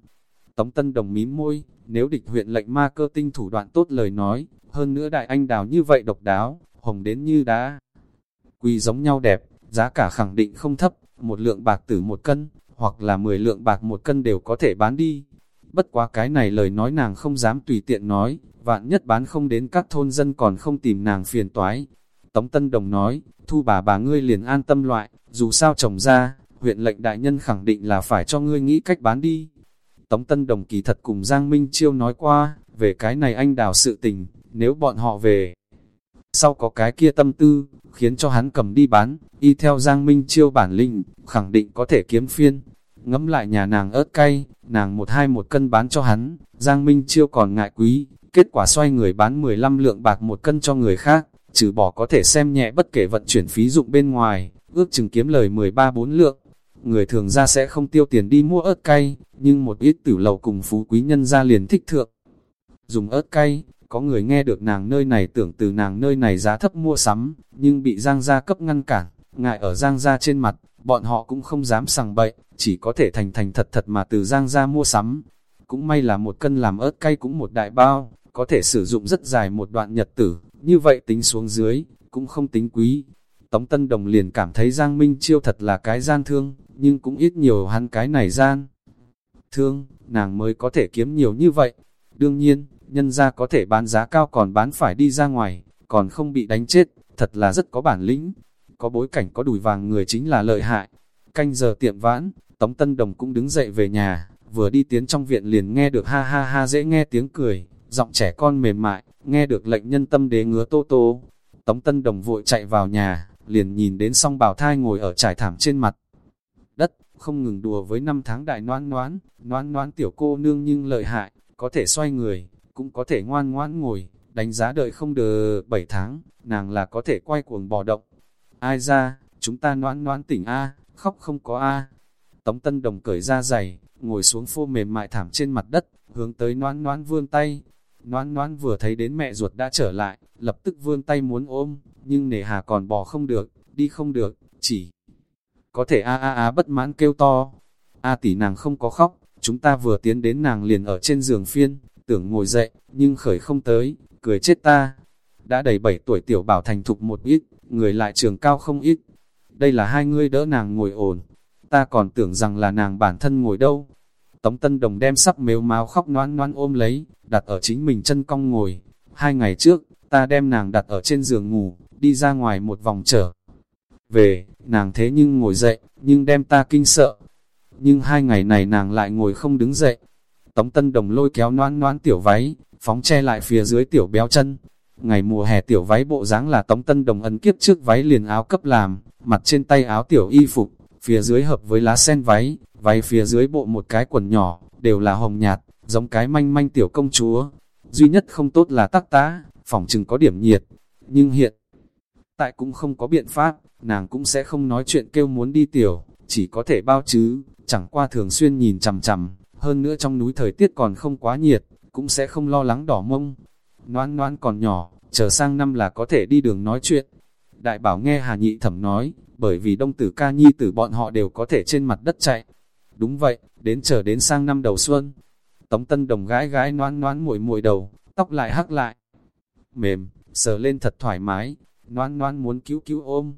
Tống Tân Đồng mím môi, nếu địch huyện lệnh ma cơ tinh thủ đoạn tốt lời nói, hơn nữa đại anh đào như vậy độc đáo, hồng đến như đá. Quỳ giống nhau đẹp, giá cả khẳng định không thấp, một lượng bạc tử một cân, hoặc là 10 lượng bạc một cân đều có thể bán đi. Bất quá cái này lời nói nàng không dám tùy tiện nói, vạn nhất bán không đến các thôn dân còn không tìm nàng phiền toái. Tống Tân Đồng nói, thu bà bà ngươi liền an tâm loại, dù sao chồng ra, huyện lệnh đại nhân khẳng định là phải cho ngươi nghĩ cách bán đi. Tống Tân Đồng kỳ thật cùng Giang Minh Chiêu nói qua, về cái này anh đào sự tình, nếu bọn họ về, sau có cái kia tâm tư, khiến cho hắn cầm đi bán, y theo Giang Minh Chiêu bản lĩnh, khẳng định có thể kiếm phiên. Ngẫm lại nhà nàng ớt cay, nàng một hai một cân bán cho hắn, Giang Minh Chiêu còn ngại quý, kết quả xoay người bán 15 lượng bạc một cân cho người khác, trừ bỏ có thể xem nhẹ bất kể vận chuyển phí dụng bên ngoài, ước chừng kiếm lời 13-4 lượng. Người thường ra sẽ không tiêu tiền đi mua ớt cay, nhưng một ít tử lầu cùng phú quý nhân ra liền thích thượng. Dùng ớt cay, có người nghe được nàng nơi này tưởng từ nàng nơi này giá thấp mua sắm, nhưng bị Giang gia cấp ngăn cản, ngại ở Giang gia trên mặt, bọn họ cũng không dám sằng bậy, chỉ có thể thành thành thật thật mà từ Giang ra mua sắm. Cũng may là một cân làm ớt cay cũng một đại bao, có thể sử dụng rất dài một đoạn nhật tử, như vậy tính xuống dưới, cũng không tính quý. Tống Tân Đồng liền cảm thấy Giang Minh Chiêu thật là cái gian thương, nhưng cũng ít nhiều hắn cái này gian. Thương, nàng mới có thể kiếm nhiều như vậy. Đương nhiên, nhân ra có thể bán giá cao còn bán phải đi ra ngoài, còn không bị đánh chết, thật là rất có bản lĩnh. Có bối cảnh có đùi vàng người chính là lợi hại. Canh giờ tiệm vãn, Tống Tân Đồng cũng đứng dậy về nhà, vừa đi tiến trong viện liền nghe được ha ha ha dễ nghe tiếng cười, giọng trẻ con mềm mại, nghe được lệnh nhân tâm đế ngứa tô tô. Tống Tân Đồng vội chạy vào nhà, liền nhìn đến song bào thai ngồi ở trải thảm trên mặt. Đất, không ngừng đùa với năm tháng đại noan noán, noan noán tiểu cô nương nhưng lợi hại, có thể xoay người, cũng có thể ngoan ngoãn ngồi, đánh giá đợi không đờ 7 tháng, nàng là có thể quay cuồng bò động. Ai ra, chúng ta noãn noãn tỉnh A, khóc không có A. Tống Tân Đồng cởi ra giày, ngồi xuống phô mềm mại thảm trên mặt đất, hướng tới noãn noãn vươn tay. Noãn noãn vừa thấy đến mẹ ruột đã trở lại, lập tức vươn tay muốn ôm, nhưng nề hà còn bò không được, đi không được, chỉ có thể a a a bất mãn kêu to. A tỷ nàng không có khóc, chúng ta vừa tiến đến nàng liền ở trên giường phiên, tưởng ngồi dậy, nhưng khởi không tới, cười chết ta. Đã đầy 7 tuổi tiểu bảo thành thục một ít, người lại trường cao không ít. Đây là hai người đỡ nàng ngồi ổn. Ta còn tưởng rằng là nàng bản thân ngồi đâu. Tống Tân Đồng đem sắp mếu máu khóc noan noan ôm lấy, đặt ở chính mình chân cong ngồi. Hai ngày trước, ta đem nàng đặt ở trên giường ngủ, đi ra ngoài một vòng trở. Về, nàng thế nhưng ngồi dậy, nhưng đem ta kinh sợ. Nhưng hai ngày này nàng lại ngồi không đứng dậy. Tống Tân Đồng lôi kéo noan noan tiểu váy, phóng che lại phía dưới tiểu béo chân. Ngày mùa hè tiểu váy bộ dáng là Tống Tân Đồng ấn kiếp trước váy liền áo cấp làm, mặt trên tay áo tiểu y phục, phía dưới hợp với lá sen váy, váy phía dưới bộ một cái quần nhỏ, đều là hồng nhạt, giống cái manh manh tiểu công chúa. Duy nhất không tốt là tắc tá, phòng chừng có điểm nhiệt, nhưng hiện tại cũng không có biện pháp, nàng cũng sẽ không nói chuyện kêu muốn đi tiểu, chỉ có thể bao chứ, chẳng qua thường xuyên nhìn chằm chằm, hơn nữa trong núi thời tiết còn không quá nhiệt, cũng sẽ không lo lắng đỏ mông. Noan noan còn nhỏ, chờ sang năm là có thể đi đường nói chuyện. Đại bảo nghe Hà Nhị Thẩm nói, bởi vì đông tử ca nhi tử bọn họ đều có thể trên mặt đất chạy. Đúng vậy, đến chờ đến sang năm đầu xuân. Tống Tân Đồng gái gái noan noan muội muội đầu, tóc lại hắc lại. Mềm, sờ lên thật thoải mái, noan noan muốn cứu cứu ôm.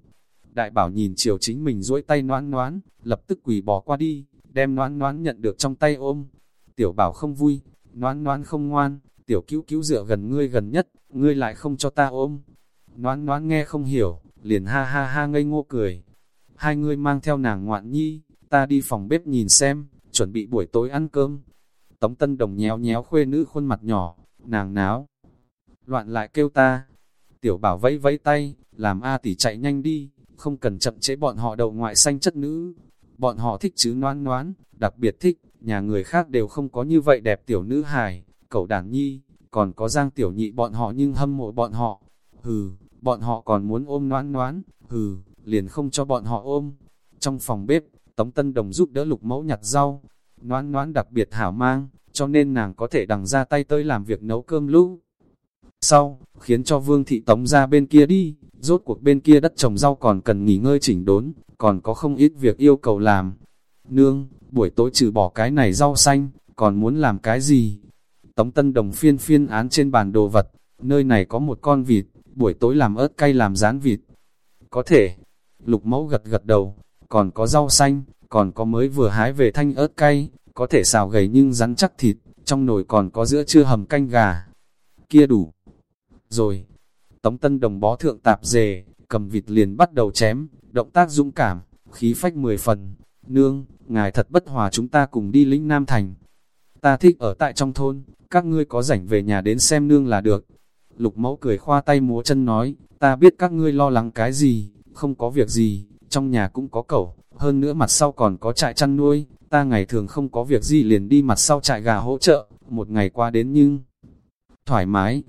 Đại bảo nhìn chiều chính mình duỗi tay noan noan, lập tức quỳ bỏ qua đi, đem noan noan nhận được trong tay ôm. Tiểu bảo không vui, noan noan không ngoan, tiểu cứu cứu dựa gần ngươi gần nhất, ngươi lại không cho ta ôm. Noãn noãn nghe không hiểu, liền ha ha ha ngây ngô cười. Hai ngươi mang theo nàng ngoạn nhi, ta đi phòng bếp nhìn xem, chuẩn bị buổi tối ăn cơm. Tống Tân Đồng nhéo nhéo khuê nữ khuôn mặt nhỏ, nàng náo. Loạn lại kêu ta. Tiểu bảo vẫy vẫy tay, làm A tỷ chạy nhanh đi, không cần chậm chế bọn họ đầu ngoại xanh chất nữ. Bọn họ thích chứ noan noán, đặc biệt thích, nhà người khác đều không có như vậy đẹp tiểu nữ hài, cậu đàn nhi, còn có giang tiểu nhị bọn họ nhưng hâm mộ bọn họ. Hừ, bọn họ còn muốn ôm noãn noãn hừ, liền không cho bọn họ ôm. Trong phòng bếp, Tống Tân Đồng giúp đỡ lục mẫu nhặt rau, noãn noãn đặc biệt hảo mang, cho nên nàng có thể đằng ra tay tới làm việc nấu cơm lũ. Sau, khiến cho Vương Thị Tống ra bên kia đi, rốt cuộc bên kia đất trồng rau còn cần nghỉ ngơi chỉnh đốn, còn có không ít việc yêu cầu làm. Nương, buổi tối trừ bỏ cái này rau xanh, còn muốn làm cái gì? Tống Tân Đồng phiên phiên án trên bàn đồ vật, nơi này có một con vịt, buổi tối làm ớt cay làm rán vịt. Có thể, lục mẫu gật gật đầu, còn có rau xanh, còn có mới vừa hái về thanh ớt cay, có thể xào gầy nhưng rắn chắc thịt, trong nồi còn có giữa chưa hầm canh gà. Kia đủ. Rồi, Tống Tân Đồng bó thượng tạp dề, cầm vịt liền bắt đầu chém, động tác dũng cảm, khí phách mười phần. Nương, ngài thật bất hòa chúng ta cùng đi lĩnh Nam Thành. Ta thích ở tại trong thôn, các ngươi có rảnh về nhà đến xem nương là được. Lục mẫu cười khoa tay múa chân nói, ta biết các ngươi lo lắng cái gì, không có việc gì, trong nhà cũng có cẩu, hơn nữa mặt sau còn có trại chăn nuôi, ta ngày thường không có việc gì liền đi mặt sau trại gà hỗ trợ, một ngày qua đến nhưng thoải mái.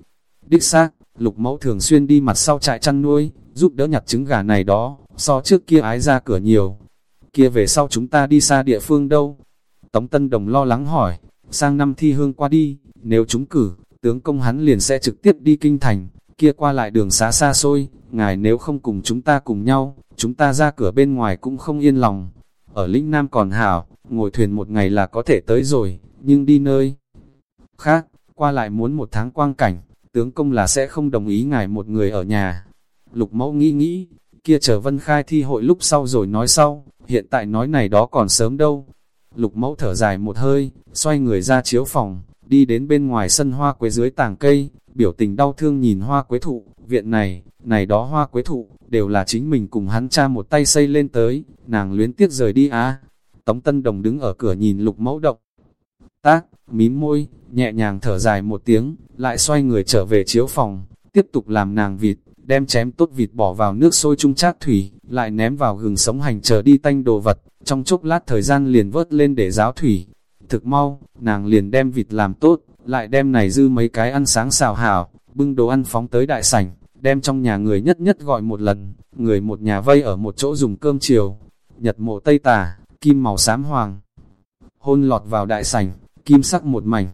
Đích xác, lục mẫu thường xuyên đi mặt sau trại chăn nuôi, giúp đỡ nhặt trứng gà này đó, so trước kia ái ra cửa nhiều. Kia về sau chúng ta đi xa địa phương đâu? Tống Tân Đồng lo lắng hỏi, sang năm thi hương qua đi, nếu chúng cử, tướng công hắn liền sẽ trực tiếp đi kinh thành, kia qua lại đường xá xa xôi, ngài nếu không cùng chúng ta cùng nhau, chúng ta ra cửa bên ngoài cũng không yên lòng. Ở lĩnh Nam còn hảo, ngồi thuyền một ngày là có thể tới rồi, nhưng đi nơi khác, qua lại muốn một tháng quang cảnh, tướng công là sẽ không đồng ý ngài một người ở nhà. Lục mẫu nghĩ nghĩ, kia chờ vân khai thi hội lúc sau rồi nói sau, hiện tại nói này đó còn sớm đâu. Lục mẫu thở dài một hơi, xoay người ra chiếu phòng, đi đến bên ngoài sân hoa quế dưới tàng cây, biểu tình đau thương nhìn hoa quế thụ, viện này, này đó hoa quế thụ, đều là chính mình cùng hắn cha một tay xây lên tới, nàng luyến tiếc rời đi á. Tống Tân Đồng đứng ở cửa nhìn lục mẫu động. Tác, mím môi, nhẹ nhàng thở dài một tiếng, lại xoay người trở về chiếu phòng, tiếp tục làm nàng vịt, đem chém tốt vịt bỏ vào nước sôi chung chát thủy, lại ném vào gừng sống hành chờ đi tanh đồ vật, trong chốc lát thời gian liền vớt lên để giáo thủy. Thực mau, nàng liền đem vịt làm tốt, lại đem này dư mấy cái ăn sáng xào hảo, bưng đồ ăn phóng tới đại sảnh, đem trong nhà người nhất nhất gọi một lần, người một nhà vây ở một chỗ dùng cơm chiều, nhật mộ tây tà, kim màu xám hoàng. Hôn lọt vào đại sảnh, kim sắc một mảnh,